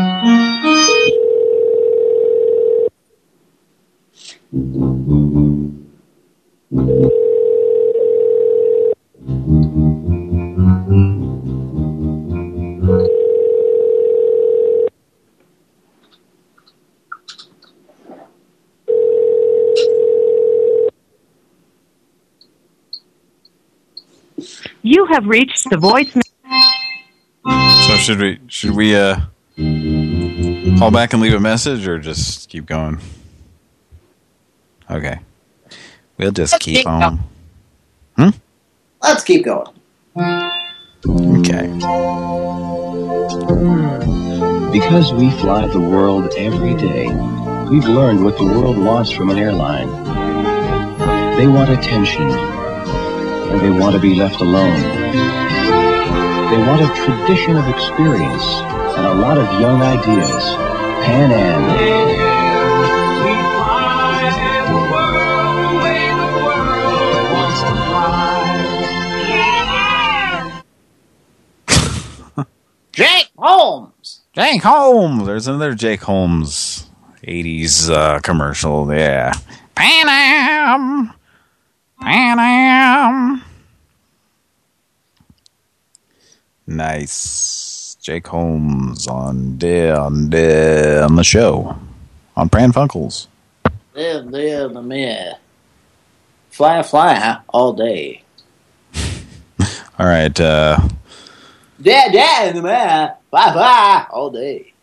have reached the voicemail. So should we should we uh call back and leave a message or just keep going? Okay. We'll just Let's keep keep on. Hmm? Let's keep going. Okay. Because we fly the world every day, we've learned what the world wants from an airline. They want attention, and they want to be left alone. They want a tradition of experience and a lot of young ideas. Pan Am. Jake Holmes. Jake Holmes. There's another Jake Holmes 80s uh, commercial. Yeah. Pan Am. Pan Am. Nice. Jake Holmes on the, on the, on the show. On Pran Funkels. Live, live the myth. *laughs* Fly, fly all day. All right. Uh, Yeah, yeah, the man. Fly, fly all day.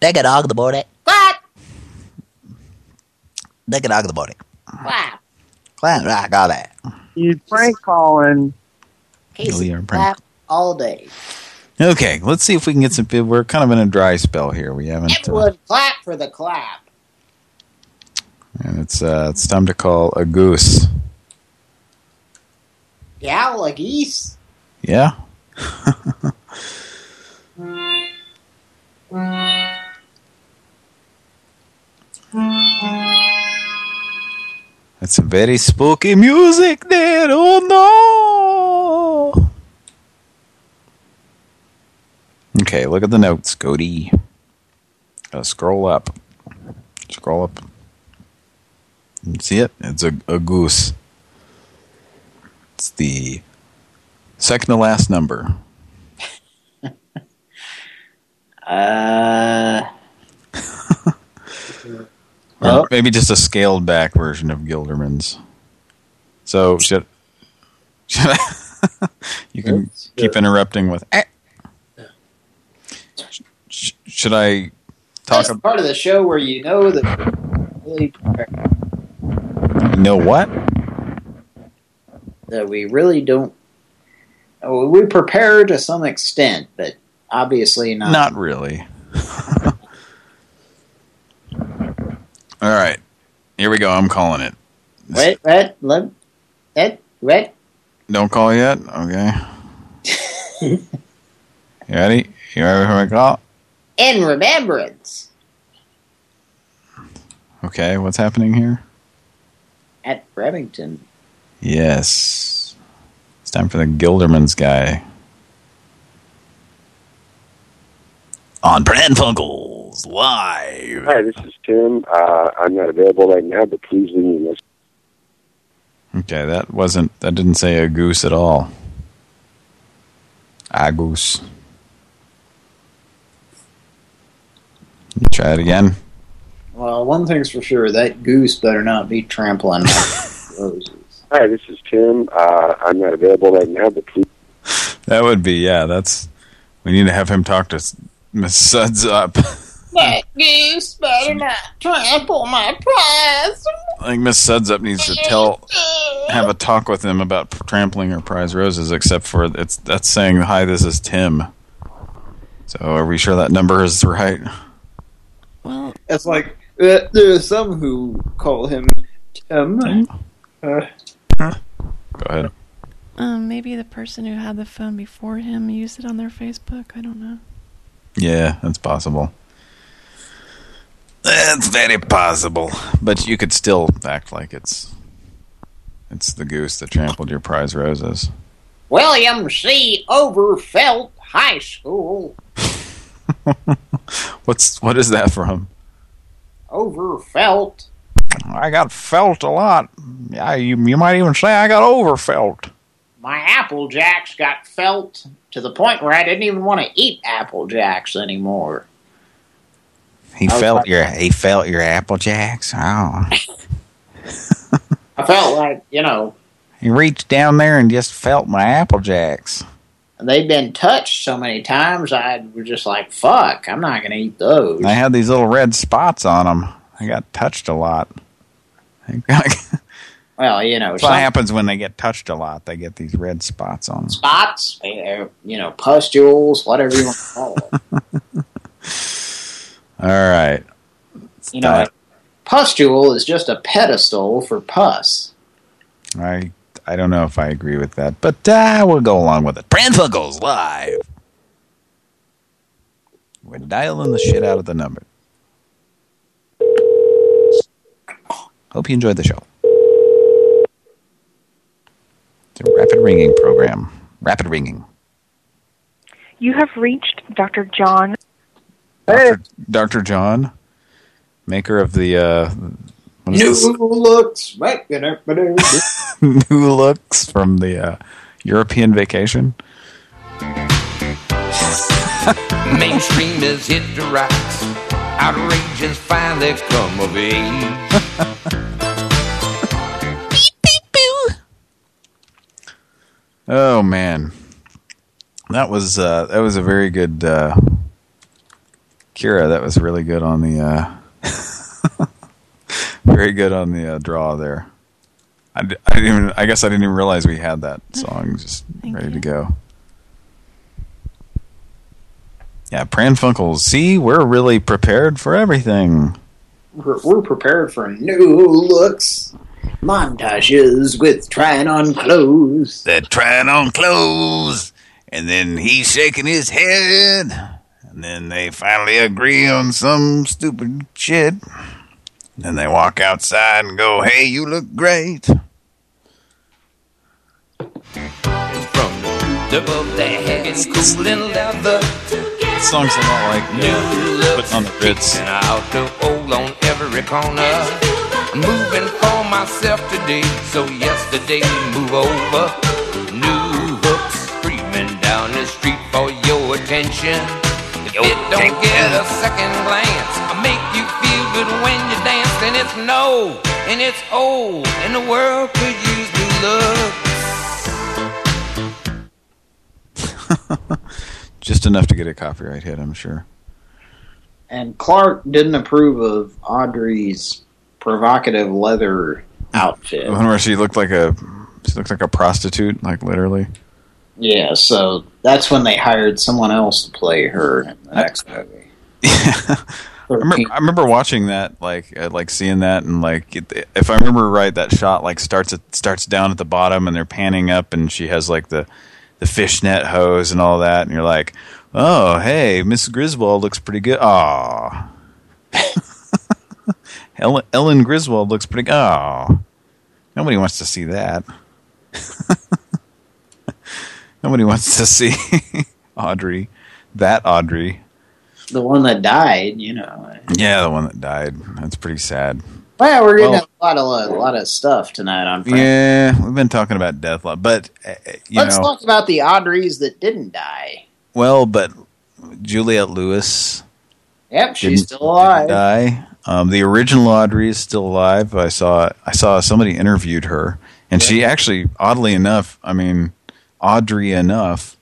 Take a dog the morning. Clap. Take a dog the morning. Clap. Clap, I got that. You prank calling. Oh, yeah, prank. All day. Okay, let's see if we can get some. We're kind of in a dry spell here. We haven't, uh, Everyone clap for the clap. and it's uh, it's time to call a goose. Yeah, like geese. Yeah. *laughs* That's some very spooky music there. Oh Okay, look at the notes, Cody. Gotta scroll up. Scroll up. See it? It's a, a goose. It's the second to last number. *laughs* Uh, *laughs* Or maybe just a scaled back version of Gilderman's. So should should *laughs* I, you can keep interrupting with eh. Sh- should I talk that's the part of the show where you know that really You know what? that we really don't. oh, We prepare to some extent, but obviously not. Not really. *laughs* All right. Here we go. I'm calling it. Wait, red, red, red, red. Don't call yet? Okay. *laughs* you ready? You ready for my call? In remembrance Okay, what's happening here? at Remington. Yes. It's time for the Gilderman's guy. On Pran Funkels live. Hi, this is Tim. Uh, I'm not available right now, but please leave me a message. Okay, that wasn't that didn't say a goose at all. A goose. Try it again. Well, one thing's for sure: that goose better not be trampling *laughs* roses. Hi, this is Tim. Uh, I'm not available right now, but please. That would be yeah. That's we need to have him talk to Miss Suds up. *laughs* That goose better not trample my prize. I think Miss Suds up needs to tell have a talk with him about trampling her prize roses. Except for it's that's saying hi. This is Tim. So are we sure that number is right? Well, It's like uh, there are some who call him Tim. Uh, Go ahead. um, maybe the person who had the phone before him used it on their Facebook. I don't know. Yeah, that's possible. That's very possible. But you could still act like it's it's the goose that trampled your prize roses. William C. Overfelt High School. *laughs* What's what is that from? Overfelt. I got felt a lot. Yeah, you you might even say I got overfelt. My Apple Jacks got felt to the point where I didn't even want to eat Apple Jacks anymore. He felt your he felt your apple jacks. Oh. *laughs* I felt like, you know, He reached down there and just felt my apple jacks. They'd been touched so many times, I was just like, fuck, I'm not going to eat those. They had these little red spots on them. I got touched a lot. *laughs* Well, you know, what happens when they get touched a lot. They get these red spots on them. spots, eh, you know, pustules, whatever you want to call it. *laughs* All right. You know, pustule is just a pedestal for pus. I I don't know if I agree with that, but uh, we'll go along with it. Pran Funkels live. We're dialing the shit out of the number. Hope you enjoyed the show. It's a rapid ringing program. Rapid ringing. You have reached Dr. John. Dr. Dr. John, maker of the uh, New this? looks. Right. *laughs* new looks from the uh, European vacation. *laughs* Mainstream has hit the rocks. Outrageous finally come of age. Oh man, that was uh, that was a very good uh, Kira. That was really good on the uh, very good on the uh, draw there. I, d- I didn't even. I guess I didn't even realize we had that song just ready to go. Yeah, Pran Funkels. See, we're really prepared for everything. We're, we're prepared for new looks. Montages with trying on clothes. They're trying on clothes, and then he's shaking his head, and then they finally agree on some stupid shit. Then they walk outside and go, "Hey, you look great." Above the head, cool and leather. This song's a lot like uh, on the Ritz. And out the old on every corner. Moving for myself today, so yesterday move over. New hooks screaming down the street for your attention. If it don't get a second glance, I make you feel good when you dance, and it's no, and it's old, and the world could use new love. *laughs* Just enough to get a copyright hit, I'm sure. And Clark didn't approve of Audrey's provocative leather outfit. The one where she looked like a she looked like a prostitute, like literally. Yeah, so that's when they hired someone else to play her in the next movie. *laughs* I remember, I remember watching that, like, uh, like seeing that, and like, it, if I remember right, that shot like starts at starts down at the bottom, and they're panning up, and she has like the the fishnet hose and all that, and you're like, oh, hey, Miss Griswold looks pretty good. Aw, *laughs* Ellen, Ellen Griswold looks pretty. Oh, nobody wants to see that. *laughs* nobody wants to see *laughs* Audrey, that Audrey. The one that died, you know. Yeah, the one that died. That's pretty sad. Well, we're getting Well- a lot of a lot of stuff tonight on. Frank. Yeah, we've been talking about death, a lot, but uh, you Let's know, talk about the Audreys that didn't die. well, but Juliette Lewis Yep, she's didn't- still alive. didn't die. Um, the original Audrey is still alive. I saw I saw somebody interviewed her, and she actually, oddly enough, I mean, Audrey enough,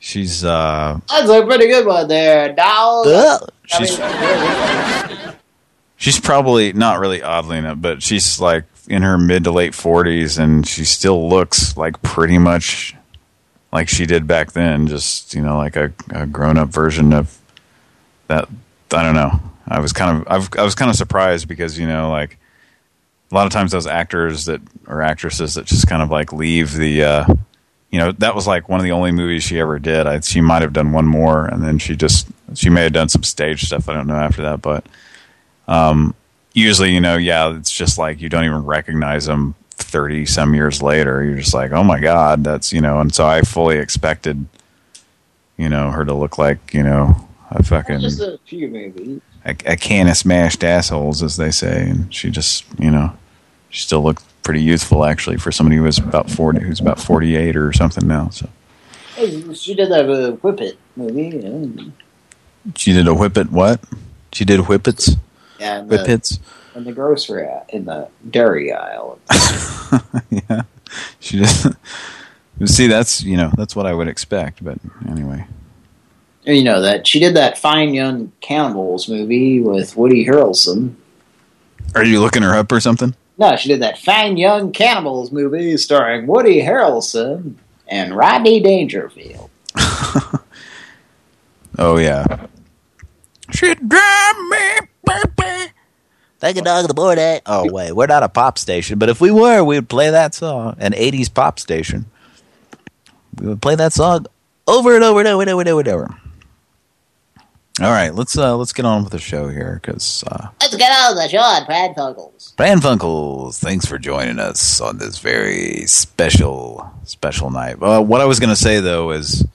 she's uh, That's a pretty good one there, doll. she's she's probably not really oddly enough, but she's like in her mid to late forties, and she still looks like pretty much like she did back then. Just you know, like a, a grown up version of that. I don't know. I was kind of I've, I was kind of surprised because you know like a lot of times those actors that or actresses that just kind of like leave the uh, you know that was like one of the only movies she ever did. I, she might have done one more, and then she just she may have done some stage stuff. I don't know after that, but um, usually you know yeah, it's just like you don't even recognize them thirty some years later. You're just like oh my god, that's you know. And so I fully expected you know her to look like you know a fucking Just a few movies. a, a can of smashed assholes, as they say, and she just, you know, she still looked pretty youthful actually for somebody who was about forty, who's about forty-eight or something now. So Hey, she did that uh, Whip It movie. She did a whippet. What? She did whippets. yeah the, Whippets. in the grocery aisle, in the dairy aisle. *laughs* yeah, she did. *laughs* See, that's you know that's what I would expect, but anyway. You know that she did that Fine Young Cannibals movie with Woody Harrelson. Are you looking her up or something? No, she did that Fine Young Cannibals movie starring Woody Harrelson and Rodney Dangerfield. *laughs* Oh yeah. She drive me, baby. Thank a dog the board, eh? Oh, *laughs* wait, we're not a pop station, but if we were, we would play that song. An 80s pop station. We would play that song over and over and over and over and over and over. All right, let's uh let's get on with the show here because uh, Let's get on the show on Pran Funkels. Thanks for joining us on this very special, special night. Uh, what I was going to say, though, is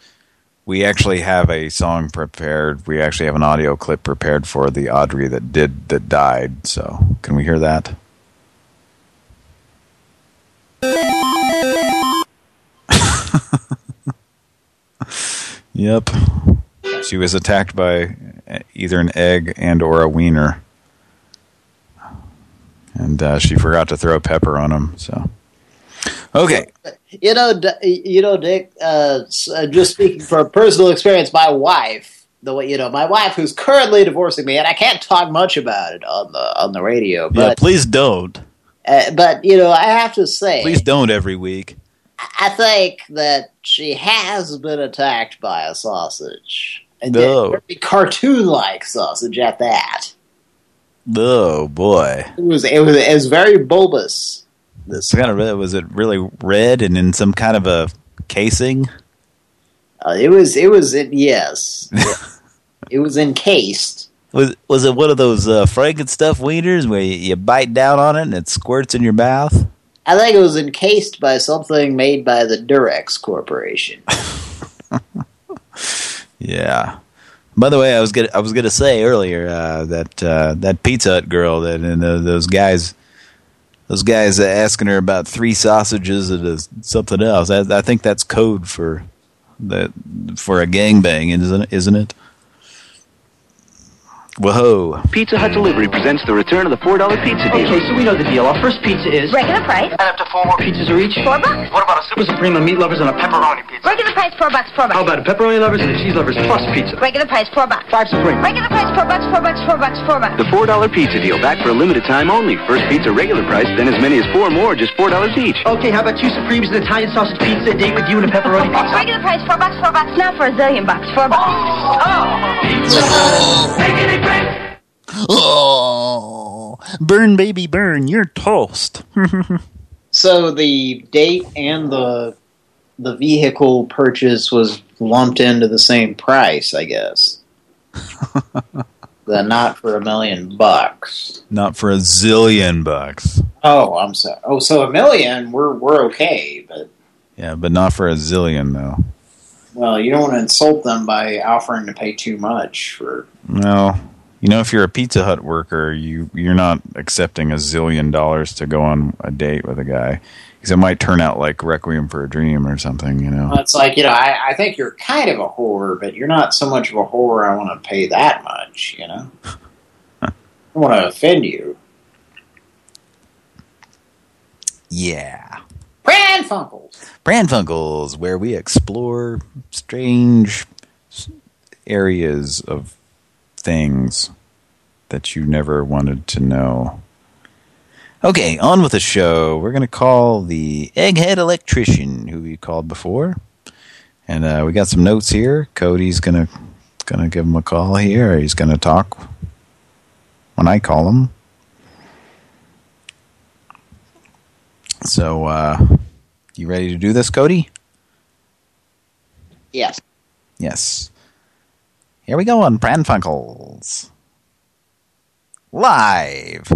we actually have a song prepared. We actually have an audio clip prepared for the Audrey that did that died. So can we hear that? *laughs* yep. She was attacked by either an egg and or a wiener. And uh, she forgot to throw pepper on him, so... Okay. You know, you know, Dick. Uh, uh, just speaking from personal experience, my wife, the way you know, my wife who's currently divorcing me, and I can't talk much about it on the on the radio. yeah, But please don't. uh, but you know, I have to say, Please don't every week. I think that she has been attacked by a sausage. And No. cartoon-like sausage at that. Oh boy. It was it was it was very bulbous. This kind of red. Was it really red and in some kind of a casing? Uh, it was it was it, yes. *laughs* it was encased. Was was it one of those uh, Frank 'n Stuff wieners where you, you bite down on it and it squirts in your mouth? I think it was encased by something made by the Durex Corporation. *laughs* Yeah. By the way, I was gonna I was gonna say earlier uh, that uh, that Pizza Hut girl that and uh, those guys those guys asking her about three sausages and uh, something else. I, I think that's code for that for a gangbang, isn't? Isn't it? Whoa! Pizza Hut Delivery presents the return of the $4 pizza deal. Okay, so we know the deal. Our first pizza is... Regular price. And up to four more pizzas are each? Four bucks. What about a Super Supreme of meat lovers and a pepperoni pizza? Regular price, four bucks, four bucks. How about a pepperoni lovers and a cheese lovers plus pizza? Regular price, four bucks. Five Supreme. Regular price, four bucks, four bucks, four bucks, four bucks. The $4 pizza deal back for a limited time only. First pizza regular price, then as many as four more, just $4 each. Okay, how about two Supremes, an Italian sausage pizza, a date with you, and a pepperoni pizza? Regular price, four bucks, four bucks. Now for a zillion bucks, four bucks. Oh, Oh, burn, baby, burn! You're toast. *laughs* So the date and the the vehicle purchase was lumped into the same price, I guess. *laughs* the not for a million bucks. Not for a zillion bucks. Oh, I'm sorry. Oh, so a million, we're we're okay, but Yeah, but not for a zillion though. well, you don't want to insult them by offering to pay too much for. No. You know, if you're a Pizza Hut worker, you you're not accepting a zillion dollars to go on a date with a guy because it might turn out like Requiem for a Dream or something. You know. Well, it's like you know, I, I think you're kind of a whore, but you're not so much of a whore. I want to pay that much, you know. *laughs* I want to offend you. Yeah. Pran Funkels. Pran Funkels, where we explore strange areas of things that you never wanted to know. Okay, on with the show. We're going to call the Egghead Electrician, who we called before. And uh, we got some notes here. Cody's going to gonna give him a call here. He's going to talk when I call him. So, uh, you ready to do this, Cody? Yes. Yes. Here we go on Pran Funkels. Live.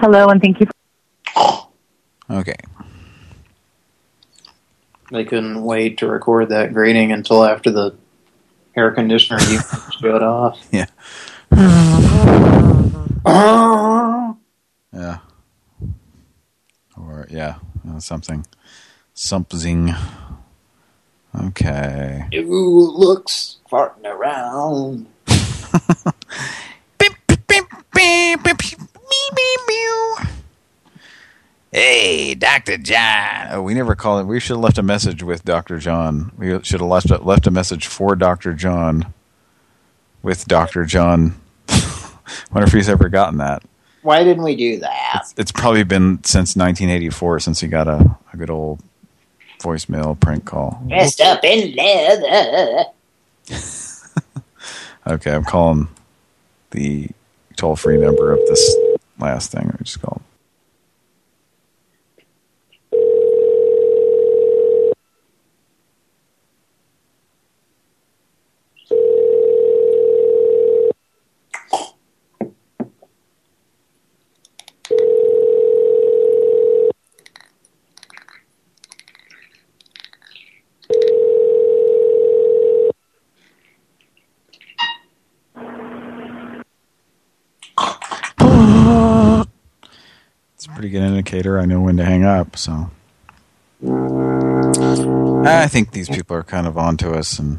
Hello, and thank you. Okay. They couldn't wait to record that greeting until after the air conditioner unit *laughs* shut off. Yeah. *laughs* Yeah. Or, yeah, uh, something. Something. Okay. Ooh, looks farting around. *laughs* Hey, Dr. John. Oh, we never called it. We should have left a message with Dr. John. We should have left a, left a message for Dr. John with Dr. John. *laughs* wonder if he's ever gotten that. Why didn't we do that? It's probably been since 1984 since he got a, a good old voicemail prank call. Dressed up in leather. *laughs* Okay, I'm calling the toll-free number of this last thing I just called. Pretty good indicator. I know when to hang up, so. I think these people are kind of onto us, and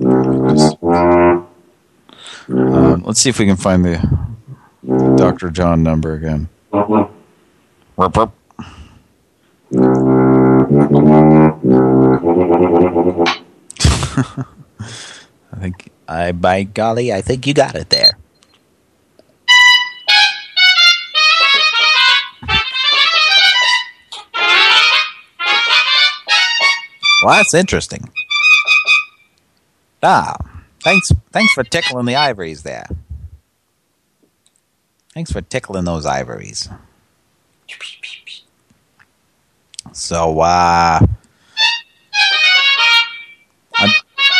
just, um, let's see if we can find the Dr. John number again. *laughs* I think I, by golly, I think you got it there. Well, that's interesting. Ah, thanks, thanks for tickling the ivories there. Thanks for tickling those ivories. So, uh, I,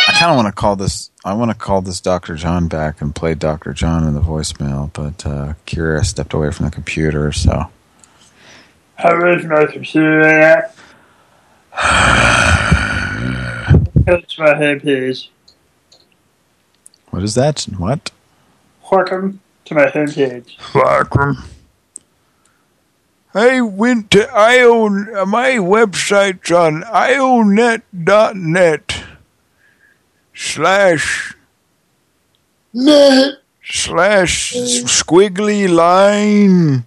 I kind of want to call this. I want to call this Dr. John back and play Dr. John in the voicemail, but uh, Kira stepped away from the computer, so. My computer? Go to my homepage. What is that? What? Welcome to my homepage. Welcome. I went to Ion. My website's on ionet.net slash Net slash squiggly line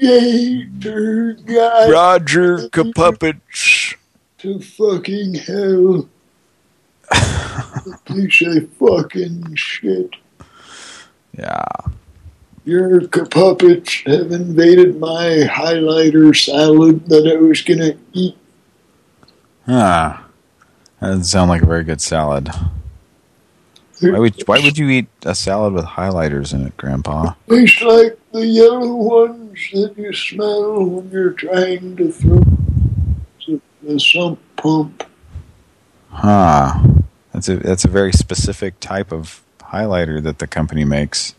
navigator guide Roger Kapuppets. to fucking hell. *laughs* Piece of fucking shit. Yeah. Your puppets have invaded my highlighter salad that I was gonna eat. Ah. That doesn't sound like a very good salad. Why would why would you eat a salad with highlighters in it, Grandpa? Tastes like the yellow ones that you smell when you're trying to throw the, the sump pump. Huh. That's a that's a very specific type of highlighter that the company makes.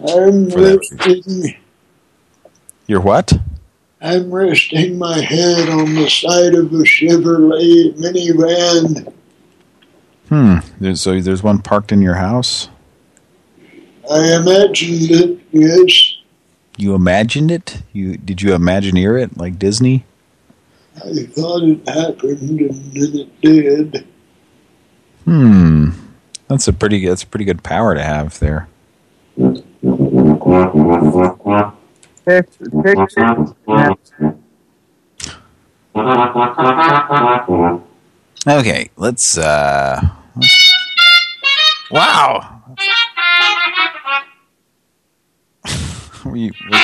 I'm resting. Your what? I'm resting my head on the side of a Chevrolet minivan. Hmm. There's, so there's one parked in your house. I imagined it, yes. You imagined it? You did you imagineer it like Disney? I thought it happened and then it did. Hmm. That's a pretty that's a pretty good power to have there. Okay, let's uh Wow. we, we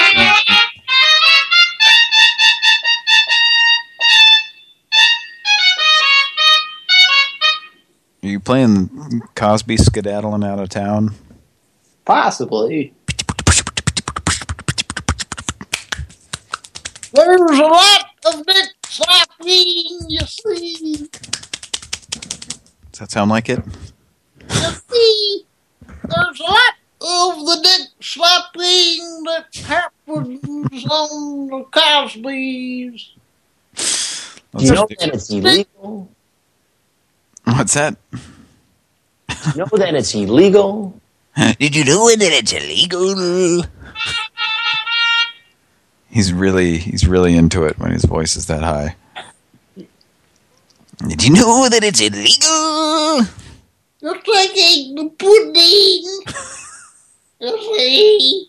Are you playing Cosby skedaddling out of town? Possibly. There's a lot of dick slapping, you see. Does that sound like it? You see, there's a lot of the dick slapping that happens on the Cosby's. Let's you know that it's illegal? What's that? You know that it's illegal? Did you know that it's illegal? He's really he's really into it when his voice is that high. Did you know that it's illegal? You're taking the pudding. You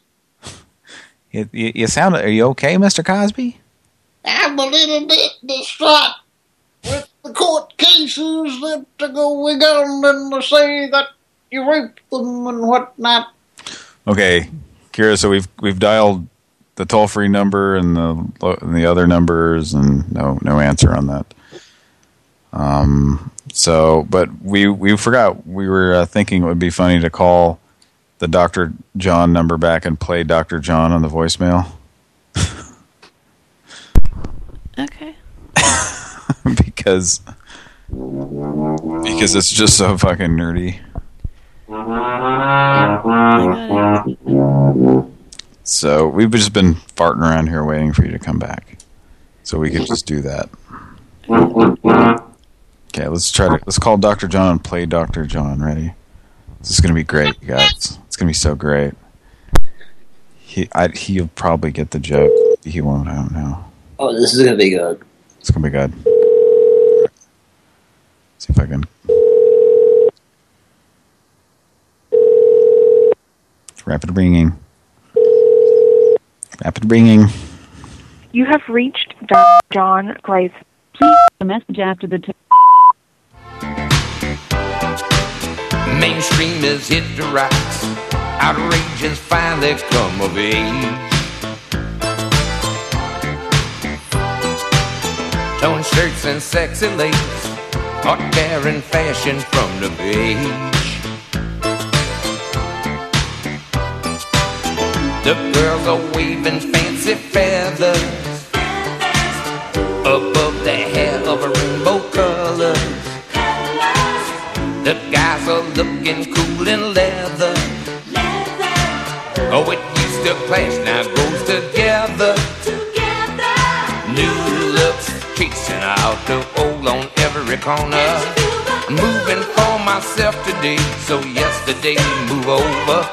You, you, sound are you okay, Mr. Cosby? I'm a little bit distraught with the court cases that are going on and they say that you raped them and whatnot. Okay, Kira. So we've we've dialed the toll free number and the and the other numbers, and no no answer on that. Um. So, but we we forgot. We were uh, thinking it would be funny to call the Dr. John number back and play Dr. John on the voicemail. Okay. *laughs* because because it's just so fucking nerdy. So we've just been farting around here waiting for you to come back. So we could just do that. Okay, let's try to let's call Dr. John and play Dr. John. Ready? This is gonna be great, you guys. It's gonna be so great. He I, he'll probably get the joke. He won't. I don't know. Oh, this is gonna be good. It's gonna be good. See if I can. Rapid ringing. Rapid ringing. You have reached Dr. John Grace. Please a message after the tone. Mainstream has hit the rocks. Outrage has finally come of age. Tone shirts and sexy lace are carrying fashion from the beach. The girls are waving fancy feathers above The guys are looking cool in leather. Leather. Oh, it used to clash, now goes together. New looks chasing out the old on every corner. Moving for myself today, so yesterday move over.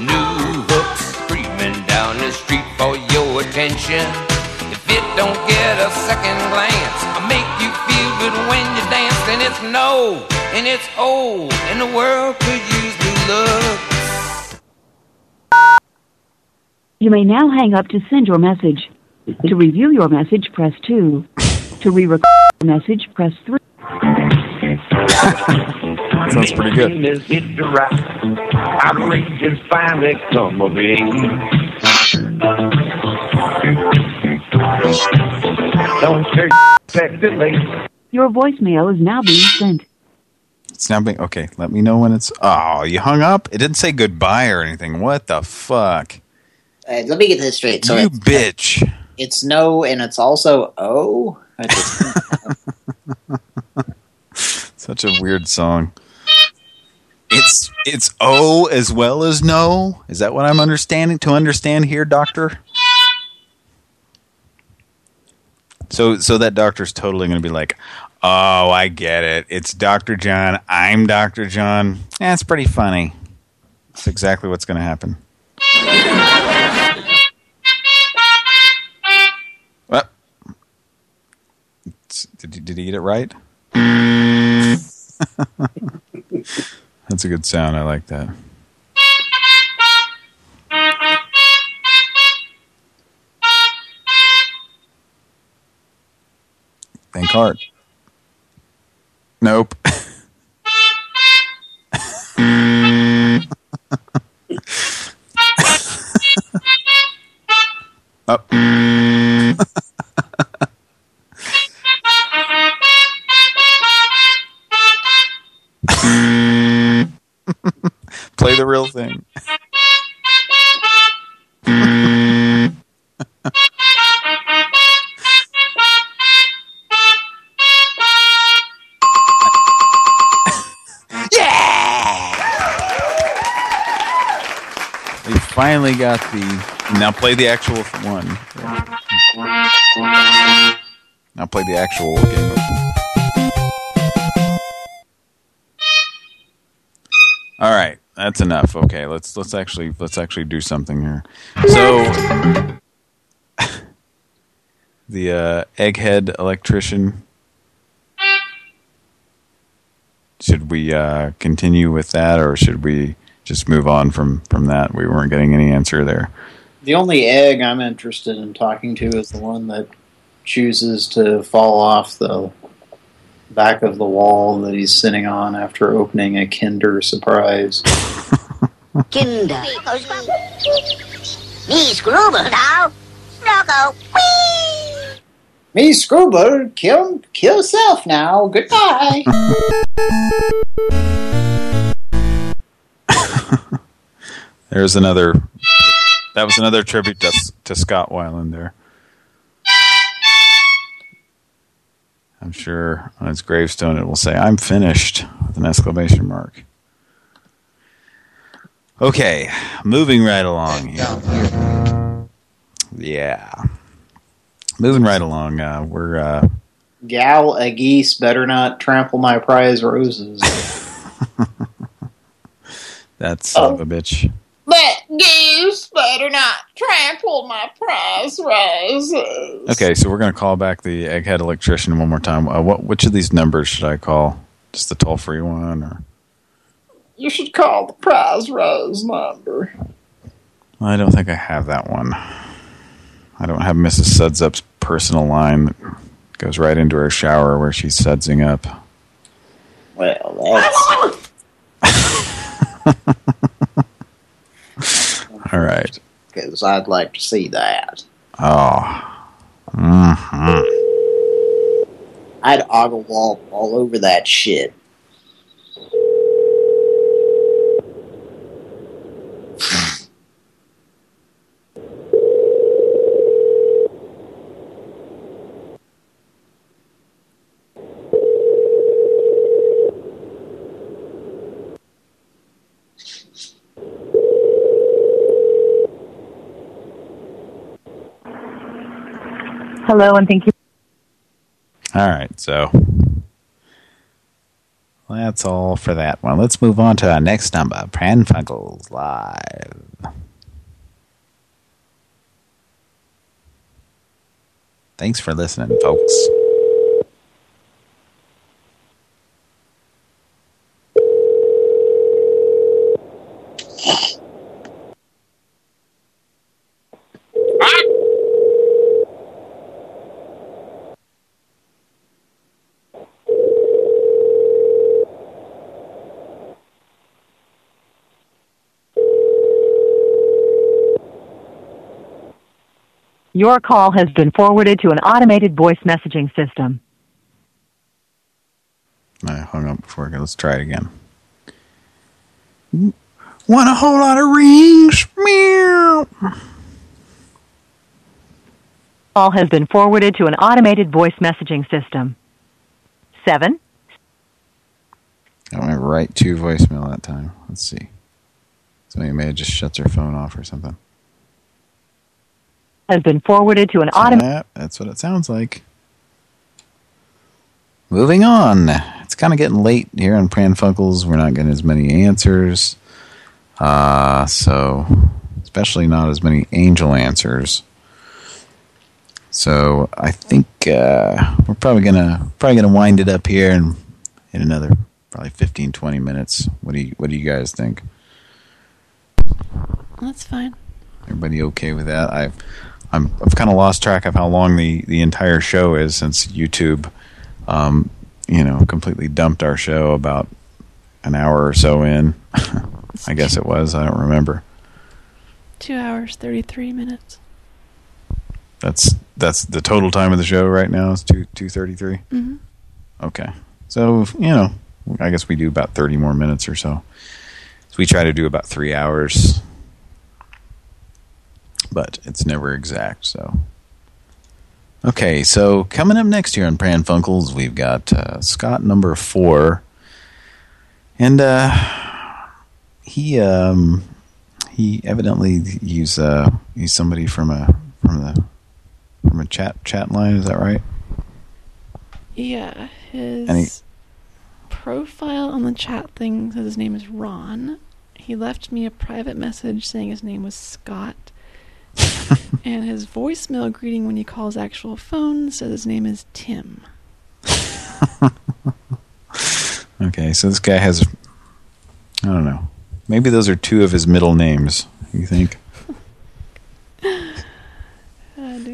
New hooks screaming down the street for your attention. If it don't get a second glance, I make you feel good when you dance, and it's no, and it's old, and the world could use new looks. You may now hang up to send your message. To review your message, press 2. To re-record your message, press 3. Sounds pretty good. Mainstream has hit the rocks. Outrage has finally come of age. Don't church sexy lace. Your voicemail is now being sent. It's now being okay. Let me know when it's. Oh, you hung up. It didn't say goodbye or anything. What the fuck? Uh, let me get this straight. So you it's, bitch. it's no, and it's also O. I just- *laughs* Such a weird song. It's it's O as well as no. Is that what I'm understanding to understand here, doctor? So so that doctor's totally going to be like, "Oh, I get it. It's Dr. John. I'm Dr. John." That's pretty funny. That's exactly what's going to happen. What? Did he, did he get it right? *laughs* That's a good sound. I like that. Think hard. Nope. Up. *laughs* Oh. *laughs* Play the real thing. Finally got the. Now play the actual one. Now play the actual game. All right, that's enough. Okay, let's let's actually let's actually do something here. So *laughs* the uh, egghead electrician. Should we uh, continue with that, or should we just move on from from that? We weren't getting any answer there. the only egg I'm interested in talking to is the one that chooses to fall off the back of the wall that he's sitting on after opening a Kinder surprise. *laughs* Kinder. Ni skrubbel nou. doggo. Whee! Me, Screwbird, kill kill self now. Goodbye. *laughs* There's another. That was another tribute to, to Scott Weiland there. I'm sure on his gravestone it will say, I'm finished, with an exclamation mark. Okay, moving right along here. Yeah. Moving right along, uh, we're... Uh, Gal a geese better not trample my prize roses. *laughs* that son of a bitch. That goose better not trample my prize roses. Okay, so we're going to call back the egghead electrician one more time. Uh, what Which of these numbers should I call? Just the toll-free one? or? You should call the prize rose number. I don't think I have that one. I don't have Mrs. Sudsup's personal line that goes right into her shower where she's sudsing up. Well, that's... *laughs* All right. Because I'd like to see that. Oh. Mm -hmm. I'd ogle wall all over that shit. *laughs* Hello, and thank you. All right, so that's all for that one. Let's move on to our next number, Pran Funkels Live. Thanks for listening, folks. Your call has been forwarded to an automated voice messaging system. I hung up before. Let's try it again. Want a whole lot of rings? Meow. Call has been forwarded to an automated voice messaging system. Seven. I went right to voicemail that time. Let's see. Somebody may have just shut their phone off or something. Has been forwarded to an automated. Yeah, that's what it sounds like. Moving on. It's kind of getting late here on Pran Funkels. We're not getting as many answers. Uh, so, especially not as many angel answers. So, I think uh, we're probably gonna probably gonna wind it up here in in another probably 15, 20 minutes. What do you What do you guys think? That's fine. Everybody okay with that? I've I'm, I've kind of lost track of how long the the entire show is since YouTube, um, you know, completely dumped our show about an hour or so in. *laughs* I guess it was. I don't remember. Two hours, 33 minutes. That's that's the total time of the show right now is two two thirty three. Mm -hmm. Okay, so you know, I guess we do about thirty more minutes or so. So we try to do about three hours, but it's never exact. So okay, so coming up next here on Pran Funkels, we've got uh, Scott number four, and uh, he um, he evidently he's uh, he's somebody from a from the from a chat chat line. Is that right? Yeah, his he- profile on the chat thing says his name is Ron. He left me a private message saying his name was Scott. *laughs* and his voicemail greeting when he calls actual phone says his name is Tim. *laughs* Okay, so this guy has I don't know. Maybe those are two of his middle names. You think? *laughs*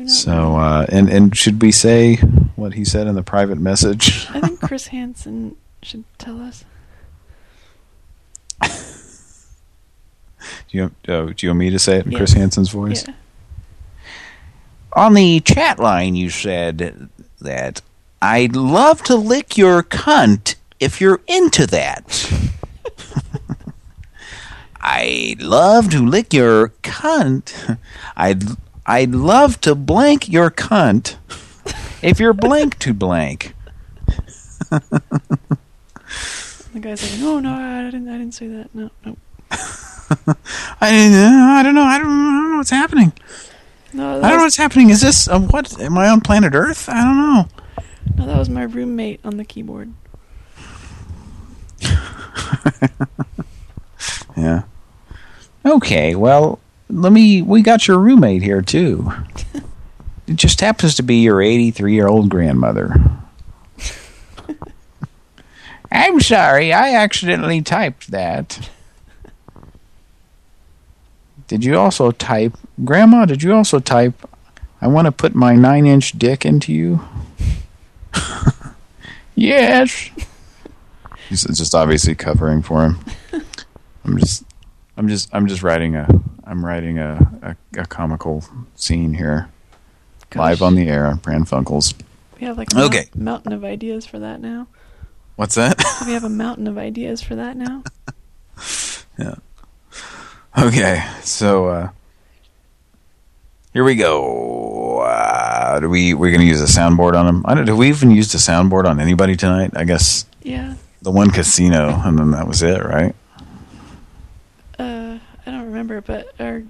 So, uh, and and should we say what he said in the private message? I think Chris Hansen should tell us. Do you, uh, do you want me to say it in Yeah. Chris Hansen's voice? Yeah. on the chat line, you said that I'd love to lick your cunt if you're into that. *laughs* I'd love to lick your cunt. I'd I'd love to blank your cunt if you're blank to blank. *laughs* The guy's like, no, no, I didn't, I didn't say that. No, no. *laughs* *laughs* I I don't know. I don't, I don't know what's happening. No, I don't know what's happening. Is this uh, what? Am I on planet Earth? I don't know. No, that was my roommate on the keyboard. *laughs* Yeah. Okay. Well, let me. We got your roommate here too. *laughs* it just happens to be your 83 year old grandmother. I'm sorry. I accidentally typed that. Did you also type, Grandma? Did you also type? I want to put my nine-inch dick into you. *laughs* yes. He's just obviously covering for him. *laughs* I'm just, I'm just, I'm just writing a, I'm writing a, a, a comical scene here, live on the air on Pran Funkels. We have like a Okay. mountain of ideas for that now. What's that? we have a mountain of ideas for that now. *laughs* yeah. Okay, so uh here we go. Uh, do we we're gonna use a soundboard on him? I don't. Have we even used a soundboard on anybody tonight? I guess Yeah. the one casino, and then that was it, right? Uh, I don't remember, but are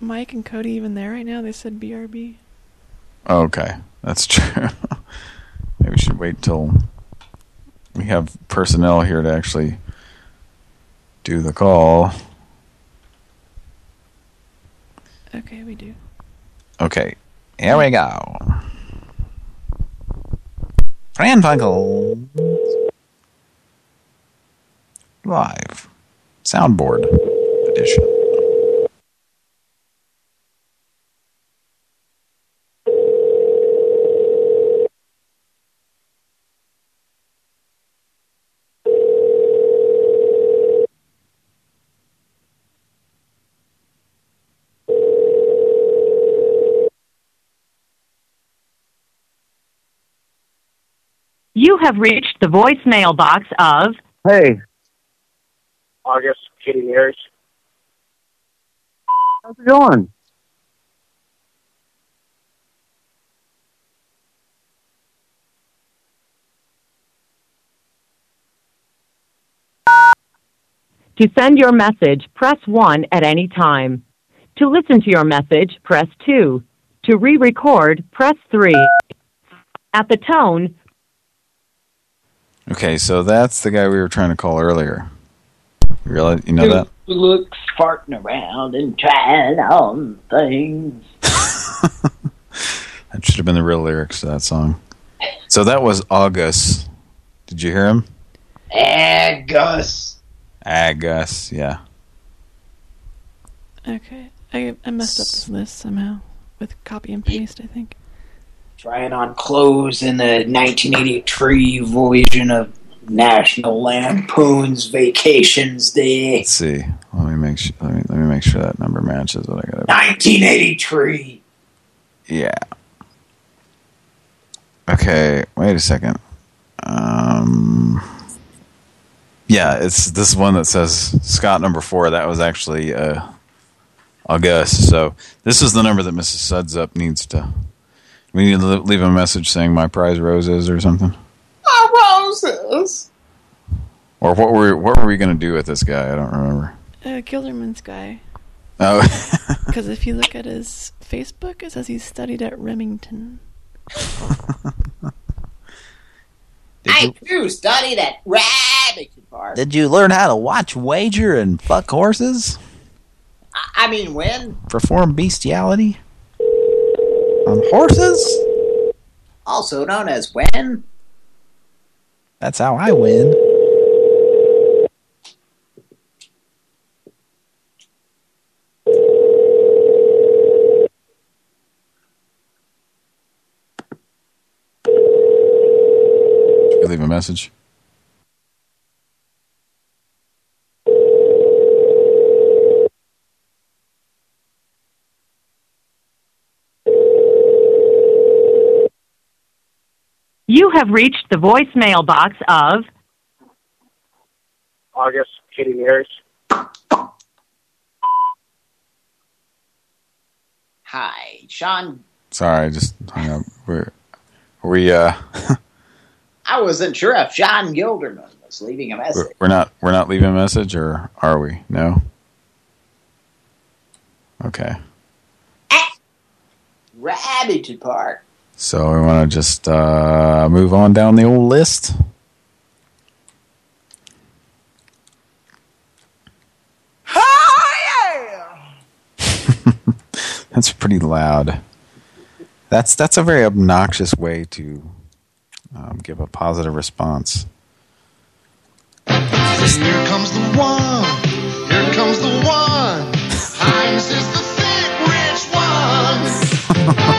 Mike and Cody even there right now? They said BRB. Okay, that's *laughs* true. Maybe we should wait till we have personnel here to actually do the call. Okay, we do. Okay, here we go. Pran Funkel. Live. Soundboard edition. You have reached the voicemail box of. Hey. August, Kitty Harris. How's it going? To send your message, press 1 at any time. To listen to your message, press 2. To re record, press 3. At the tone, Okay, so that's the guy we were trying to call earlier. You realize, you know that? looks farting around and trying on things. *laughs* That should have been the real lyrics to that song. So that was August. Did you hear him? Eh, Gus. Agus, yeah. Okay, I I messed up this list somehow with copy and paste. I think. Trying on clothes in the 1983 version of National Lampoon's Vacations Day. Let's see. Let me make sure. Let me let me make sure that number matches what I got. 1983. Yeah. Okay. Wait a second. Um. Yeah, it's this one that says Scott number four. That was actually uh, August. So this is the number that Mrs. Suds up needs to. We need to leave a message saying my prize roses or something. My roses. Or what were what were we gonna do with this guy? I don't remember. Uh, Gilderman's guy. Oh, *laughs* Because if you look at his Facebook, it says he studied at Remington. *laughs* I too studied at Remington Park. Did you learn how to watch, wager, and fuck horses? I- I mean, when? Perform bestiality? On horses? Also known as when? That's how I win. Leave a message? You have reached the voicemail box of August Kitty Harris. Hi, Sean. Sorry, I just hung up. We're, we uh, *laughs* I wasn't sure if Sean Gilderman was leaving a message. we're not we're not leaving a message, or are we? No. Okay, Rabbit Park. So we want to just uh, move on down the old list. Oh, yeah! *laughs* *laughs* That's pretty loud. That's that's a very obnoxious way to um, give a positive response. Here comes the one. Here comes the one. *laughs* Heinz is the thick, rich one.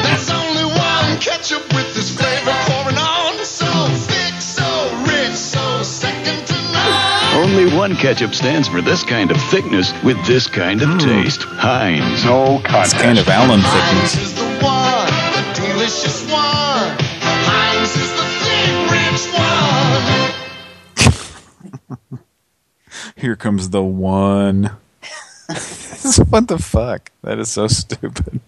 There's only one ketchup with this flavor pouring on. So thick, so rich, so second to none. Only one ketchup stands for this kind of thickness with this kind of hmm. taste. Heinz. No contest. It's kind of Allen Heinz thickness. is the one, the delicious one. Heinz is the thick, rich one. *laughs* Here comes the one. *laughs* what the fuck? That is so stupid.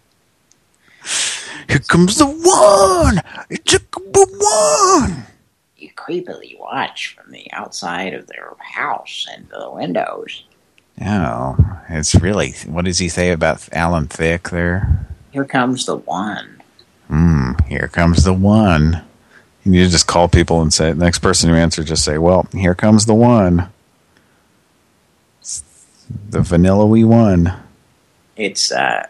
Here comes the one. It's a one. You creepily watch from the outside of their house and the windows. Oh, it's really. What does he say about Alan Thicke there? Here comes the one. Hmm. Here comes the one. You need to just call people and say, the next person who answers, just say, well, here comes the one. It's the vanilla we one. It's uh,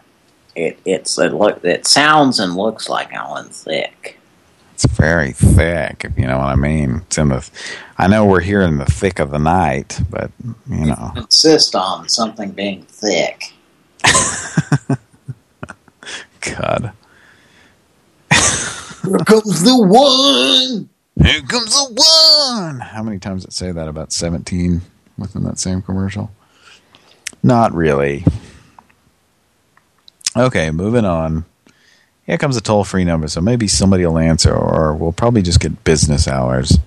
it it's it look it sounds and looks like Alan Thicke. It's very thick, if you know what I mean. It's in the. I know we're here in the thick of the night, but you know, Insist on something being thick. *laughs* God. Here comes the one. Here comes the one. How many times did it say that? About 17 within that same commercial? Not really. Okay, moving on. Here comes a toll-free number, so maybe somebody will answer, or we'll probably just get business hours.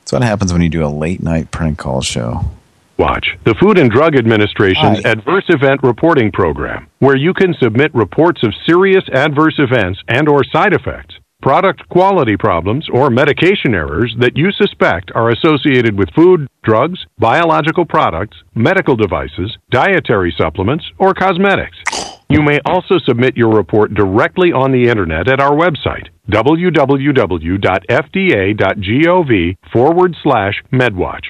That's what happens when you do a late-night prank call show. Watch the Food and Drug Administration's Hi. Adverse Event Reporting Program, where you can submit reports of serious adverse events and or side effects, product quality problems, or medication errors that you suspect are associated with food, drugs, biological products, medical devices, dietary supplements, or cosmetics. You may also submit your report directly on the internet at our website, www.fda.gov forward slash medwatch.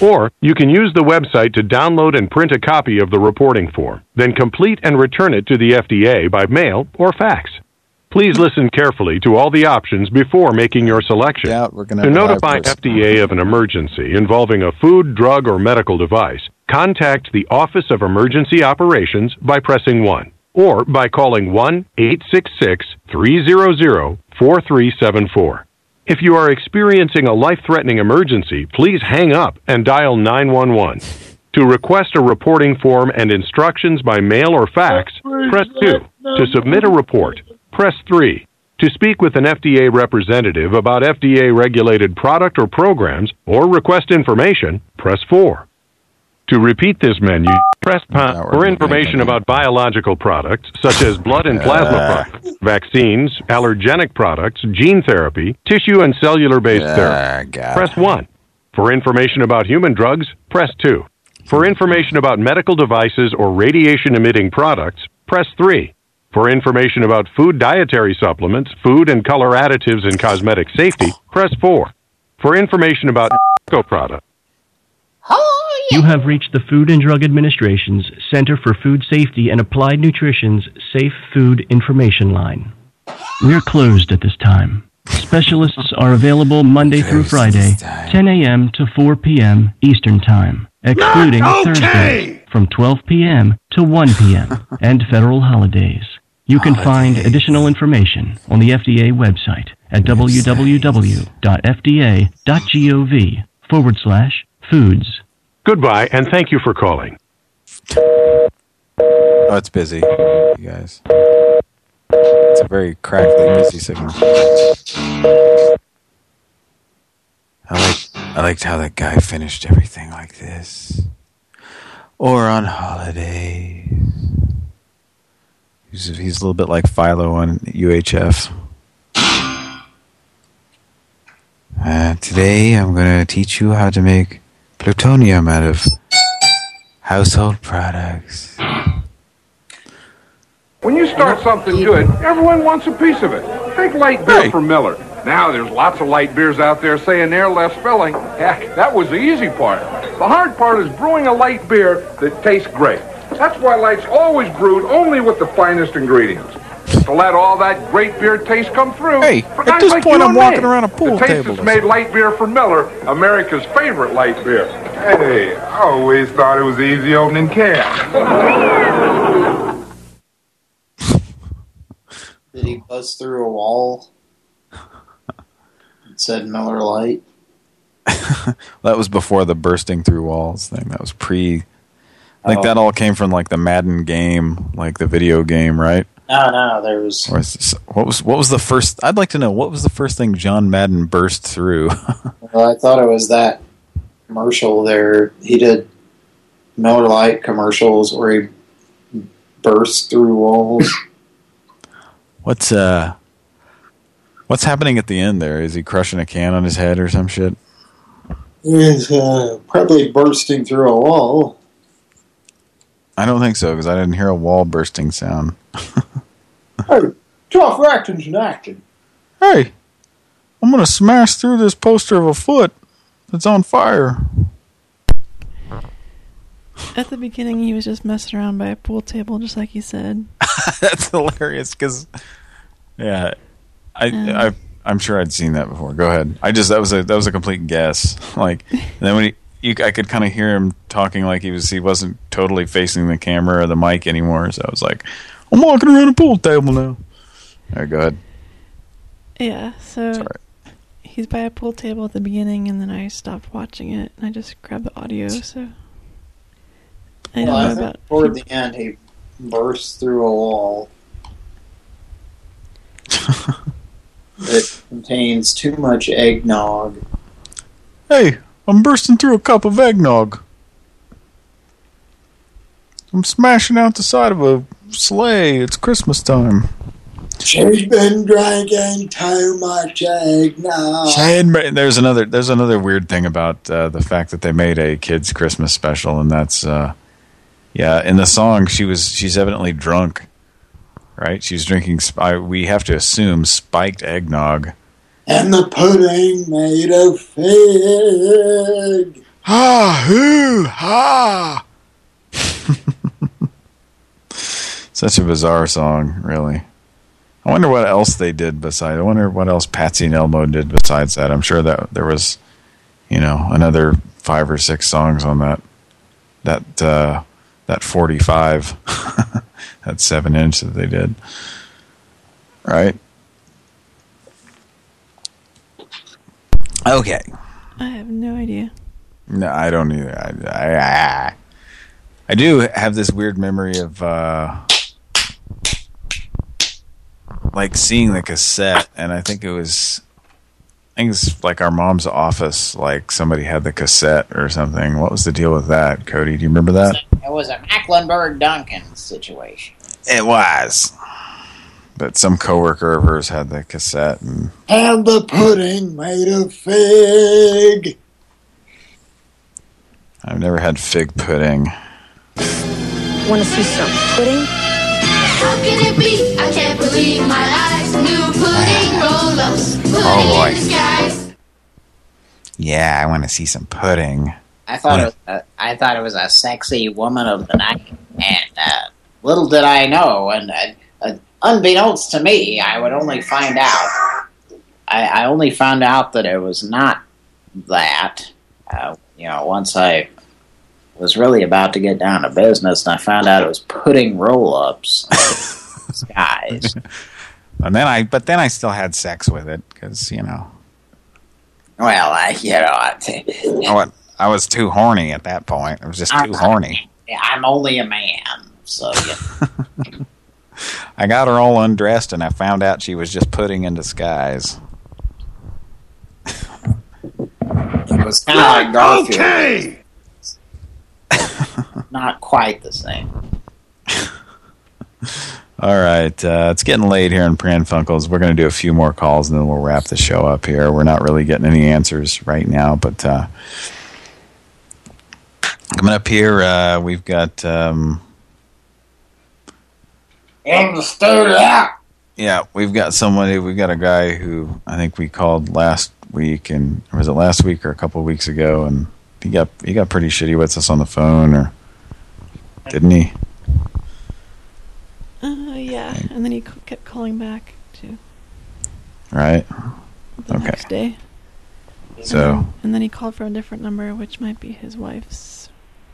Or you can use the website to download and print a copy of the reporting form, then complete and return it to the FDA by mail or fax. Please listen carefully to all the options before making your selection. gonna to notify. FDA of an emergency involving a food, drug, or medical device, contact the Office of Emergency Operations by pressing 1 or by calling 1 866 300 4374. If you are experiencing a life threatening emergency, please hang up and dial 911. To request a reporting form and instructions by mail or fax, press 2. To submit a report, press 3. To speak with an FDA representative about FDA regulated product or programs or request information, press 4. To repeat this menu, press pound for information about biological products such as blood and plasma products, vaccines, allergenic products, gene therapy, tissue and cellular based therapy. Press 1. For information about human drugs, press 2. For information about medical devices or radiation emitting products, press 3. For information about food dietary supplements, food and color additives and cosmetic safety, press 4. For information about *laughs* tobacco products, You have reached the Food and Drug Administration's Center for Food Safety and Applied Nutrition's Safe Food Information Line. We're closed at this time. Specialists are available Monday through Friday, 10 a.m. to 4 p.m. Eastern Time, excluding Not okay! Thursdays from 12 p.m. to 1 p.m. *laughs* and federal holidays. You can find additional information on the FDA website at www.fda.gov forward slash foods. Goodbye, and thank you for calling. Oh, it's busy, you guys. It's a very crackly, busy signal. I liked how that guy finished everything like this. Or on holidays. He's, he's a little bit like Philo on UHF. Uh, today I'm going to teach you how to make plutonium out of household products. When you start something good, everyone wants a piece of it. Take light beer from Miller. Now there's lots of light beers out there saying they're less filling. Heck, that was the easy part. The hard part is brewing a light beer that tastes great. That's why light's always brewed only with the finest ingredients. To let all that great beer taste come through. Hey, for at this like point I'm and walking me. around a pool the taste table has made light beer from Miller America's favorite light beer. Hey, I always thought it was easy opening can. *laughs* Did he bust through a wall? It said Miller Lite. *laughs* That was before the bursting through walls thing. That was pre. I think Oh. that all came from like the Madden game, like the video game, right? No, no, there was. Or is this- what was what was the first? I'd like to know what was the first thing John Madden burst through. *laughs* Well, I thought it was that commercial there. He did Miller Lite commercials where he burst through walls. *coughs* what's uh, what's happening at the end there? Is he crushing a can on his head or some shit? He's uh, probably bursting through a wall. I don't think so because I didn't hear a wall bursting sound. *laughs* Hey, tough acting's an acting. Hey, I'm gonna smash through this poster of a foot that's on fire. At the beginning, he was just messing around by a pool table, just like you said. *laughs* That's hilarious because, yeah, I, I I'm sure I'd seen that before. Go ahead. I just that was a that was a complete guess. *laughs* Like then when he, you, I could kind of hear him talking like he was he wasn't totally facing the camera or the mic anymore. So I was like, I'm walking around a pool table now. All right, go ahead. Yeah, so he's by a pool table at the beginning, and then I stopped watching it, and I just grabbed the audio, so... I don't Well, I know think about... toward the end he bursts through a wall. *laughs* it contains too much eggnog. Hey, I'm bursting through a cup of eggnog. I'm smashing out the side of a sleigh. It's Christmas time. She's been drinking too much eggnog. There's another there's another weird thing about uh, the fact that they made a kids Christmas special, and that's uh, yeah. In the song, she was she's evidently drunk, right? She's drinking. I, we have to assume spiked eggnog. And the pudding made of fig. Ha hoo ha! Such a bizarre song, really. I wonder what else they did besides. I wonder what else Patsy and Elmo did besides that. I'm sure that there was, you know, another five or six songs on that that uh, that 45, *laughs* that seven inch that they did, right? Okay. I have no idea. No, I don't either. I, I, I, I do have this weird memory of uh, like seeing the cassette, and I think it was, I think it's like our mom's office. Like somebody had the cassette or something. What was the deal with that, Cody? Do you remember that? It was a Mecklenburg Duncan situation. It was. But some coworker of hers had the cassette, and And the pudding made of fig. I've never had fig pudding. Want to see some pudding? How can it be? I can't believe my eyes. New pudding roll-ups. Pudding Oh, boy. in disguise. Yeah, I want to see some pudding. I thought it was a, I thought it was a sexy woman of the night, and uh, little did I know, and uh, uh, unbeknownst to me, I would only find out. I, I only found out that it was not that. Uh, you know, once I was really about to get down to business, and I found out it was pudding roll-ups. *laughs* Guys, *laughs* And then I, but then I still had sex with it because you know well, I you know, I, I was too horny at that point. I was just too horny. I'm only a man, so you *laughs* know. I got her all undressed, and I found out she was just putting in disguise. It was kind of like Garfield. Okay. Not quite the same. *laughs* All right, uh, it's getting late here in Pran Funkels. We're going to do a few more calls and then we'll wrap the show up here. We're not really getting any answers right now, but uh, coming up here, uh, we've got um, In the studio. yeah, we've got somebody. We've got a guy who I think we called last week, and or was it last week or a couple of weeks ago? And he got he got pretty shitty with us on the phone, or didn't he? Uh, yeah, and then he c- kept calling back too Right. the Okay. next day. So And then he called from a different number, which might be his wife's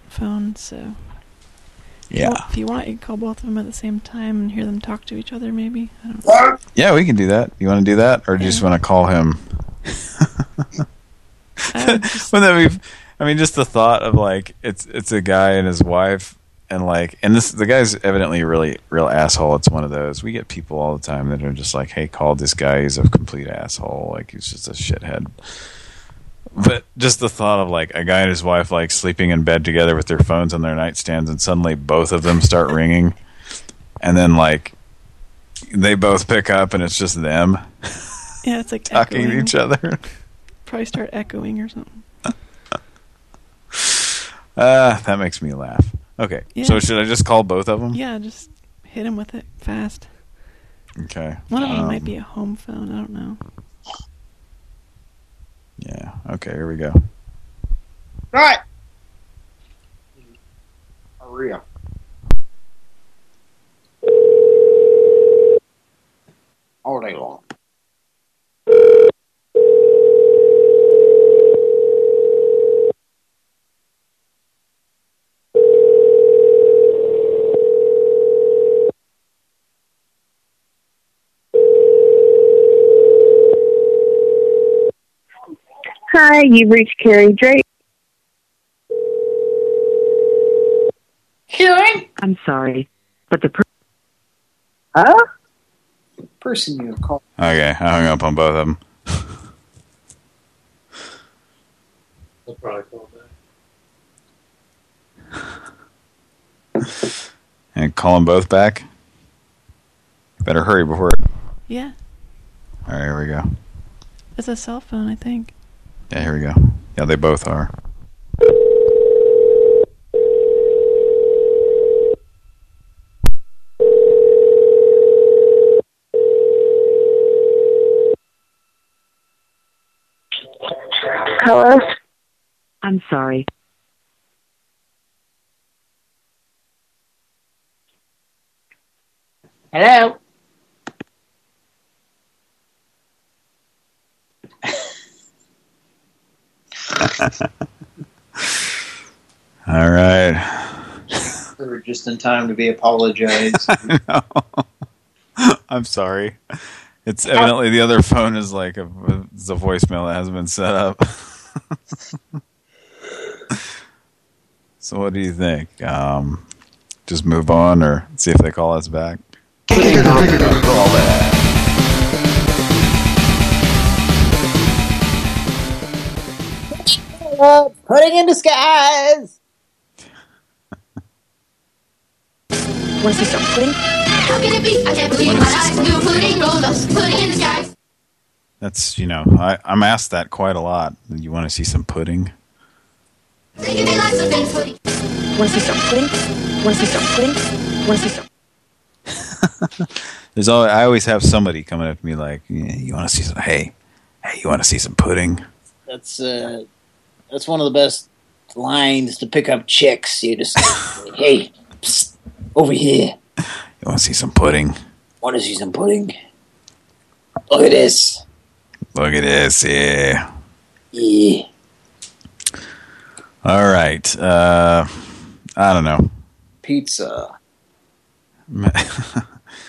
phone. So yeah, want- if you want, you can call both of them at the same time and hear them talk to each other. Maybe I don't know. yeah, we can do that. You want to do that, or do you just want to call him? *laughs* *laughs* Wouldn't that be? I mean, just the thought of like it's it's a guy and his wife, and like, and this the guy's evidently a really real asshole. It's one of those we get people all the time that are just like, "Hey, call this guy. He's a complete asshole. Like he's just a shithead." But just the thought of like a guy and his wife like sleeping in bed together with their phones on their nightstands, and suddenly both of them start *laughs* ringing, and then like they both pick up, and it's just them *laughs* Yeah, it's like talking to each other. Probably start echoing or something. Uh, *laughs* that makes me laugh. Okay, Yeah. so should I just call both of them? Yeah, just hit him with it fast. Okay. One of them Um, might be a home phone. I don't know. Yeah. Okay. Here we go. Right. Maria. All day long. Hi, you've reached Carrie Drake. Karen? I'm sorry, but the per- Huh? The person you called. Okay, I hung up on both of them. I'll probably call back. *laughs* And call them both back. Better hurry before. Yeah, All right, here we go. it's a cell phone, I think. Yeah, here we go. Yeah, they both are. Hello? I'm sorry. Hello? *laughs* All right. We were just in time to be apologized. *laughs* *laughs* I'm sorry. It's evidently the other phone is like a, it's a voicemail that hasn't been set up. so what do you think? Um, just move on or see if they call us back? Uh, pudding in disguise. Want to see some pudding? How can it be? I can't believe my eyes. New pudding roll ups, pudding in disguise. That's, you know, I, I'm asked that quite a lot. You want to see some pudding? Thinking they like something pudding. Want to see some pudding? Want to see some pudding? Want to see some? There's always, I always have somebody coming up to me like, "Yeah, you want to see some, hey, hey, you want to see some pudding? That's uh, that's one of the best lines to pick up chicks. You just, *laughs* hey, psst, over here. You want to see some pudding? Want to see some pudding? Look at this. Look at this, yeah. Yeah. All right. Uh, I don't know. Pizza *laughs*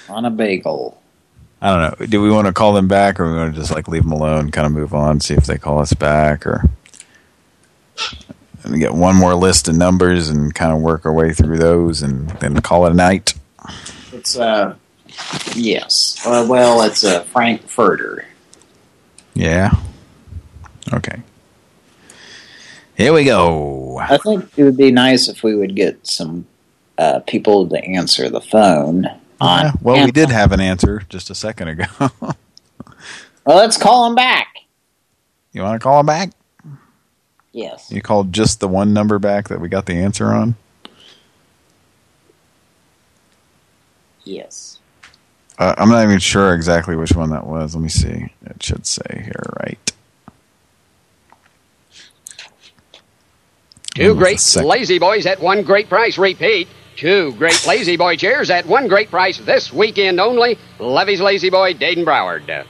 on a bagel. I don't know. Do we want to call them back or we want to just like leave them alone, kind of move on, see if they call us back or and get one more list of numbers and kind of work our way through those and then call it a night? It's uh, yes. Uh, well, it's a Frankfurter. Yeah. Okay. Here we go. I think it would be nice if we would get some uh, people to answer the phone. On Yeah, well, we did have an answer just a second ago. *laughs* Well, let's call him back. you want to call him back? Yes. You called just the one number back that we got the answer on? Yes. Uh, I'm not even sure exactly which one that was. Let me see. It should say here, right? Two great lazy boys at one great price. Repeat. Two great lazy boy chairs at one great price this weekend only. Levy's Lazy Boy, Dayton Broward.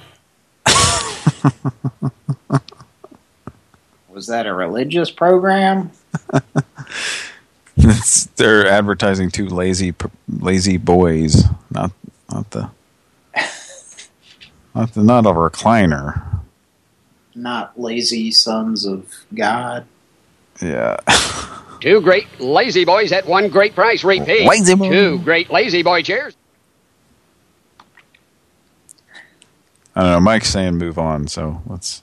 *laughs* Was that a religious program? *laughs* They're advertising two lazy lazy boys, not not the not the not a recliner. Not lazy sons of God. Yeah. *laughs* Two great lazy boys at one great price. Repeat. Lazy boy. Two great lazy boy chairs. I don't know. Mike's saying move on, so let's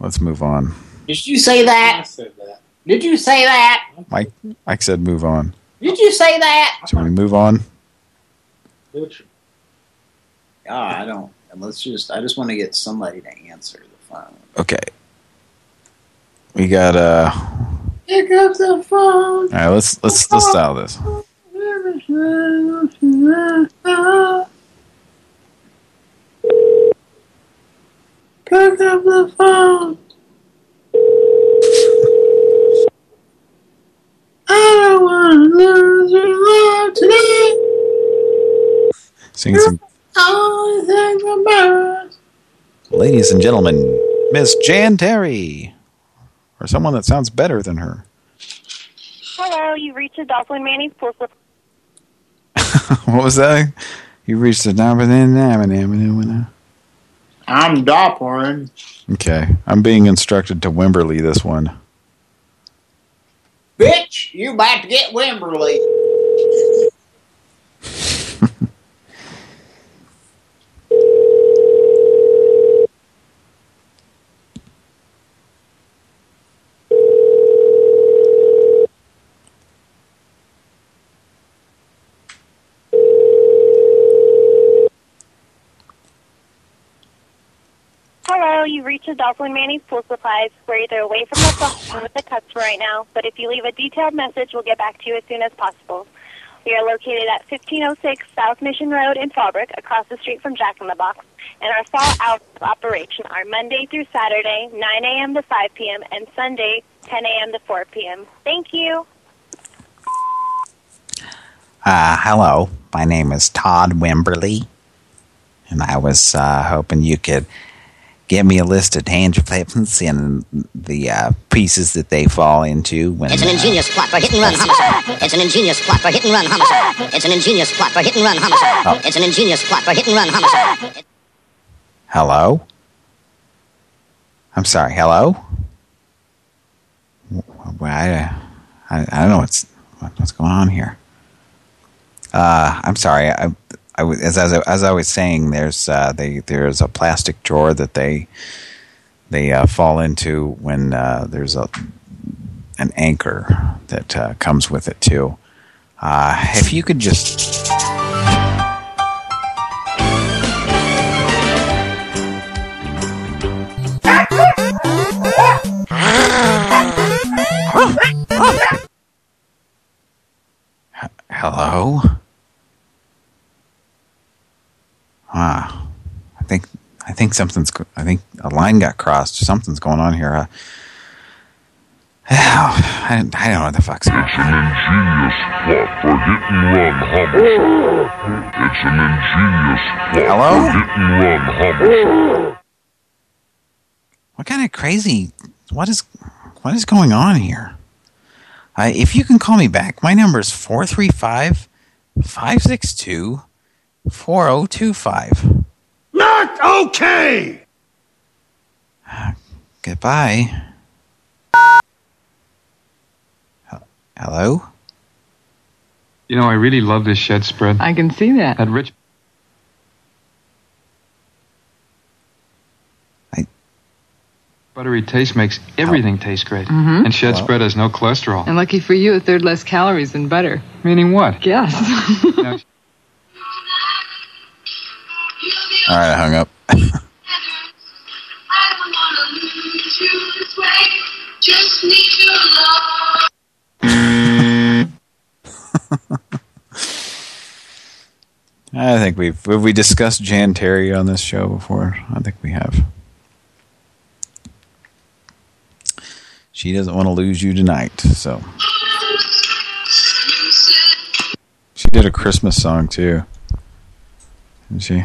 let's move on. Did you say that? I said that. Did you say that? Mike Mike said move on. Did you say that? Should we move on? Oh, I don't. Let's just. I just want to get somebody to answer the phone. Okay. We got uh. Pick up the phone. All right. Let's let's let's dial this. Pick up the phone. I don't want to lose your love today. Sing some. Only thing about Ladies and gentlemen, Miss Jan Terri, or someone that sounds better than her. Hello, you've reached the Dolphin Manny's Pool Supply. *laughs* what was that? You reached the number then. I'm Dopplerin. Okay, I'm being instructed to Wimberley this one. Bitch, you about to get Wimberley. You've reached Dolphin Manny's Pool Supplies. We're either away from the phone *laughs* with the customer right now, but if you leave a detailed message, we'll get back to you as soon as possible. We are located at 1506 South Mission Road in Fallbrook, across the street from Jack in the Box. And our fall hours of operation are Monday through Saturday, 9 a.m. to 5 p.m., and Sunday, 10 a.m. to 4 p.m. Thank you. Uh, hello, my name is Todd Wimberly, and I was uh, hoping you could give me a list of tangibles *laughs* and the uh, pieces that they fall into when. It's an ingenious plot for hit and run *laughs* homicide. It's an ingenious plot for hit and run homicide. It's an ingenious plot for hit and run homicide. It's an ingenious plot for hit and run homicide. Hello? I'm sorry, hello? I, I, I don't know what's what's going on here. Uh, I'm sorry. I, As as I, as I was saying, there's uh, they there's a plastic drawer that they they uh, fall into when uh, there's a an anchor that uh, comes with it too. Uh, if you could just Hello? Ah, I think I think something's. I think a line got crossed. Something's going on here. Uh, I, don't- I don't know what the fuck's going It's an ingenious plot for hit and run homicide. It's an ingenious plot Hello? for hit and run homicide. What kind of crazy? What is what is going on here? Uh, if you can call me back, my number is 435 562 4025. Not okay! Goodbye. Hello? You know, I really love this shed spread. I can see that. That rich. Buttery taste makes everything taste great. Mhm. And shed Wow. spread has no cholesterol. And lucky for you, a third less calories than butter. Meaning what? Yes. *laughs* All right, I hung up. *laughs* I think we've have we discussed Jan Terri on this show before. I think we have. She doesn't want to lose you tonight, so she did a Christmas song too. Didn't she?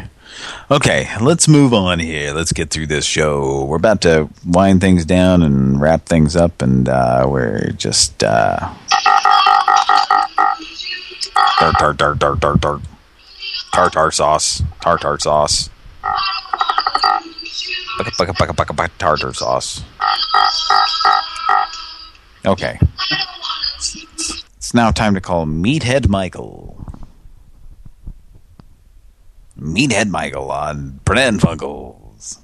Okay, let's move on here. Let's get through this show. We're about to wind things down and wrap things up, and uh, we're just uh, dart, dart, dart, dart, dart, dart. tartar sauce, tartar sauce, tartar sauce. Okay, it's now time to call Meathead Michael. Meathead Michael on Pran Funkels.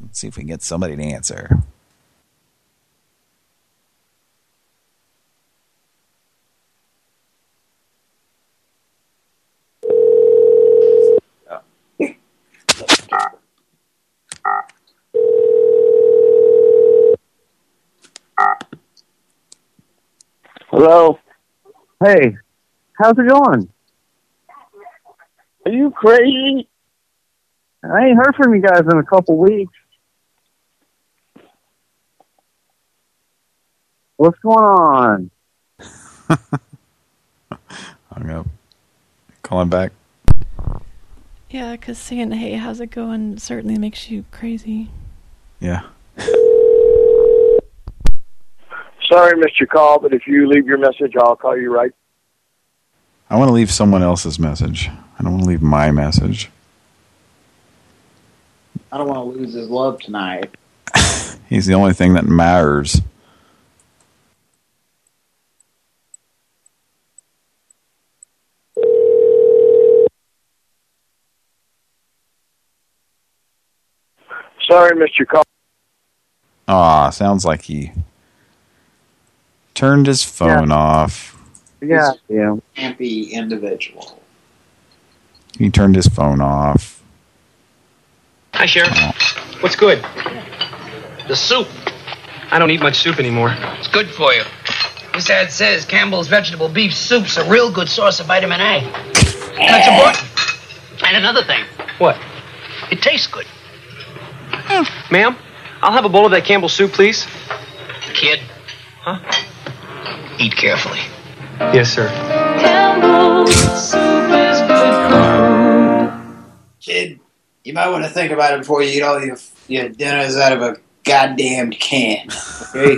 Let's see if we can get somebody to answer. Hello. Hey, how's it going? Are you crazy? I ain't heard from you guys in a couple weeks. What's going on? *laughs* Hung up. Calling back. Yeah, because saying, hey, how's it going certainly makes you crazy. Yeah. Sorry, missed your call, but if you leave your message, I'll call you right. I want to leave someone else's message. I don't want to leave my message. I don't want to lose his love tonight. *laughs* He's the only thing that matters. Sorry, Mr. your call. Aw, sounds like he turned his phone off. Yeah, yeah. Campy individual. He turned his phone off. Hi, Sheriff. Oh. What's good? The soup. I don't eat much soup anymore. It's good for you. This ad says Campbell's vegetable beef soup's a real good source of vitamin A. That's important. And another thing. What? It tastes good. Ma'am, I'll have a bowl of that Campbell soup, please. Kid. Huh? Eat carefully. Yes, sir. Kid, you might want to think about it before you eat all your, your dinners out of a goddamn can. Okay?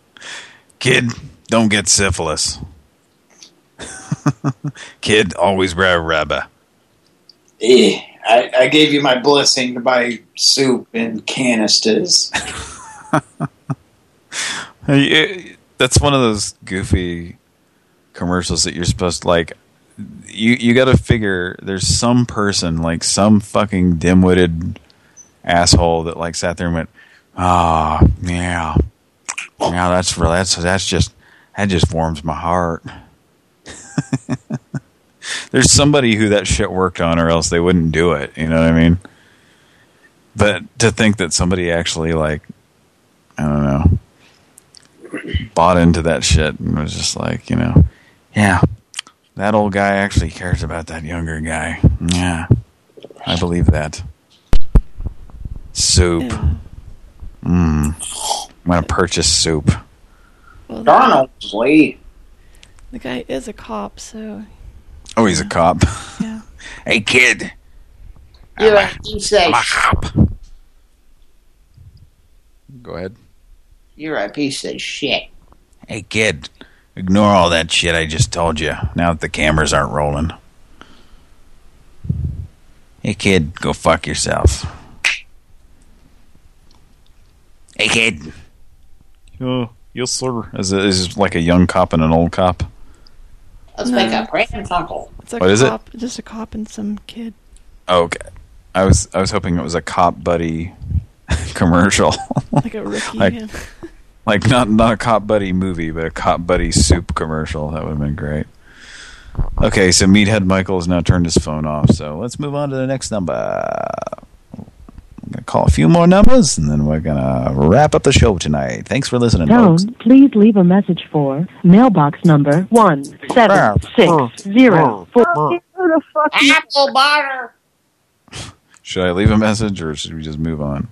*laughs* Kid, don't get syphilis. *laughs* Kid, always wear a rubber. Eh, I, I gave you my blessing to buy soup in canisters. *laughs* Eh, That's one of those goofy commercials that you're supposed to like. You you got to figure there's some person like some fucking dim-witted asshole that like sat there and went, ah, yeah, yeah, that's real. That's that's just that just warms my heart. *laughs* there's somebody who that shit worked on, or else they wouldn't do it. You know what I mean? But to think that somebody actually like, I don't know bought into that shit and was just like, you know, yeah, that old guy actually cares about that younger guy. Yeah, I believe that. Soup. Mmm. I'm going to purchase soup. Well, Darnold, Lee. The guy is a cop, so Oh, he's a cop. Yeah. *laughs* hey, kid. You're a piece of I'm a cop. Go ahead. You're a piece of shit. Hey, kid. Ignore all that shit I just told you, now that the cameras aren't rolling. Hey, kid, go fuck yourself. Hey, kid. Oh, yes, sir. Is it is it like a young cop and an old cop? Let's No. make a prank uncle. it's a What is it? cop, just a cop and some kid. Oh, okay. I was I was hoping it was a cop buddy *laughs* commercial. Like a rookie. like, yeah. Like not not a Cop Buddy movie, but a Cop Buddy soup commercial. That would have been great. Okay, so Meathead Michael has now turned his phone off, so let's move on to the next number. I'm going to call a few more numbers, and then we're going to wrap up the show tonight. Thanks for listening, folks. Please leave a message for mailbox number one seven six zero four. Apple butter. Should I leave a message, or should we just move on?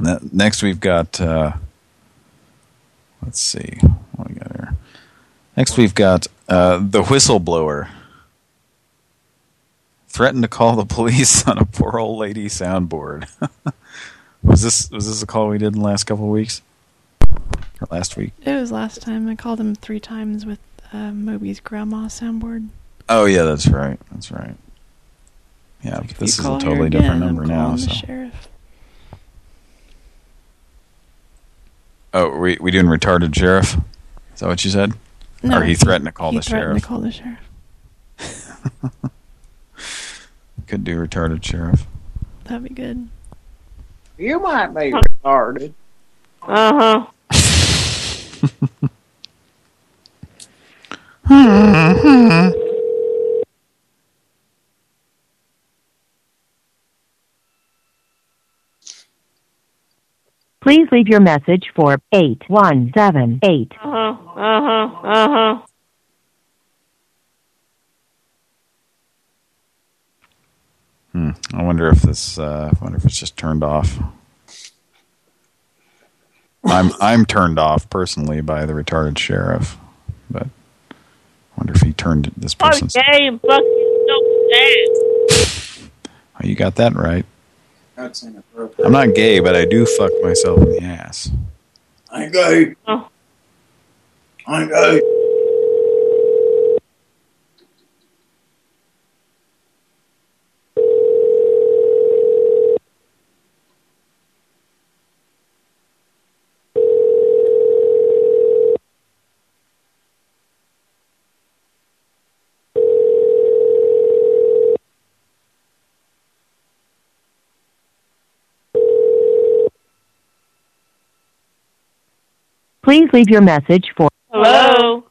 Ne- Next, we've got, uh, let's see, what we got here. Next, we've got uh, the whistleblower. Threatened to call the police on a poor old lady soundboard. *laughs* was this was this a call we did in the last couple of weeks? Or last week? It was last time. I called him three times with uh, Moby's grandma soundboard. Oh yeah, that's right. That's right. Yeah, but this is a totally again, different I'm number now. So. sheriff. Oh, we we doing retarded sheriff? Is that what you said? No, or he threatened to call he the threatened sheriff? to call the sheriff. *laughs* Could do retarded sheriff. That'd be good. You might be retarded. Uh huh. *laughs* *laughs* Please leave your message for eight one seven eight. Uh huh. Uh huh. Uh huh. Hmm. I wonder if this. Uh, I wonder if it's just turned off. I'm I'm turned off personally by the retarded sheriff, but I wonder if he turned this Fuck person's. gay and fuck you so bad. *laughs* Oh, you got that right. That's inappropriate. I'm not gay, but I do fuck myself in the ass. I'm gay. Oh. I'm gay. Please leave your message for Hello.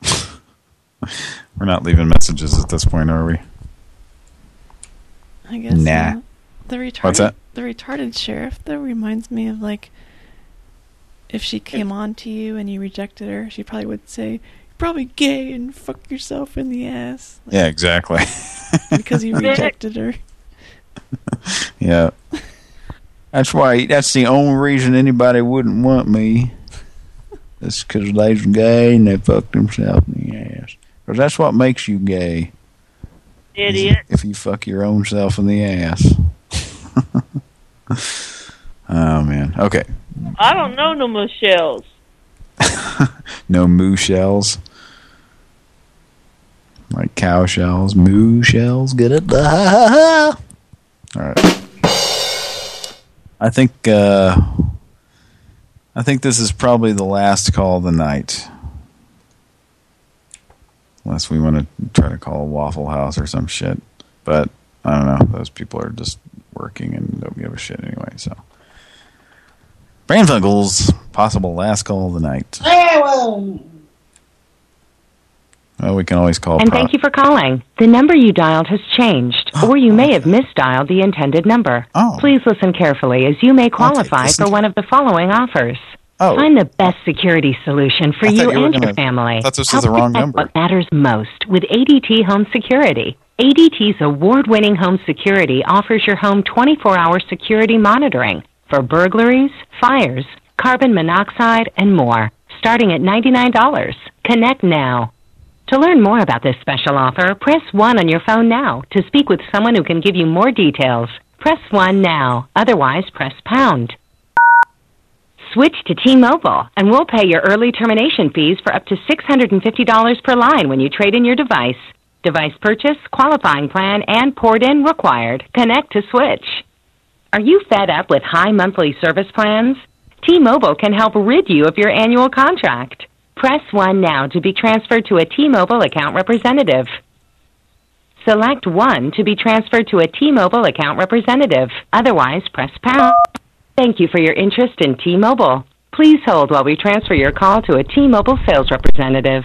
*laughs* We're not leaving messages at this point, are we? I guess Nah. not. The retarded, What's that? The retarded sheriff, though, reminds me of, like, if she came on to you and you rejected her, she probably would say, You're probably gay and fuck yourself in the ass. Yeah, exactly. *laughs* Because you *laughs* rejected her. yeah. That's why. That's the only reason anybody wouldn't want me. It's because they's gay and they fucked themselves in the ass. Because that's what makes you gay. Idiot. If you fuck your own self in the ass. *laughs* oh man. Okay. I don't know no more shells. *laughs* No moo shells. Like cow shells. Moo shells. Get it? *laughs* All right. I think uh, I think this is probably the last call of the night. Unless we want to try to call Waffle House or some shit. But I don't know. Those people are just working and don't give a shit anyway. So, Pran Funkels, possible last call of the night. Well, we can always call. And Pro- thank you for calling. The number you dialed has changed, *gasps* or you may have misdialed the intended number. Oh. Please listen carefully as you may qualify for one of the following offers. Oh. Find the best security solution for you, you and gonna- your family. This was Help the wrong number. What matters most with ADT Home Security. ADT's award-winning home security offers your home 24-hour security monitoring for burglaries, fires, carbon monoxide, and more, starting at $99. Connect now. To learn more about this special offer, press 1 on your phone now to speak with someone who can give you more details. Press 1 now. Otherwise, press pound. Switch to T-Mobile, and we'll pay your early termination fees for up to $650 per line when you trade in your device. Device purchase, qualifying plan, and port in required. Connect to Switch. Are you fed up with high monthly service plans? T-Mobile can help rid you of your annual contract. Press 1 now to be transferred to a T-Mobile account representative. Select 1 to be transferred to a T-Mobile account representative. Otherwise, press pound. Thank you for your interest in T-Mobile. Please hold while we transfer your call to a T-Mobile sales representative.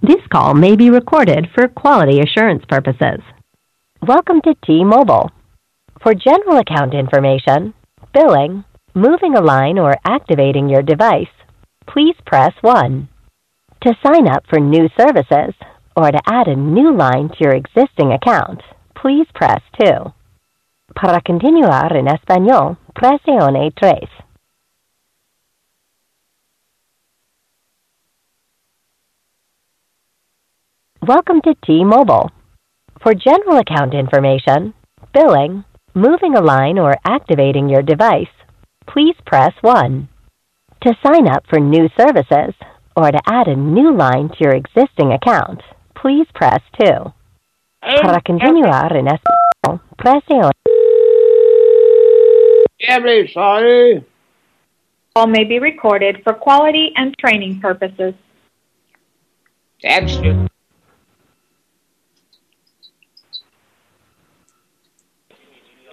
This call may be recorded for quality assurance purposes. Welcome to T-Mobile. For general account information, billing, moving a line or activating your device, please press 1. To sign up for new services or to add a new line to your existing account, please press 2. Para continuar en español, presione tres. Welcome to T-Mobile. For general account information, billing, moving a line or activating your device, please press 1. To sign up for new services or to add a new line to your existing account, please press 2. Um, Para continuar en español, presione. Terribly sorry. Call may be recorded for quality and training purposes. That's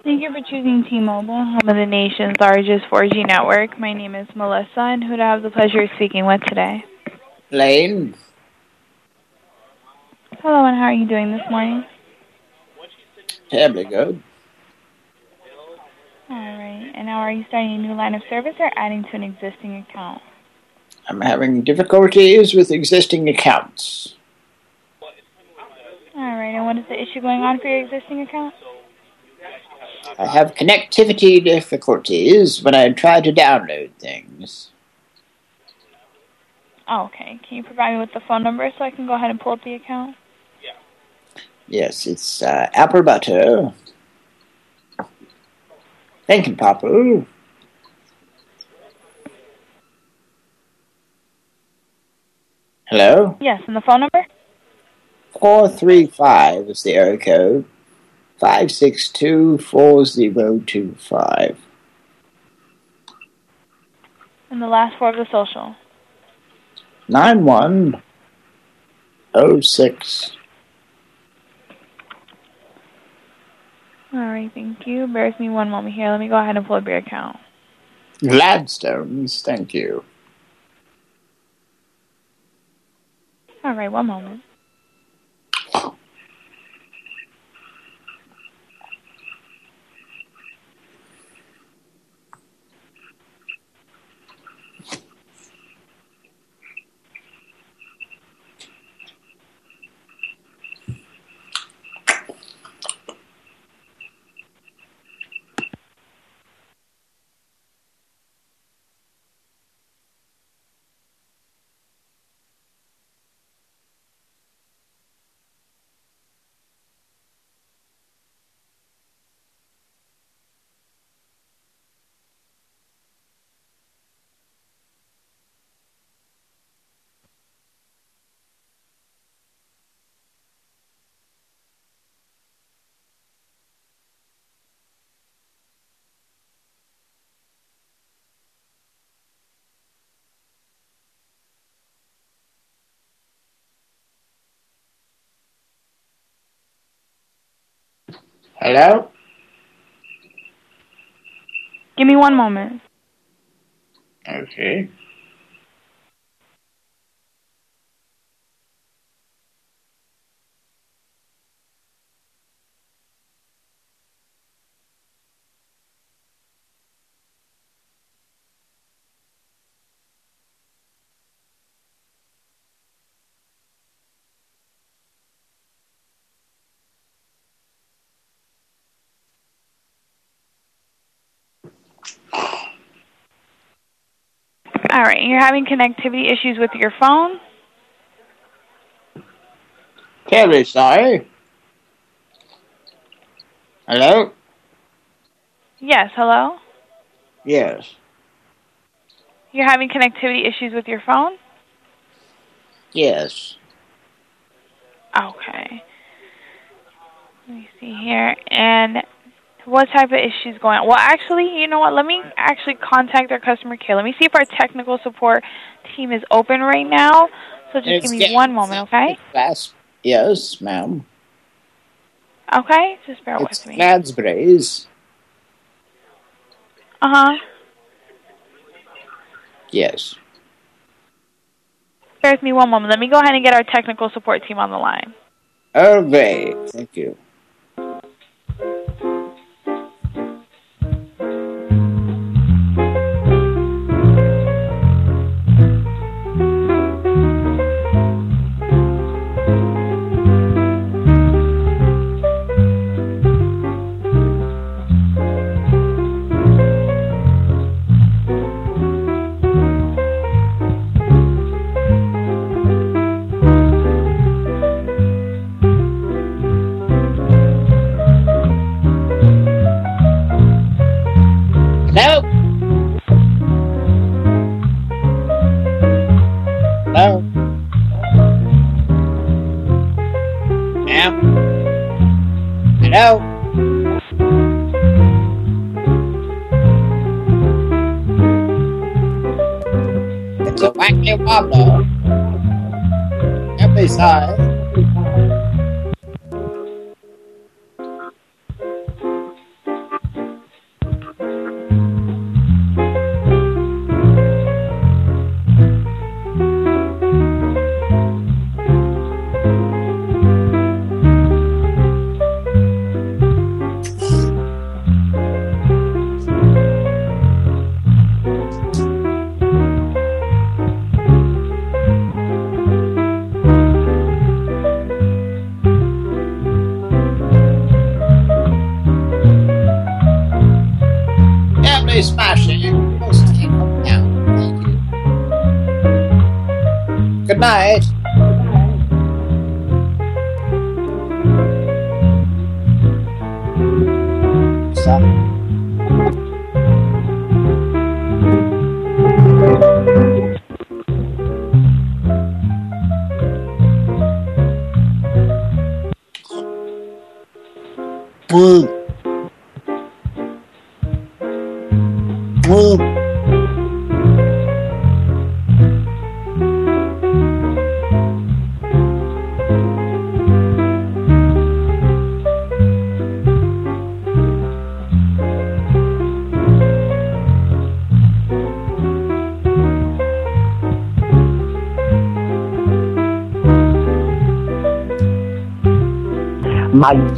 Thank you for choosing T-Mobile, home of the nation's largest 4G network. My name is Melissa, and who do I have the pleasure of speaking with today? Lane. Hello, and how are you doing this morning? Terribly good. All right. And now are you starting a new line of service or adding to an existing account? I'm having difficulties with existing accounts. All right. And what is the issue going on for your existing account? I have connectivity difficulties when I try to download things. Oh, okay. Can you provide me with the phone number so I can go ahead and pull up the account? Yeah. Yes, it's uh, apple butter. Thank you, Papa. Hello? Yes, and the phone number? 435 is the area code. 5624025. And the last four of the social. 9106. All right, thank you. Bear with me one moment here. Let me go ahead and pull up your account. Gladstones, thank you. All right, one moment. Hello? Give me one moment. Okay. All right, you're having connectivity issues with your phone? Terribly sorry. Hello? Yes, hello? Yes. You're having connectivity issues with your phone? Yes. Okay. Let me see here. And what type of issues going on. Well, actually, you know what? Let me actually contact our customer care. Let me see if our technical support team is open right now. So just It's give me one moment, okay? Glass. Yes, ma'am. Okay, just bear It's with me. Gladsbrays. Uh-huh. Yes. Bear with me one moment. Let me go ahead and get our technical support team on the line. Great. Thank you. Wacky wobbler. Every side.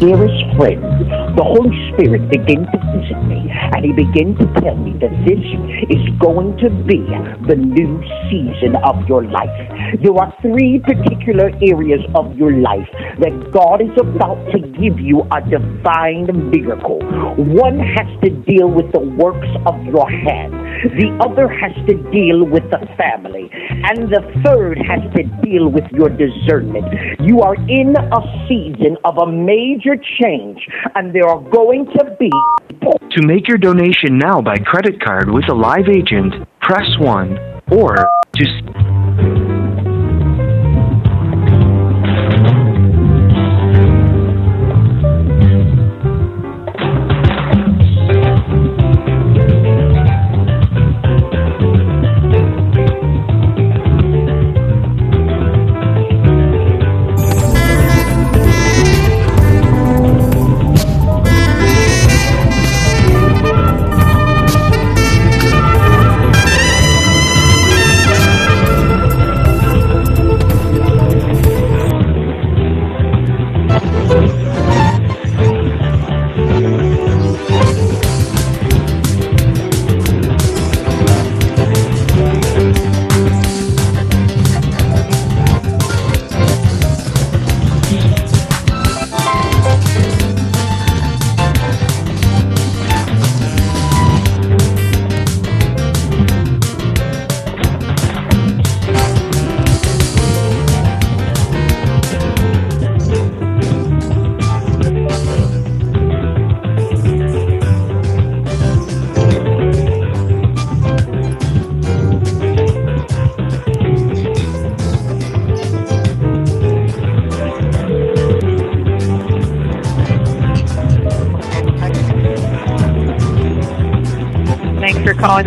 Dearest friend, the Holy Spirit began to visit me, and He began to tell me that this is going to be the new season of your life. There are three particular areas of your life that God is about to give you a divine miracle. One has to deal with the works of your hand. The other has to deal with the family. And the third has to deal with your discernment. You are in a season of a major change, and there are going to be To make your donation now by credit card with a live agent, press 1. Or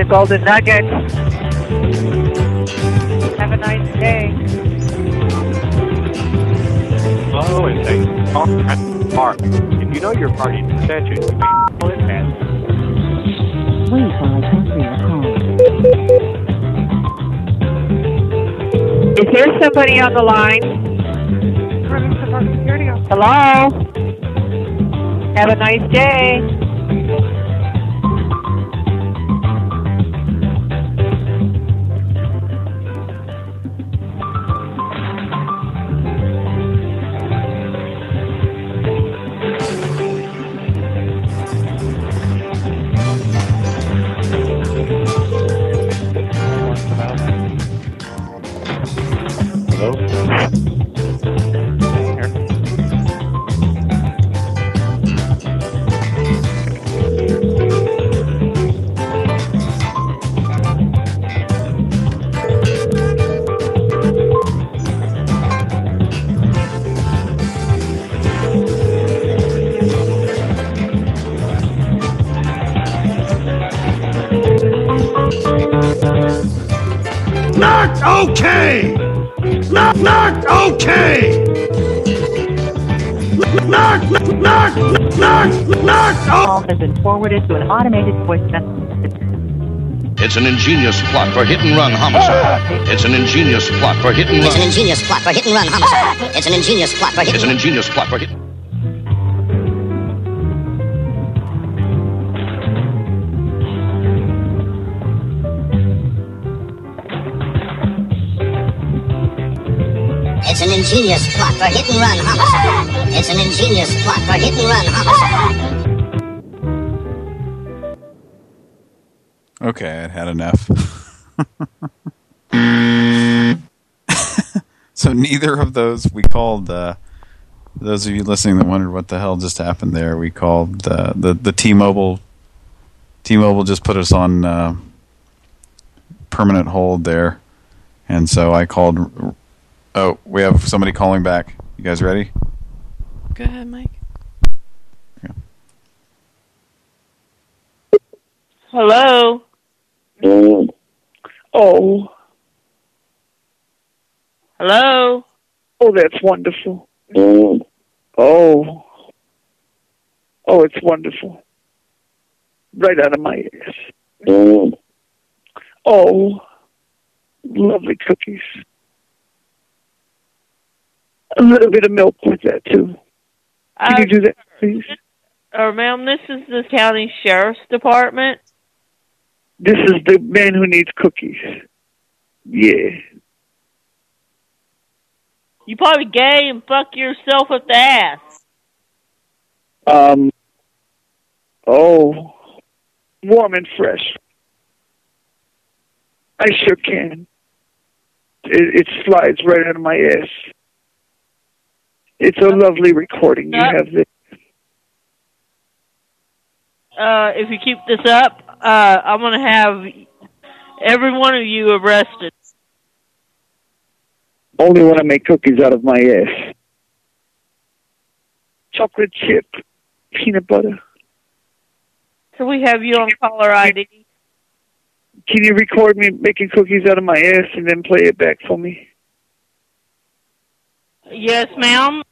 Golden Nugget. Have a nice day. Hello, and thanks for calling Preston Park. If you know your party's extension, you may call it at Wait while I transfer your call. Is there somebody on the line? Hello? Have a nice day. Has been forwarded to an automated voice message. It's an ingenious plot for hit and run homicide. Ah! It's an ingenious plot for hit and run. It's an ingenious plot for hit and run homicide. Ah! It's an ingenious plot for hit It's an ingenious plot for hit. It's an ingenious plot for hit and run homicide. Ah! It's an ingenious plot for hit and run homicide. Okay, I'd had enough. *laughs* so neither of those we called. Uh, those of you listening that wondered what the hell just happened there, we called uh, the the T-Mobile. T-Mobile just put us on uh, permanent hold there, and so I called. Oh, we have somebody calling back. You guys ready? Go ahead, Mike. Hello? Oh, Hello? oh, that's wonderful. Mm. Oh, oh, it's wonderful. Right out of my ass. Mm. Oh, lovely cookies. A little bit of milk with that too. Can you uh, do that, please? Uh, ma'am, this is the county sheriff's department. This is the man who needs cookies. Yeah. You probably gay and fuck yourself with the ass. Um. Oh, warm and fresh. I sure can. It, it slides right out of my ass. It's a lovely recording you have there. Uh, if you keep this up, uh, I'm gonna have every one of you arrested. Only when I make cookies out of my ass. Chocolate chip, peanut butter. So we have you on caller ID. Can you record me making cookies out of my ass and then play it back for me? Yes, ma'am.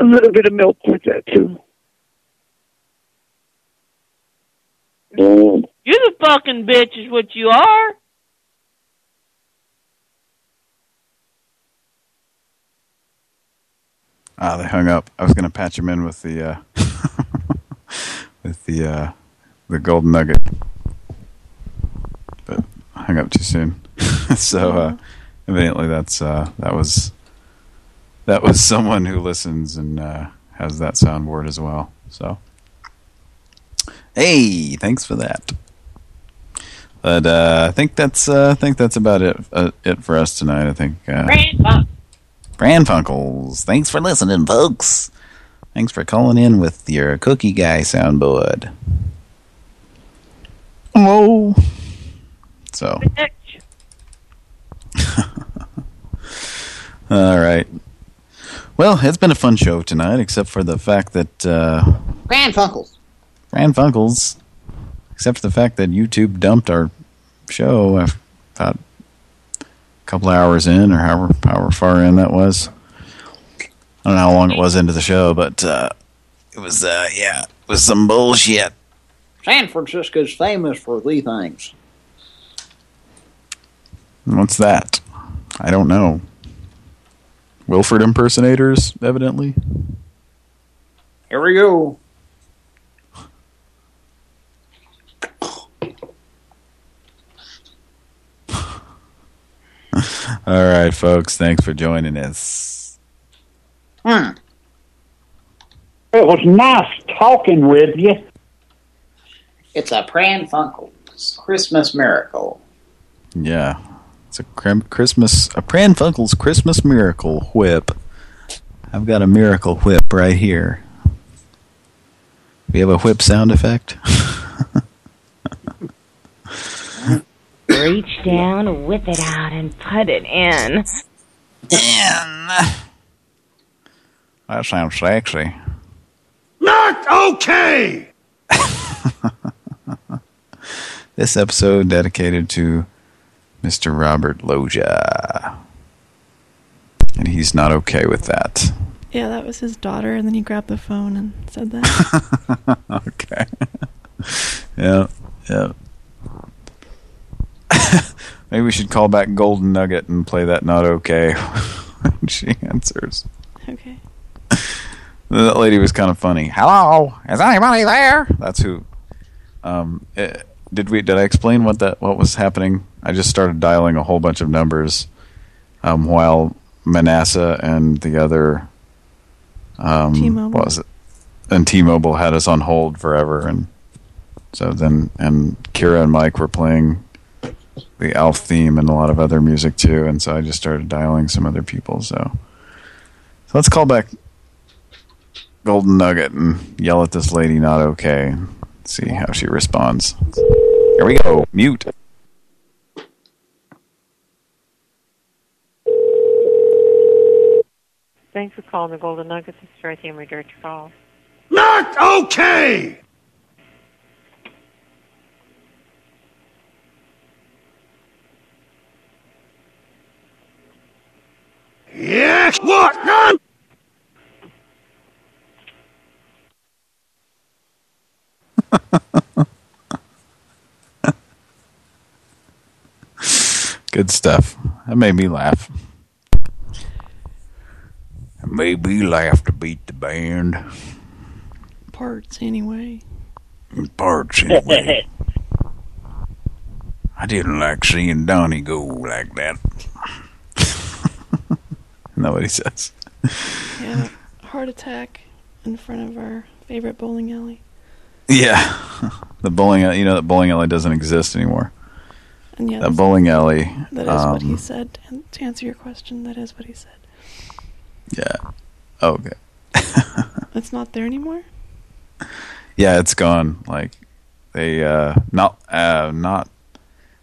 A little bit of milk with that too. You're the fucking bitch, is what you are. Ah, they hung up. I was going to patch him in with the uh, *laughs* with the uh, the golden nugget, but hung up too soon. *laughs* so uh, evidently, that's uh, that was that was someone who listens and uh, has that soundboard as well. So, hey, thanks for that. But uh, I think that's uh, I think that's about it uh, it for us tonight. I think. Uh, Pran Funkels. Thanks for listening, folks. Thanks for calling in with your Cookie Guy soundboard. Hello. So. *laughs* All right. Well, it's been a fun show tonight, except for the fact that uh, Grand Funkles. Brand Funkles Except for the fact that YouTube dumped our show about couple hours in, or however, however far in that was. I don't know how long it was into the show, but uh, it was, uh, yeah, it was some bullshit. San Francisco's famous for the things. What's that? I don't know. Wilford impersonators, evidently. Here we go. All right, folks. Thanks for joining us. Hmm. It was nice talking with you. It's a Pran Funkels Christmas miracle. Yeah. It's a crim Christmas, a Pran Funkels Christmas Miracle whip. I've got a miracle whip right here. We have a whip sound effect. *laughs* Reach down, whip it out, and put it in. In. That sounds sexy. Not okay! *laughs* This episode dedicated to Mr. Robert Loggia. And he's not okay with that. Yeah, that was his daughter, and then he grabbed the phone and said that. *laughs* okay. *laughs* yeah, yeah. Maybe we should call back Golden Nugget and play that not okay when she answers. okay. That lady was kind of funny. Hello, is anybody there? That's who. Um, eh, did we? Did I explain what that what was happening? I just started dialing a whole bunch of numbers, um, while Manasseh and the other, um, T-Mobile. what was it? And T-Mobile had us on hold forever, and so then and Kira and Mike were playing the Elf theme and a lot of other music too, and so I just started dialing some other people. So, so let's call back Golden Nugget and yell at this lady not okay. Let's See how she responds. Here we go. Mute. Thanks for calling the Golden Nuggets. This is Dorothy. I'm redirect your call. Not okay! Yeah, what? None? *laughs* Good stuff. That made me laugh. It made me laugh to beat the band. Parts, anyway. Parts, anyway. *laughs* I didn't like seeing Donnie go like that. That what he says? Yeah, heart attack in front of our favorite bowling alley. Yeah. *laughs* The bowling alley, you know that bowling alley doesn't exist anymore. And yeah, that bowling alley. That is what he um, said. And to answer your question, that is what he said. Yeah. Okay. *laughs* It's not there anymore? Yeah, it's gone. Like they uh not uh not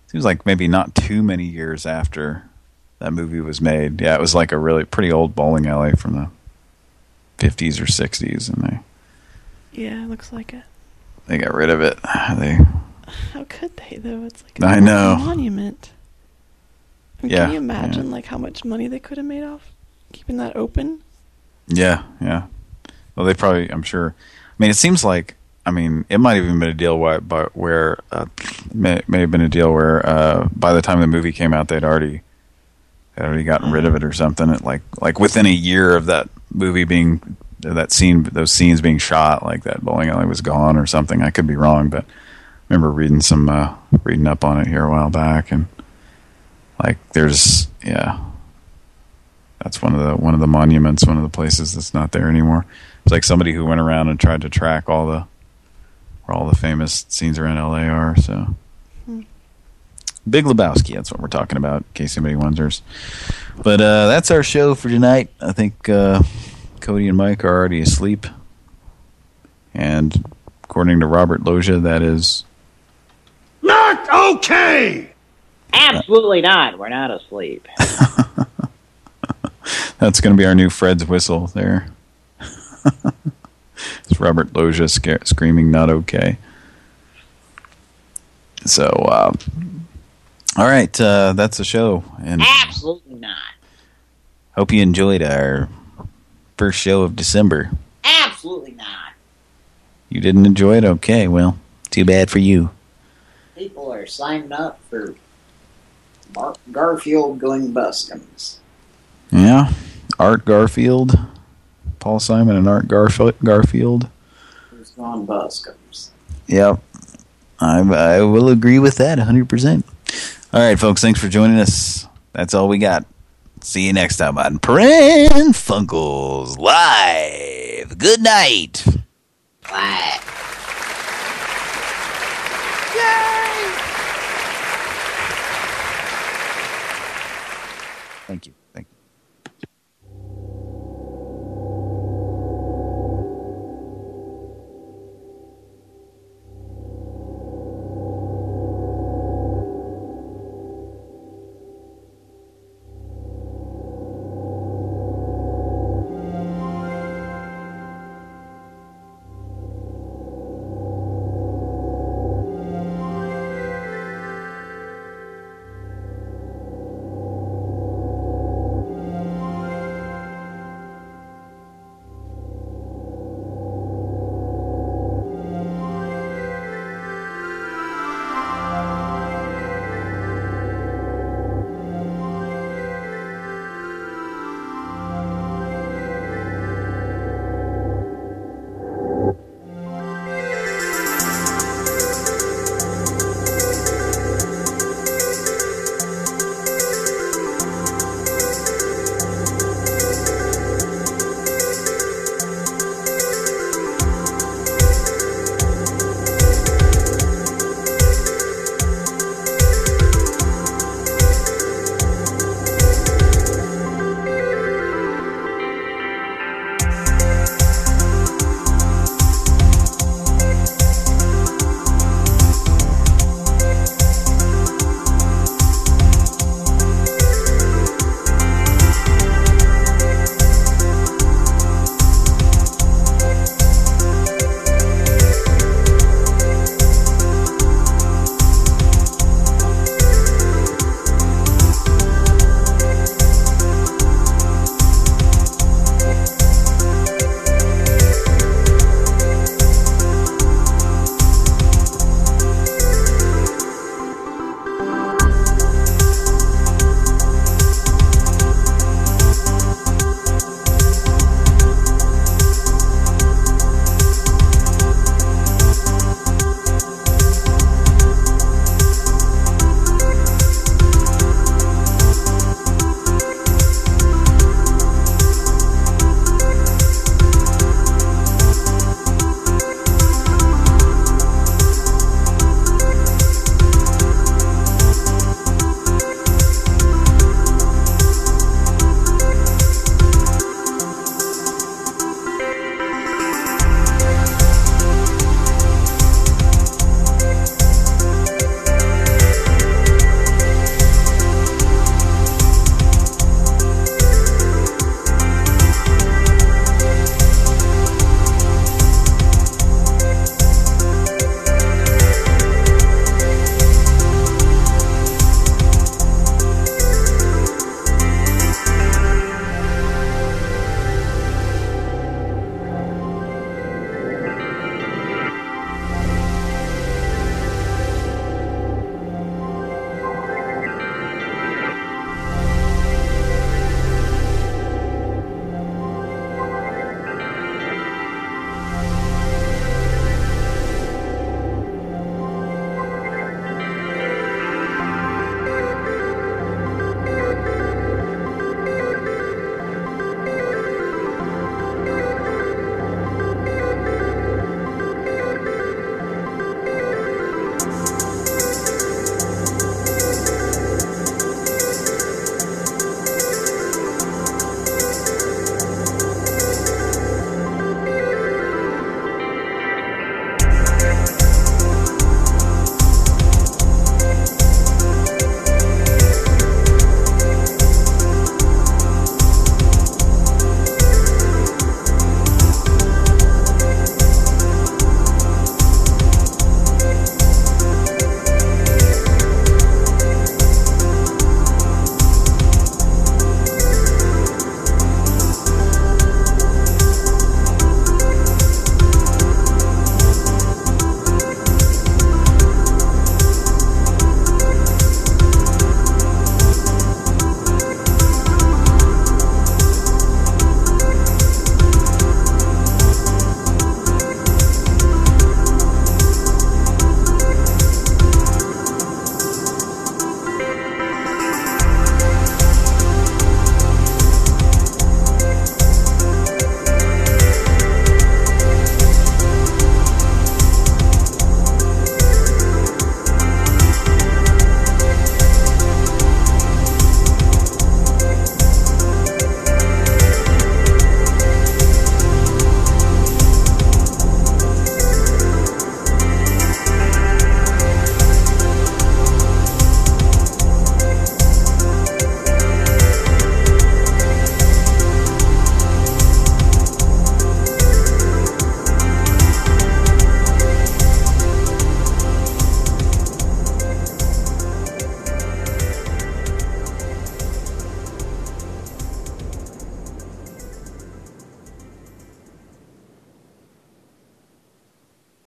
seems like maybe not too many years after that movie was made. Yeah, it was like a really pretty old bowling alley from the 50s or 60s and they Yeah, it looks like it. they got rid of it. They How could they, though? It's like I a know. monument. I mean, Yeah, Can you imagine, like, how much money they could have made off keeping that open? Yeah, yeah. Well, they probably, I'm sure. I mean, it seems like, I mean, it might have even been a deal where, but where uh, may, may have been a deal where uh, by the time the movie came out, they'd already they'd already gotten rid of it or something. It, like like within a year of that movie being that scene, those scenes being shot, like that bowling alley was gone or something. I could be wrong, but I remember reading some uh, reading up on it here a while back, and like there's yeah, that's one of the one of the monuments, one of the places that's not there anymore. It's like somebody who went around and tried to track all the where all the famous scenes around LA are. So. Big Lebowski. That's what we're talking about. In case anybody wonders. But uh, that's our show for tonight. I think uh, Cody and Mike are already asleep, and according to Robert Loggia, that is Not okay! Absolutely not. We're not asleep. *laughs* That's going to be our new Fred's whistle there. *laughs* it's Robert Loggia screaming, not okay. So, uh, all right, uh, that's the show. And Absolutely not. hope you enjoyed our first show of December. Absolutely not. You didn't enjoy it? Okay, well, too bad for you. People are signing up for Mark Garfield going buskins. Yeah, Art Garfield, Paul Simon and Art Garf Garfield. Who's gone buskins? Yep, I, I will agree with that 100%. All right, folks, thanks for joining us. That's all we got. See you next time on Pran Funkels Live. Good night. Bye.